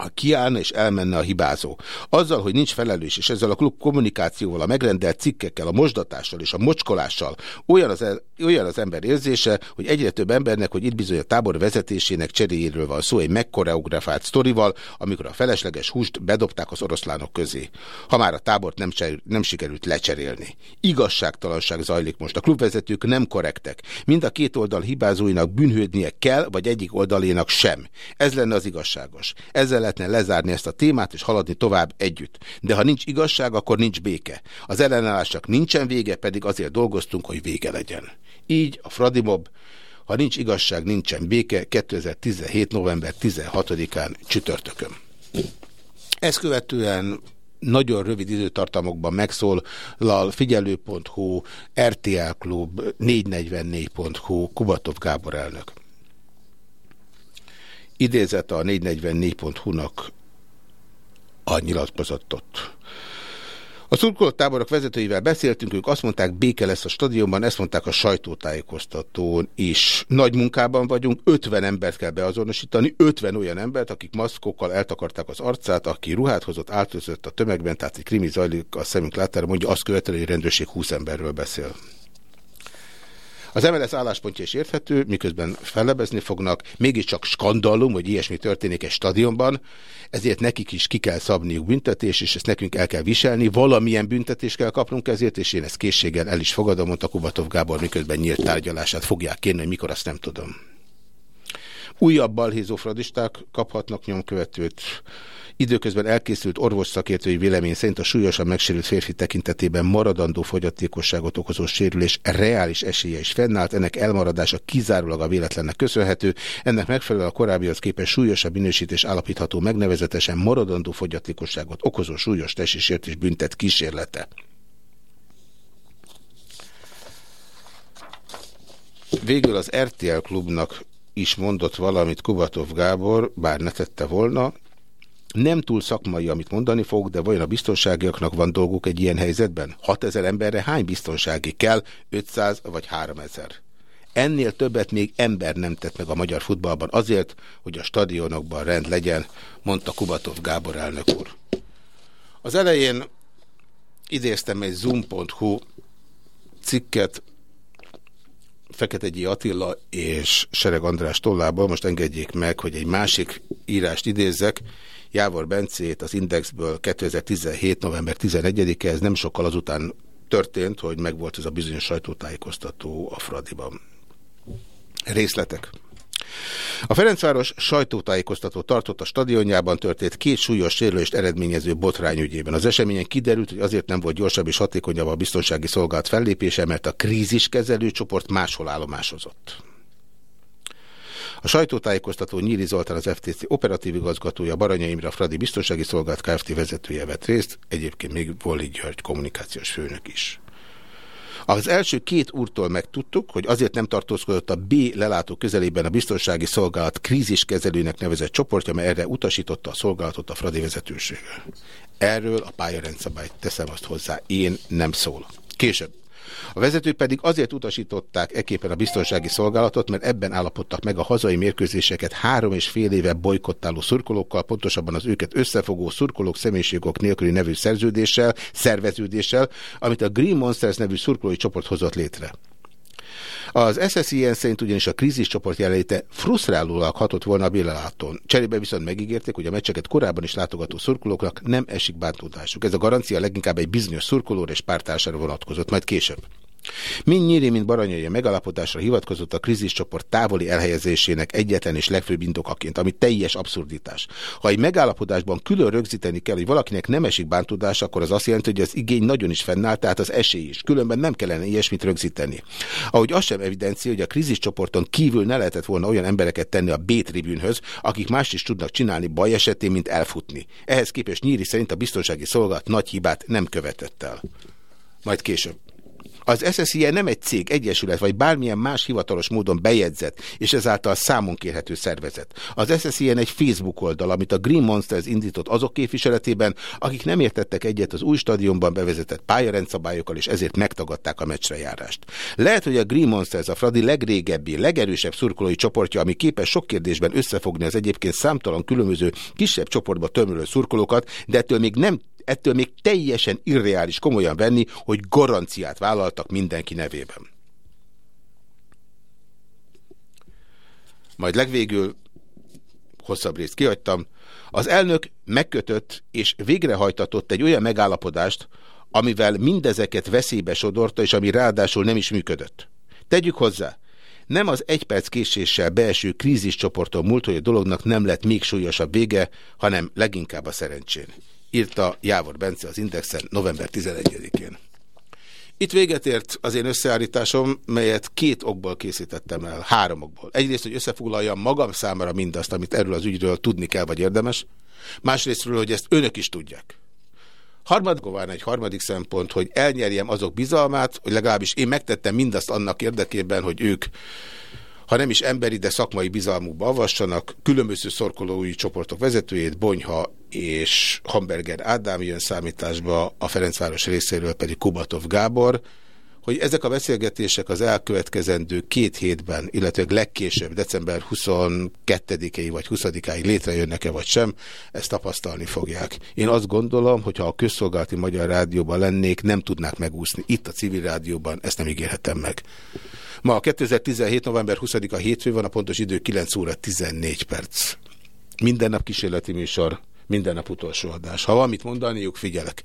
ha kiállna és elmenne a hibázó. Azzal, hogy nincs felelős, és ezzel a klub kommunikációval, a megrendelt cikkekkel, a mosdatással és a mocskolással olyan az, el, olyan az ember érzése, hogy egyre több embernek, hogy itt bizony a tábor vezetésének cseréjéről van szó egy megkoreografált sztorival, amikor a felesleges húst bedobták az oroszlánok közé. Ha már a tábort nem, nem sikerült lecserélni. Igazságtalanság zajlik most. A klubvezetők nem korrektek. Mind a két oldal hibázóinak bűnhődnie kell, vagy egyik oldalénak sem. Ez lenne az igazságos. Ezzel lehetne lezárni ezt a témát, és haladni tovább együtt. De ha nincs igazság, akkor nincs béke. Az ellenállásnak nincsen vége, pedig azért dolgoztunk, hogy vége legyen. Így a Fradimob, ha nincs igazság, nincsen béke, 2017. november 16-án csütörtökön. Ezt követően nagyon rövid időtartamokban megszólal figyelő.hu, RTL Klub, 444.hu, Kubatov Gábor elnök idézett a 444.hu-nak a nyilatkozatot. A szurkoló táborok vezetőivel beszéltünk, ők azt mondták, béke lesz a stadionban, ezt mondták a sajtótájékoztatón is. Nagy munkában vagyunk, 50 embert kell beazonosítani, 50 olyan embert, akik maszkokkal eltakarták az arcát, aki ruhát hozott, áltözött a tömegben, tehát egy krimi zajlik a szemünk látára, mondja azt követően, hogy rendőrség 20 emberről beszél. Az MLS álláspontja is érthető, miközben fellebezni fognak, mégiscsak skandalum, hogy ilyesmi történik egy stadionban, ezért nekik is ki kell szabniuk büntetés, és ezt nekünk el kell viselni, valamilyen büntetést kell kapnunk ezért, és én ezt készséggel el is fogadom, mondta Kubatov Gábor, miközben nyílt tárgyalását fogják kérni, hogy mikor azt nem tudom. Újabb balhézófradisták kaphatnak nyomkövetőt, Időközben elkészült orvosszakértői vélemény szerint a súlyosan megsérült férfi tekintetében maradandó fogyatékosságot okozó sérülés reális esélye is fennállt, ennek elmaradása kizárólag a véletlennek köszönhető, ennek megfelelően a korábbihoz képest súlyosabb minősítés állapítható megnevezetesen maradandó fogyatékosságot okozó súlyos testi sértés büntet kísérlete. Végül az RTL klubnak is mondott valamit Kubatov Gábor, bár ne tette volna, nem túl szakmai, amit mondani fog, de vajon a biztonságiaknak van dolguk egy ilyen helyzetben? 6000 emberre hány biztonsági kell? 500 vagy 3000? Ennél többet még ember nem tett meg a magyar futballban azért, hogy a stadionokban rend legyen, mondta Kubatov Gábor elnök úr. Az elején idéztem egy zoom.hu cikket Fekete Attila és Sereg András tollából, most engedjék meg, hogy egy másik írást idézzek, Jávor Bencét az Indexből 2017. november 11-e, ez nem sokkal azután történt, hogy megvolt ez a bizonyos sajtótájékoztató a Fradiban. Részletek. A Ferencváros sajtótájékoztató tartott a stadionjában történt két súlyos sérülést eredményező botrányügyében. Az eseményen kiderült, hogy azért nem volt gyorsabb és hatékonyabb a biztonsági szolgálat fellépése, mert a kríziskezelő csoport máshol állomásozott. A sajtótájékoztató Nyíri Zoltán az FTC operatív igazgatója, Baranya Imre a Fradi Biztonsági Szolgált Kft. vezetője vett részt, egyébként még Voli György kommunikációs főnök is. Az első két úrtól megtudtuk, hogy azért nem tartózkodott a B lelátó közelében a biztonsági szolgálat kríziskezelőnek nevezett csoportja, mert erre utasította a szolgálatot a Fradi vezetősége. Erről a pályarendszabályt teszem azt hozzá, én nem szól. Később. A vezetők pedig azért utasították eképpen a biztonsági szolgálatot, mert ebben állapodtak meg a hazai mérkőzéseket három és fél éve bolykottáló szurkolókkal, pontosabban az őket összefogó szurkolók személyiségok nélküli nevű szerződéssel, szerveződéssel, amit a Green Monsters nevű szurkolói csoport hozott létre. Az SSIN szerint ugyanis a kríziscsoport jelenléte frusztrálólag hatott volna a Bélelátón. Cserébe viszont megígérték, hogy a meccseket korábban is látogató szurkolóknak nem esik bántódásuk. Ez a garancia leginkább egy bizonyos szurkolóra és pártársára vonatkozott, majd később. Mind Nyíri, mind Baranyai a megalapodásra hivatkozott a kríziscsoport távoli elhelyezésének egyetlen és legfőbb indokaként, ami teljes abszurditás. Ha egy megállapodásban külön rögzíteni kell, hogy valakinek nem esik bántudás, akkor az azt jelenti, hogy az igény nagyon is fennáll, tehát az esély is. Különben nem kellene ilyesmit rögzíteni. Ahogy az sem evidencia, hogy a kríziscsoporton kívül ne lehetett volna olyan embereket tenni a B-tribünhöz, akik mást is tudnak csinálni baj esetén, mint elfutni. Ehhez képest Nyíri szerint a biztonsági szolgálat nagy hibát nem követett el. Majd később. Az SSZIE nem egy cég, egyesület, vagy bármilyen más hivatalos módon bejegyzett, és ezáltal számon kérhető szervezet. Az SSZIE egy Facebook oldal, amit a Green Monsters indított azok képviseletében, akik nem értettek egyet az új stadionban bevezetett pályarendszabályokkal, és ezért megtagadták a meccsre járást. Lehet, hogy a Green Monsters a Fradi legrégebbi, legerősebb szurkolói csoportja, ami képes sok kérdésben összefogni az egyébként számtalan különböző kisebb csoportba tömörülő szurkolókat, de ettől még nem ettől még teljesen irreális komolyan venni, hogy garanciát vállaltak mindenki nevében. Majd legvégül, hosszabb részt kihagytam, az elnök megkötött és végrehajtatott egy olyan megállapodást, amivel mindezeket veszélybe sodorta, és ami ráadásul nem is működött. Tegyük hozzá, nem az egy perc késéssel beeső kríziscsoporton múlt, hogy a dolognak nem lett még súlyosabb vége, hanem leginkább a szerencsén írta Jávor Bence az Indexen november 11-én. Itt véget ért az én összeállításom, melyet két okból készítettem el, három okból. Egyrészt, hogy összefoglaljam magam számára mindazt, amit erről az ügyről tudni kell, vagy érdemes. Másrésztről, hogy ezt önök is tudják. Harmadkován egy harmadik szempont, hogy elnyerjem azok bizalmát, hogy legalábbis én megtettem mindazt annak érdekében, hogy ők ha nem is emberi, de szakmai bizalmukba avassanak, különböző szorkolói csoportok vezetőjét, Bonyha és Hamburger Ádám jön számításba, a Ferencváros részéről pedig Kubatov Gábor, hogy ezek a beszélgetések az elkövetkezendő két hétben, illetve legkésőbb december 22-i vagy 20-áig létrejönnek-e vagy sem, ezt tapasztalni fogják. Én azt gondolom, hogy ha a közszolgálati Magyar Rádióban lennék, nem tudnák megúszni. Itt a civil rádióban ezt nem ígérhetem meg. Ma a 2017. november 20-a hétfő van, a pontos idő 9 óra 14 perc. Minden nap kísérleti műsor, minden nap utolsó adás. Ha valamit mondaniuk, figyelek.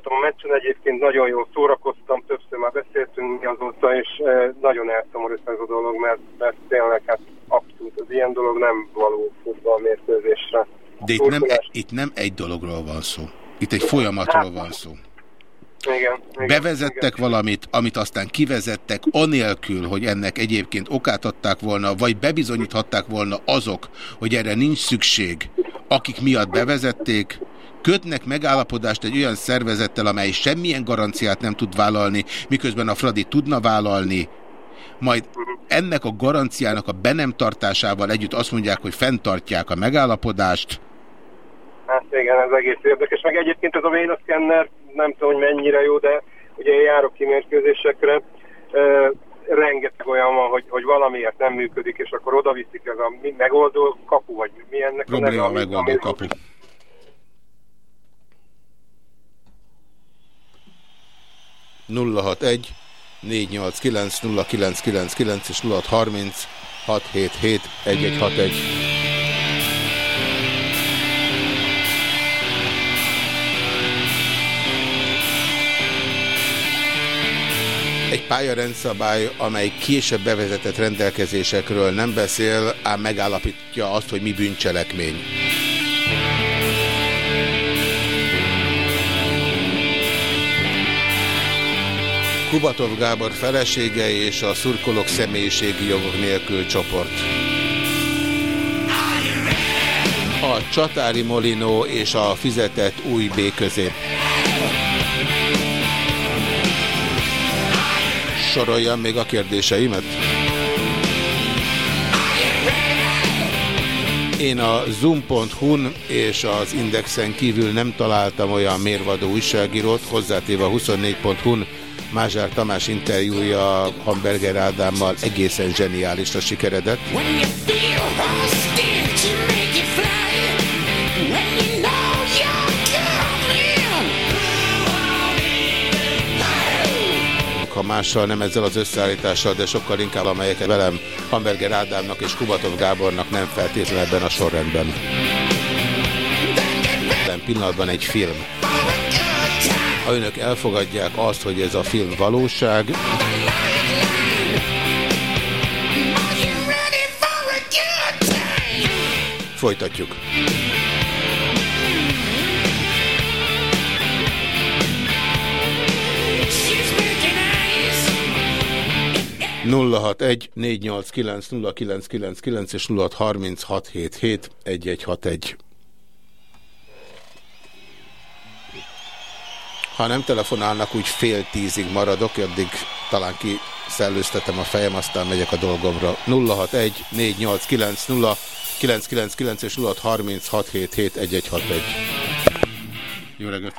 0630 677 1161. De itt nem, itt nem egy dologról van szó. Itt egy folyamatról hát, van szó. Igen, igen, Bevezettek igen. valamit, amit aztán kivezettek, anélkül, hogy ennek egyébként okát adták volna, vagy bebizonyíthatták volna azok, hogy erre nincs szükség, akik miatt bevezették, kötnek megállapodást egy olyan szervezettel, amely semmilyen garanciát nem tud vállalni, miközben a Fradi tudna vállalni, majd ennek a garanciának a be nem tartásával együtt azt mondják, hogy fenntartják a megállapodást, Hát igen, ez egész érdekes. Meg egyébként ez a vénaszkenner, nem tudom, hogy mennyire jó, de ugye én járok ki mérkőzésekre. rengeteg olyan van, hogy, hogy valamiért nem működik, és akkor oda viszik ez a megoldó kapu, vagy mi ennek Probléma a neve, megoldó kapu. 061 489 0999 és 0630 677 1161. Egy pályarendszabály, amely később bevezetett rendelkezésekről nem beszél, ám megállapítja azt, hogy mi bűncselekmény. Kubatov Gábor felesége és a szurkolók személyiségi jogok nélkül csoport. A Csatári Molinó és a fizetett új B közé. Soroljam még a kérdéseimet? Én a zoom.hu-n és az Indexen kívül nem találtam olyan mérvadó újságírót, hozzátéve a 24.hu-n Mázsár Tamás interjúja Hamburger Ádámmal egészen zseniális a sikeredett. ha mással, nem ezzel az összeállítással, de sokkal inkább amelyeket velem Hamburger Ádámnak és Kubatov Gábornak nem feltétlenül ebben a sorrendben. pillanatban egy film. Ha önök elfogadják azt, hogy ez a film valóság, folytatjuk. nulla hat egy négy nyolc kilenc nulla kilenc kilenc kilenc és nulla harminc hat hét hét egy egy hat egy Ha nem telefonálnak, úgy fél tízig maradok, addig talán ki szellőztetem a fejem, aztán megyek a dolgomra. 061 489 0 999 és 0636771161. Jó reggelt!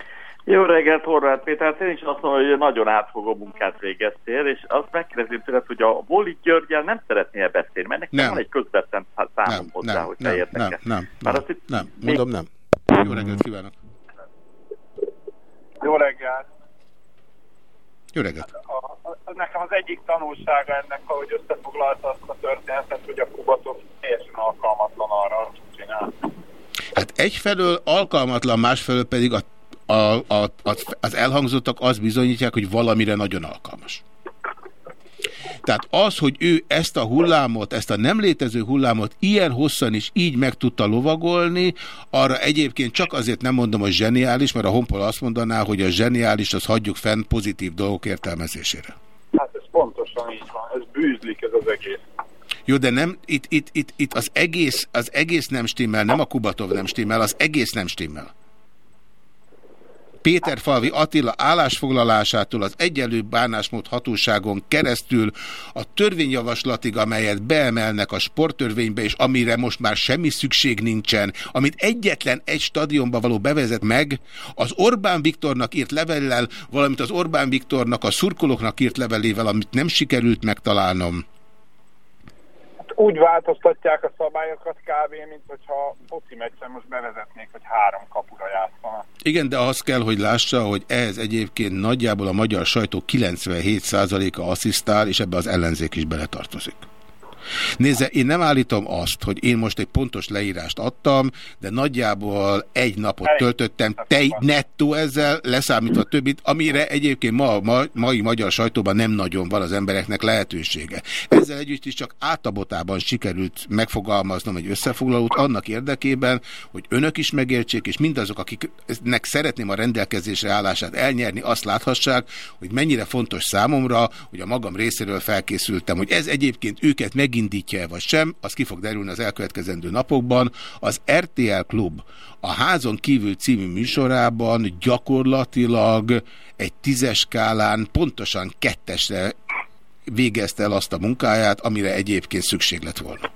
Jó reggelt, Horváth Péter. Hát én is azt mondom, hogy nagyon átfogó munkát végeztél, és azt megkérdezném tőled, hogy a Boli Györgyel nem szeretnél beszélni, mert nekem nem. van egy közvetlen számom hozzá, nem, hogy nem, te nem, nem, nem, nem, nem, mondom nem. Jó reggelt kívánok! Jó reggelt! Jó reggelt! A, a, nekem az egyik tanulsága ennek, ahogy összefoglalta azt a történetet, hogy a Kubatov teljesen alkalmatlan arra, hogy csinál. Hát egyfelől alkalmatlan, másfelől pedig a, a, a, az elhangzottak azt bizonyítják, hogy valamire nagyon alkalmas. Tehát az, hogy ő ezt a hullámot, ezt a nem létező hullámot ilyen hosszan is így meg tudta lovagolni, arra egyébként csak azért nem mondom, hogy zseniális, mert a Honpol azt mondaná, hogy a zseniális, az hagyjuk fenn pozitív dolgok értelmezésére. Hát ez pontosan így van, ez bűzlik ez az egész. Jó, de nem, itt, itt, itt, itt az, egész, az egész nem stimmel, nem a Kubatov nem stimmel, az egész nem stimmel. Péterfalvi Attila állásfoglalásától az egyenlő bánásmód hatóságon keresztül a törvényjavaslatig, amelyet beemelnek a sporttörvénybe, és amire most már semmi szükség nincsen, amit egyetlen egy stadionba való bevezet meg, az Orbán Viktornak írt levellel, valamint az Orbán Viktornak a szurkolóknak írt levelével, amit nem sikerült megtalálnom úgy változtatják a szabályokat kb. mint hogyha foci meccsen most bevezetnék, hogy három kapura játszanak. Igen, de az kell, hogy lássa, hogy ehhez egyébként nagyjából a magyar sajtó 97%-a asszisztál, és ebbe az ellenzék is beletartozik. Nézze, én nem állítom azt, hogy én most egy pontos leírást adtam, de nagyjából egy napot töltöttem te nettó ezzel, leszámítva többit, amire egyébként ma, ma mai magyar sajtóban nem nagyon van az embereknek lehetősége. Ezzel együtt is csak átabotában sikerült megfogalmaznom egy összefoglalót annak érdekében, hogy önök is megértsék, és mindazok, akiknek szeretném a rendelkezésre állását elnyerni, azt láthassák, hogy mennyire fontos számomra, hogy a magam részéről felkészültem, hogy ez egyébként őket meg megindítja-e vagy sem, az ki fog derülni az elkövetkezendő napokban. Az RTL Klub a Házon kívül című műsorában gyakorlatilag egy tízes skálán pontosan kettesre végezte el azt a munkáját, amire egyébként szükség lett volna.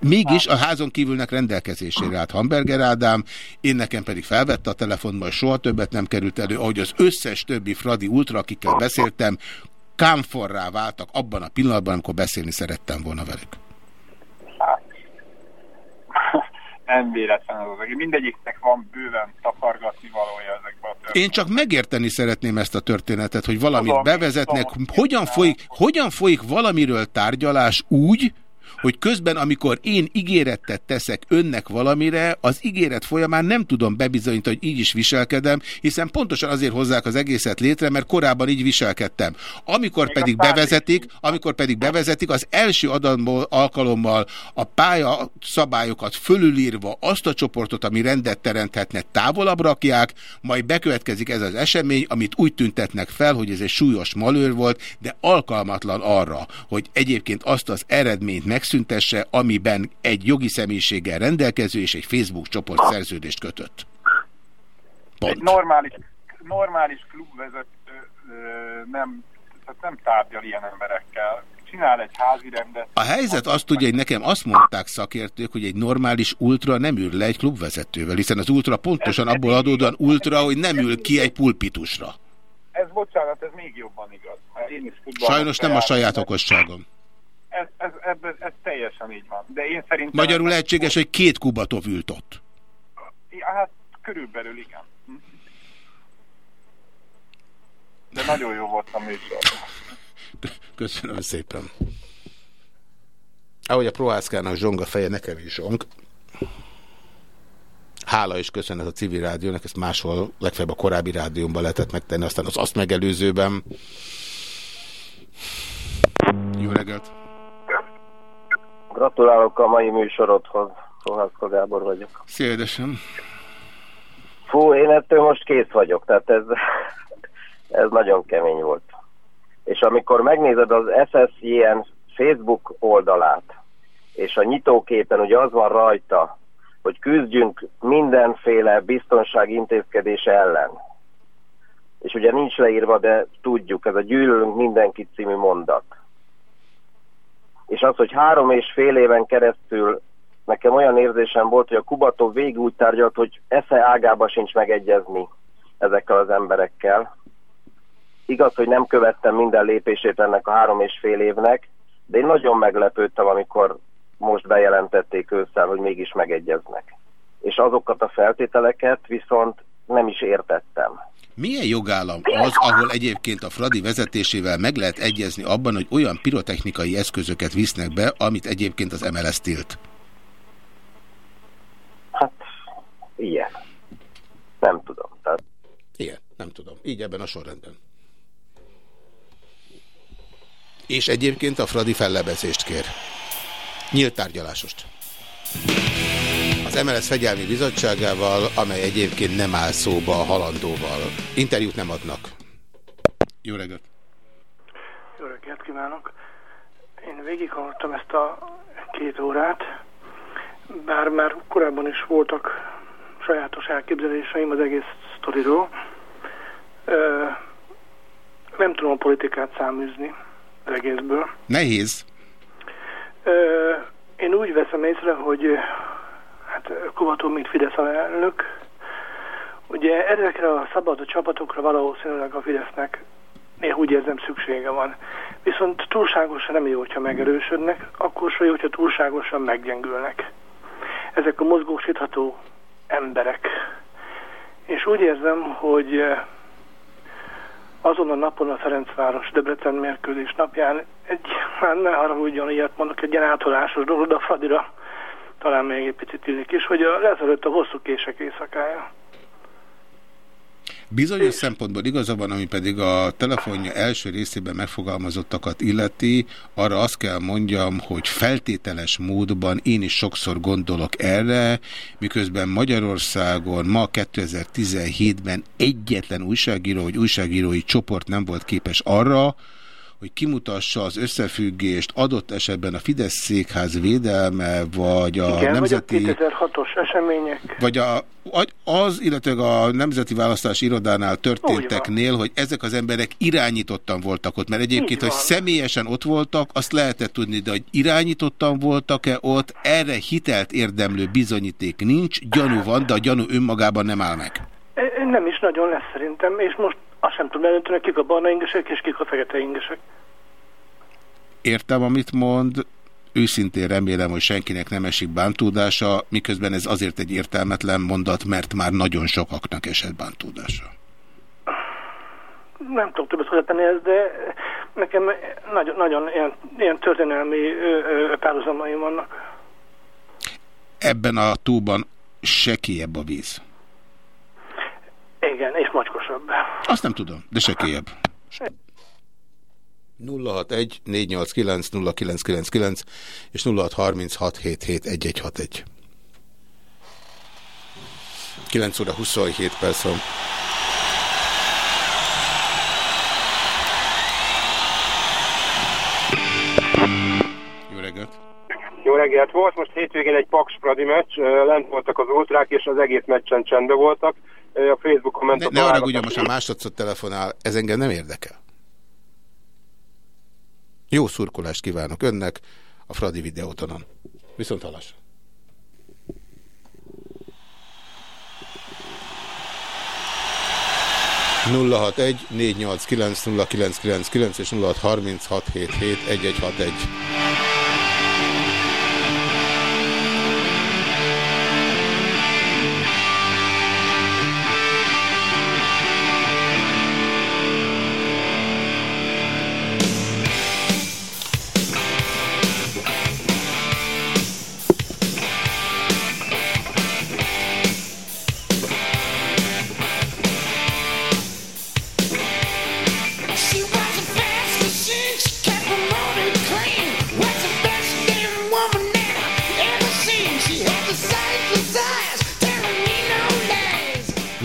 Mégis a házon kívülnek rendelkezésére állt Hamburger Ádám, én nekem pedig felvette a telefonban, soha többet nem került elő, ahogy az összes többi Fradi Ultra, akikkel beszéltem, kámforrá váltak abban a pillanatban, amikor beszélni szerettem volna velük. Hát, nem véletlen az az. Mindegyiknek van bőven takargatni valója ezekben a történetek. Én csak megérteni szeretném ezt a történetet, hogy valamit bevezetnek. Hogyan folyik, hogyan folyik valamiről tárgyalás úgy, hogy közben, amikor én ígéretet teszek önnek valamire, az ígéret folyamán nem tudom bebizonyítani, hogy így is viselkedem, hiszen pontosan azért hozzák az egészet létre, mert korábban így viselkedtem. Amikor pedig bevezetik, amikor pedig bevezetik, az első adamból, alkalommal a pálya szabályokat fölülírva azt a csoportot, ami rendet teremthetne, távolabb rakják, majd bekövetkezik ez az esemény, amit úgy tüntetnek fel, hogy ez egy súlyos malőr volt, de alkalmatlan arra, hogy egyébként azt az eredményt megszűnik, megszüntesse, amiben egy jogi személyiséggel rendelkező és egy Facebook csoport szerződést kötött. Pont. Egy normális, normális klubvezető nem, tehát nem tárgyal ilyen emberekkel. Csinál egy házi rendet. A helyzet azt tudja, hogy nekem azt mondták szakértők, hogy egy normális ultra nem ül le egy klubvezetővel, hiszen az ultra pontosan ez abból adódóan ultra, hogy nem ül ki egy pulpitusra. Ez bocsánat, ez még jobban igaz. Én is Sajnos nem a saját okosságom ez, ez, ez, ez teljesen így van. De én szerintem... Magyarul lehetséges, hogy két Kubatov ült ott. Hát körülbelül igen. De nagyon jó volt a műsor. Köszönöm szépen. Ahogy a Prohászkának zsong a feje, nekem is zsong. Hála és köszönet a civil rádiónak, ezt máshol, legfeljebb a korábbi rádiómban lehetett megtenni, aztán az azt megelőzőben. Jó reggelt! Gratulálok a mai műsorodhoz. Szohászka Gábor vagyok. Szia, édesem. Fú, én ettől most kész vagyok, tehát ez, ez nagyon kemény volt. És amikor megnézed az SSJN Facebook oldalát, és a nyitóképen ugye az van rajta, hogy küzdjünk mindenféle biztonsági intézkedés ellen. És ugye nincs leírva, de tudjuk, ez a gyűlölünk mindenkit című mondat és az, hogy három és fél éven keresztül nekem olyan érzésem volt, hogy a Kubatov végig úgy tárgyalt, hogy esze ágába sincs megegyezni ezekkel az emberekkel. Igaz, hogy nem követtem minden lépését ennek a három és fél évnek, de én nagyon meglepődtem, amikor most bejelentették ősszel, hogy mégis megegyeznek. És azokat a feltételeket viszont nem is értettem. Milyen jogállam az, ahol egyébként a Fradi vezetésével meg lehet egyezni abban, hogy olyan pirotechnikai eszközöket visznek be, amit egyébként az MLS tilt? Hát, ilyen. Nem tudom. Tehát... Igen, nem tudom. Így ebben a sorrendben. És egyébként a Fradi fellebezést kér. Nyílt tárgyalásost az MLS Fegyelmi Bizottságával, amely egyébként nem áll szóba a halandóval. Interjút nem adnak. Jó reggelt! Jó reggelt kívánok! Én végighallottam ezt a két órát, bár már korábban is voltak sajátos elképzeléseim az egész sztoriról. Ö, nem tudom a politikát száműzni az egészből. Nehéz. Ö, én úgy veszem észre, hogy hát Kubató, mint Fidesz elnök. Ugye ezekre a szabad csapatokra valószínűleg a Fidesznek néha úgy érzem szüksége van. Viszont túlságosan nem jó, hogyha megerősödnek, akkor se jó, hogyha túlságosan meggyengülnek. Ezek a mozgósítható emberek. És úgy érzem, hogy eh, azon a napon a Ferencváros Debrecen mérkőzés napján egy, már ne haragudjon, ilyet mondok, egy ilyen átolásos dolog a Fradira talán még egy picit illik is, hogy a, lezelőtt a hosszú kések éjszakája. Bizonyos és... szempontból igaza van, ami pedig a telefonja első részében megfogalmazottakat illeti, arra azt kell mondjam, hogy feltételes módban én is sokszor gondolok erre, miközben Magyarországon ma 2017-ben egyetlen újságíró vagy újságírói csoport nem volt képes arra, hogy kimutassa az összefüggést adott esetben a Fidesz székház védelme, vagy a Igen, nemzeti... vagy a 2006-os események. Vagy a, az, illetve a Nemzeti Választási Irodánál történteknél, hogy ezek az emberek irányítottan voltak ott, mert egyébként, hogy személyesen ott voltak, azt lehetett tudni, de hogy irányítottan voltak-e ott, erre hitelt érdemlő bizonyíték nincs, gyanú van, de a gyanú önmagában nem áll meg. Nem is nagyon lesz szerintem, és most azt sem tudom eldönteni, kik a barna ingesek és kik a fekete ingesek. Értem, amit mond, őszintén remélem, hogy senkinek nem esik bántódása, miközben ez azért egy értelmetlen mondat, mert már nagyon sokaknak esett bántódása. Nem tudok többet hozzátenni ezt, de nekem nagyon, nagyon ilyen, ilyen történelmi párhuzamaim vannak. Ebben a túlban se kiebb a víz. Igen, és macskosabb. Azt nem tudom, de se kiebb. 061 489 0999 és 0636771161. 9 óra 27 perc van. Jó reggelt! Jó reggelt! Volt most hétvégén egy Paks Pradi meccs, lent voltak az ultrák, és az egész meccsen csendben voltak a Facebookon ment ne, Ne arra ugyan most a másodszor telefonál, ez engem nem érdekel. Jó szurkolást kívánok önnek a Fradi videótonon. Viszont halásra. nulla hat egy és 0636771161.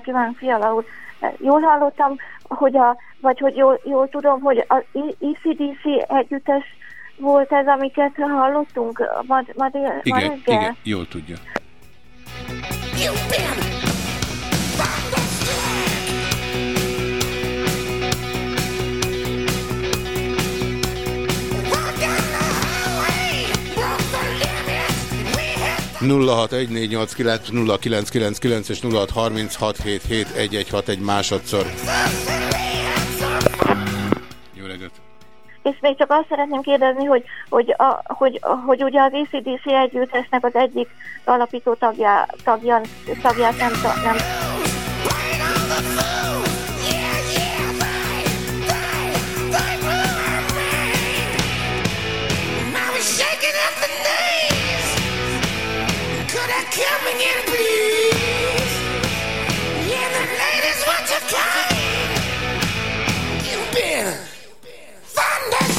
Kívánok, Fiala úr. Jól hallottam, hogy a, vagy hogy jól, jól tudom, hogy az ECDC együttes volt ez, amiket hallottunk ma, ma, dél, igen, ma Igen, jól tudja. 0614890999 és 0636771161 másodszor. Jó reggelt! És még csak azt szeretném kérdezni, hogy, hogy, a, hogy, hogy ugye az ECDC együttesnek az egyik alapító tagja, tagja, tagját nem, nem Thunder!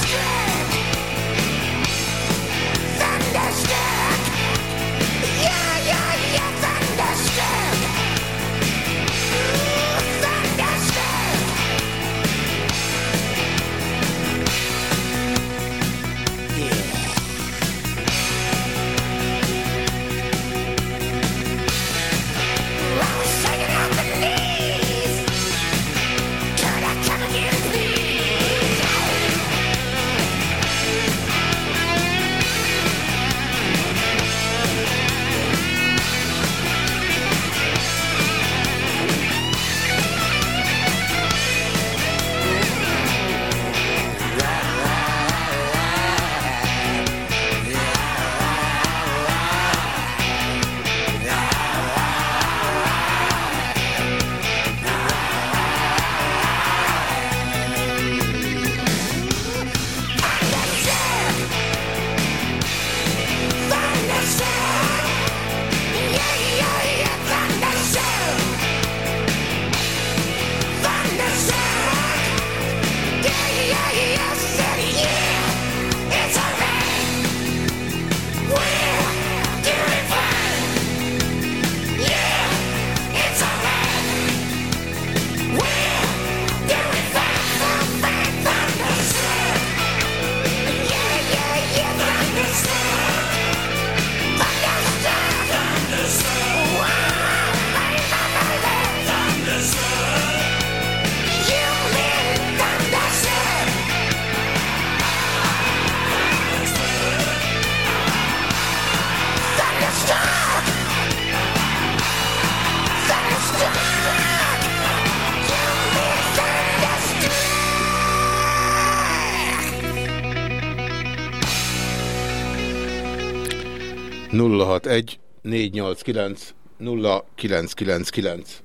061 489 0999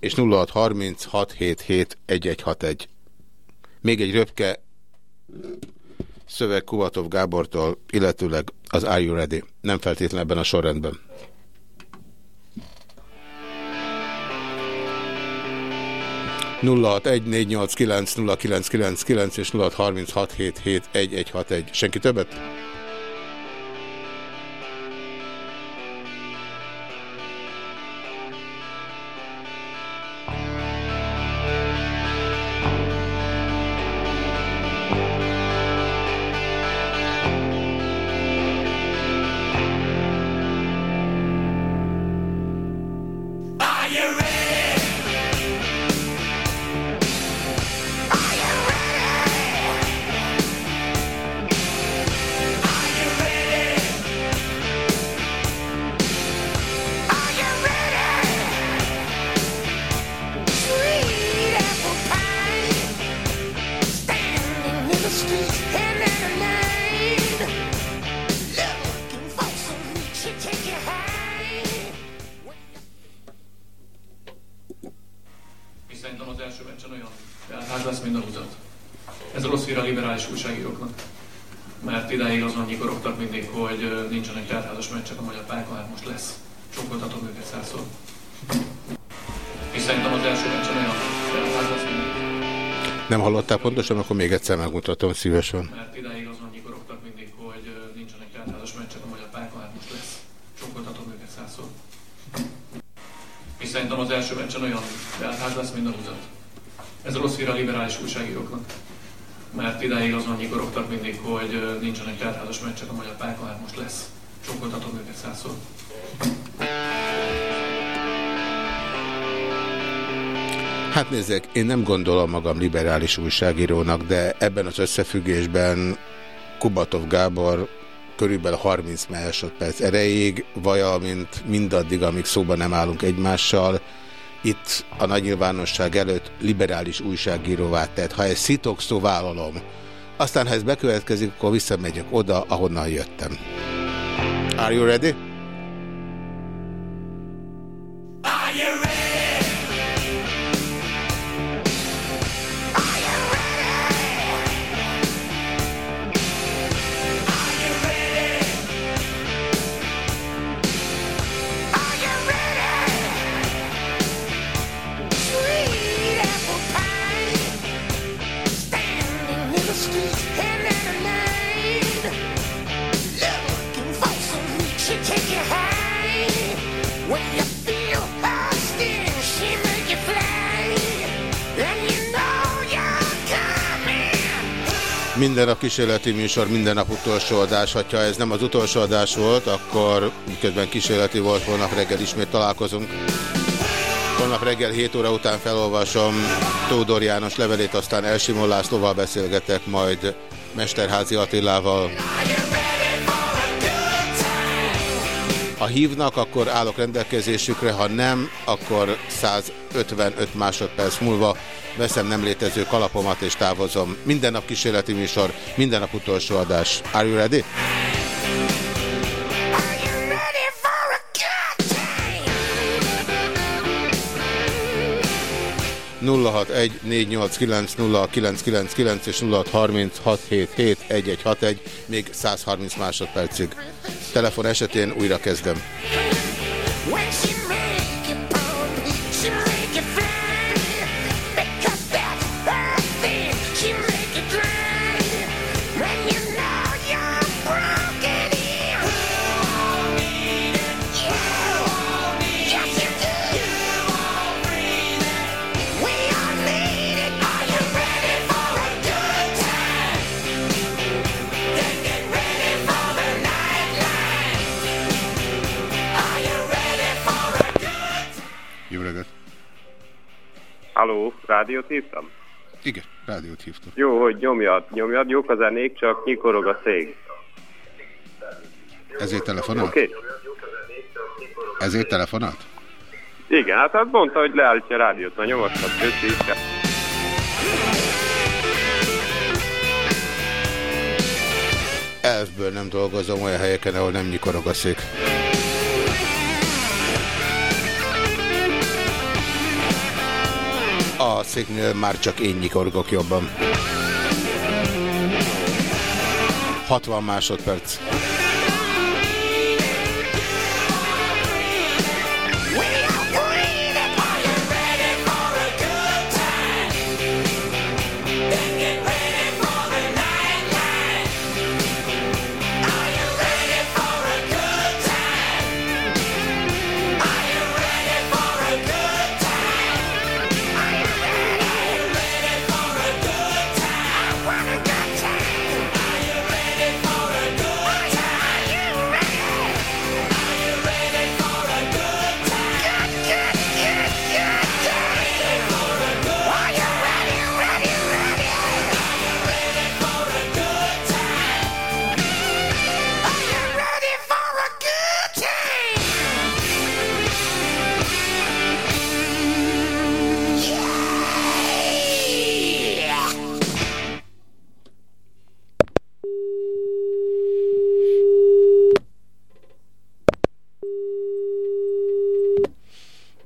és 0630 677 1161. Még egy röpke szöveg Kuvatov Gábortól, illetőleg az Are You Ready? Nem feltétlenül ebben a sorrendben. nulla és 0636771161. Senki többet? Pontosan, akkor még egyszer megmutatom szívesen. Mert idáig azon nyikorogtak mindig, hogy nincsenek teltházas meccsek a magyar pályákon, hát most lesz. Csonkoltatom őket százszor. És szerintem az első meccsen olyan teltház lesz, mint a húzat. Ez rossz hír a liberális újságíróknak. Mert idáig azon nyikorogtak mindig, hogy nincsenek teltházas meccsek a magyar pályákon, hát most lesz. Csonkoltatom őket százszor. Hát nézzek, én nem gondolom magam liberális újságírónak, de ebben az összefüggésben Kubatov Gábor körülbelül 30 másodperc erejéig, valamint mindaddig, amíg szóban nem állunk egymással, itt a nagy nyilvánosság előtt liberális újságíróvá tett. Ha ezt szitok szó vállalom, aztán ha ez bekövetkezik, akkor visszamegyek oda, ahonnan jöttem. Are you ready? Kísérleti műsor, minden nap utolsó adás. Ha ez nem az utolsó adás volt, akkor miközben kísérleti volt, holnap reggel ismét találkozunk. Holnap reggel 7 óra után felolvasom Tódor János levelét, aztán Elsimon Lászlóval beszélgetek, majd Mesterházi Attilával. Ha hívnak, akkor állok rendelkezésükre, ha nem, akkor 155 másodperc múlva veszem nem létező kalapomat és távozom. Minden nap kísérleti műsor, minden nap utolsó adás. Are you ready? 061 és 0636771161, még 130 másodpercig. Telefon esetén újra kezdem. Halló, rádiót hívtam? Igen, rádiót hívtam. Jó, hogy nyomjad, nyomjad, jók a zenék, csak nyikorog a szég. Ezért telefonált? Oké. Okay. Ezért telefonált? Igen, hát azt mondta, hogy leállítja a rádiót, na nyomasztat, köszi. El elfből nem dolgozom olyan helyeken, ahol nem nyikorog a szék. A széknél már csak én nyikorgok jobban. 60 másodperc.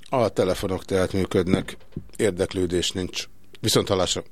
A telefonok tehát működnek, érdeklődés nincs. Viszont halásra!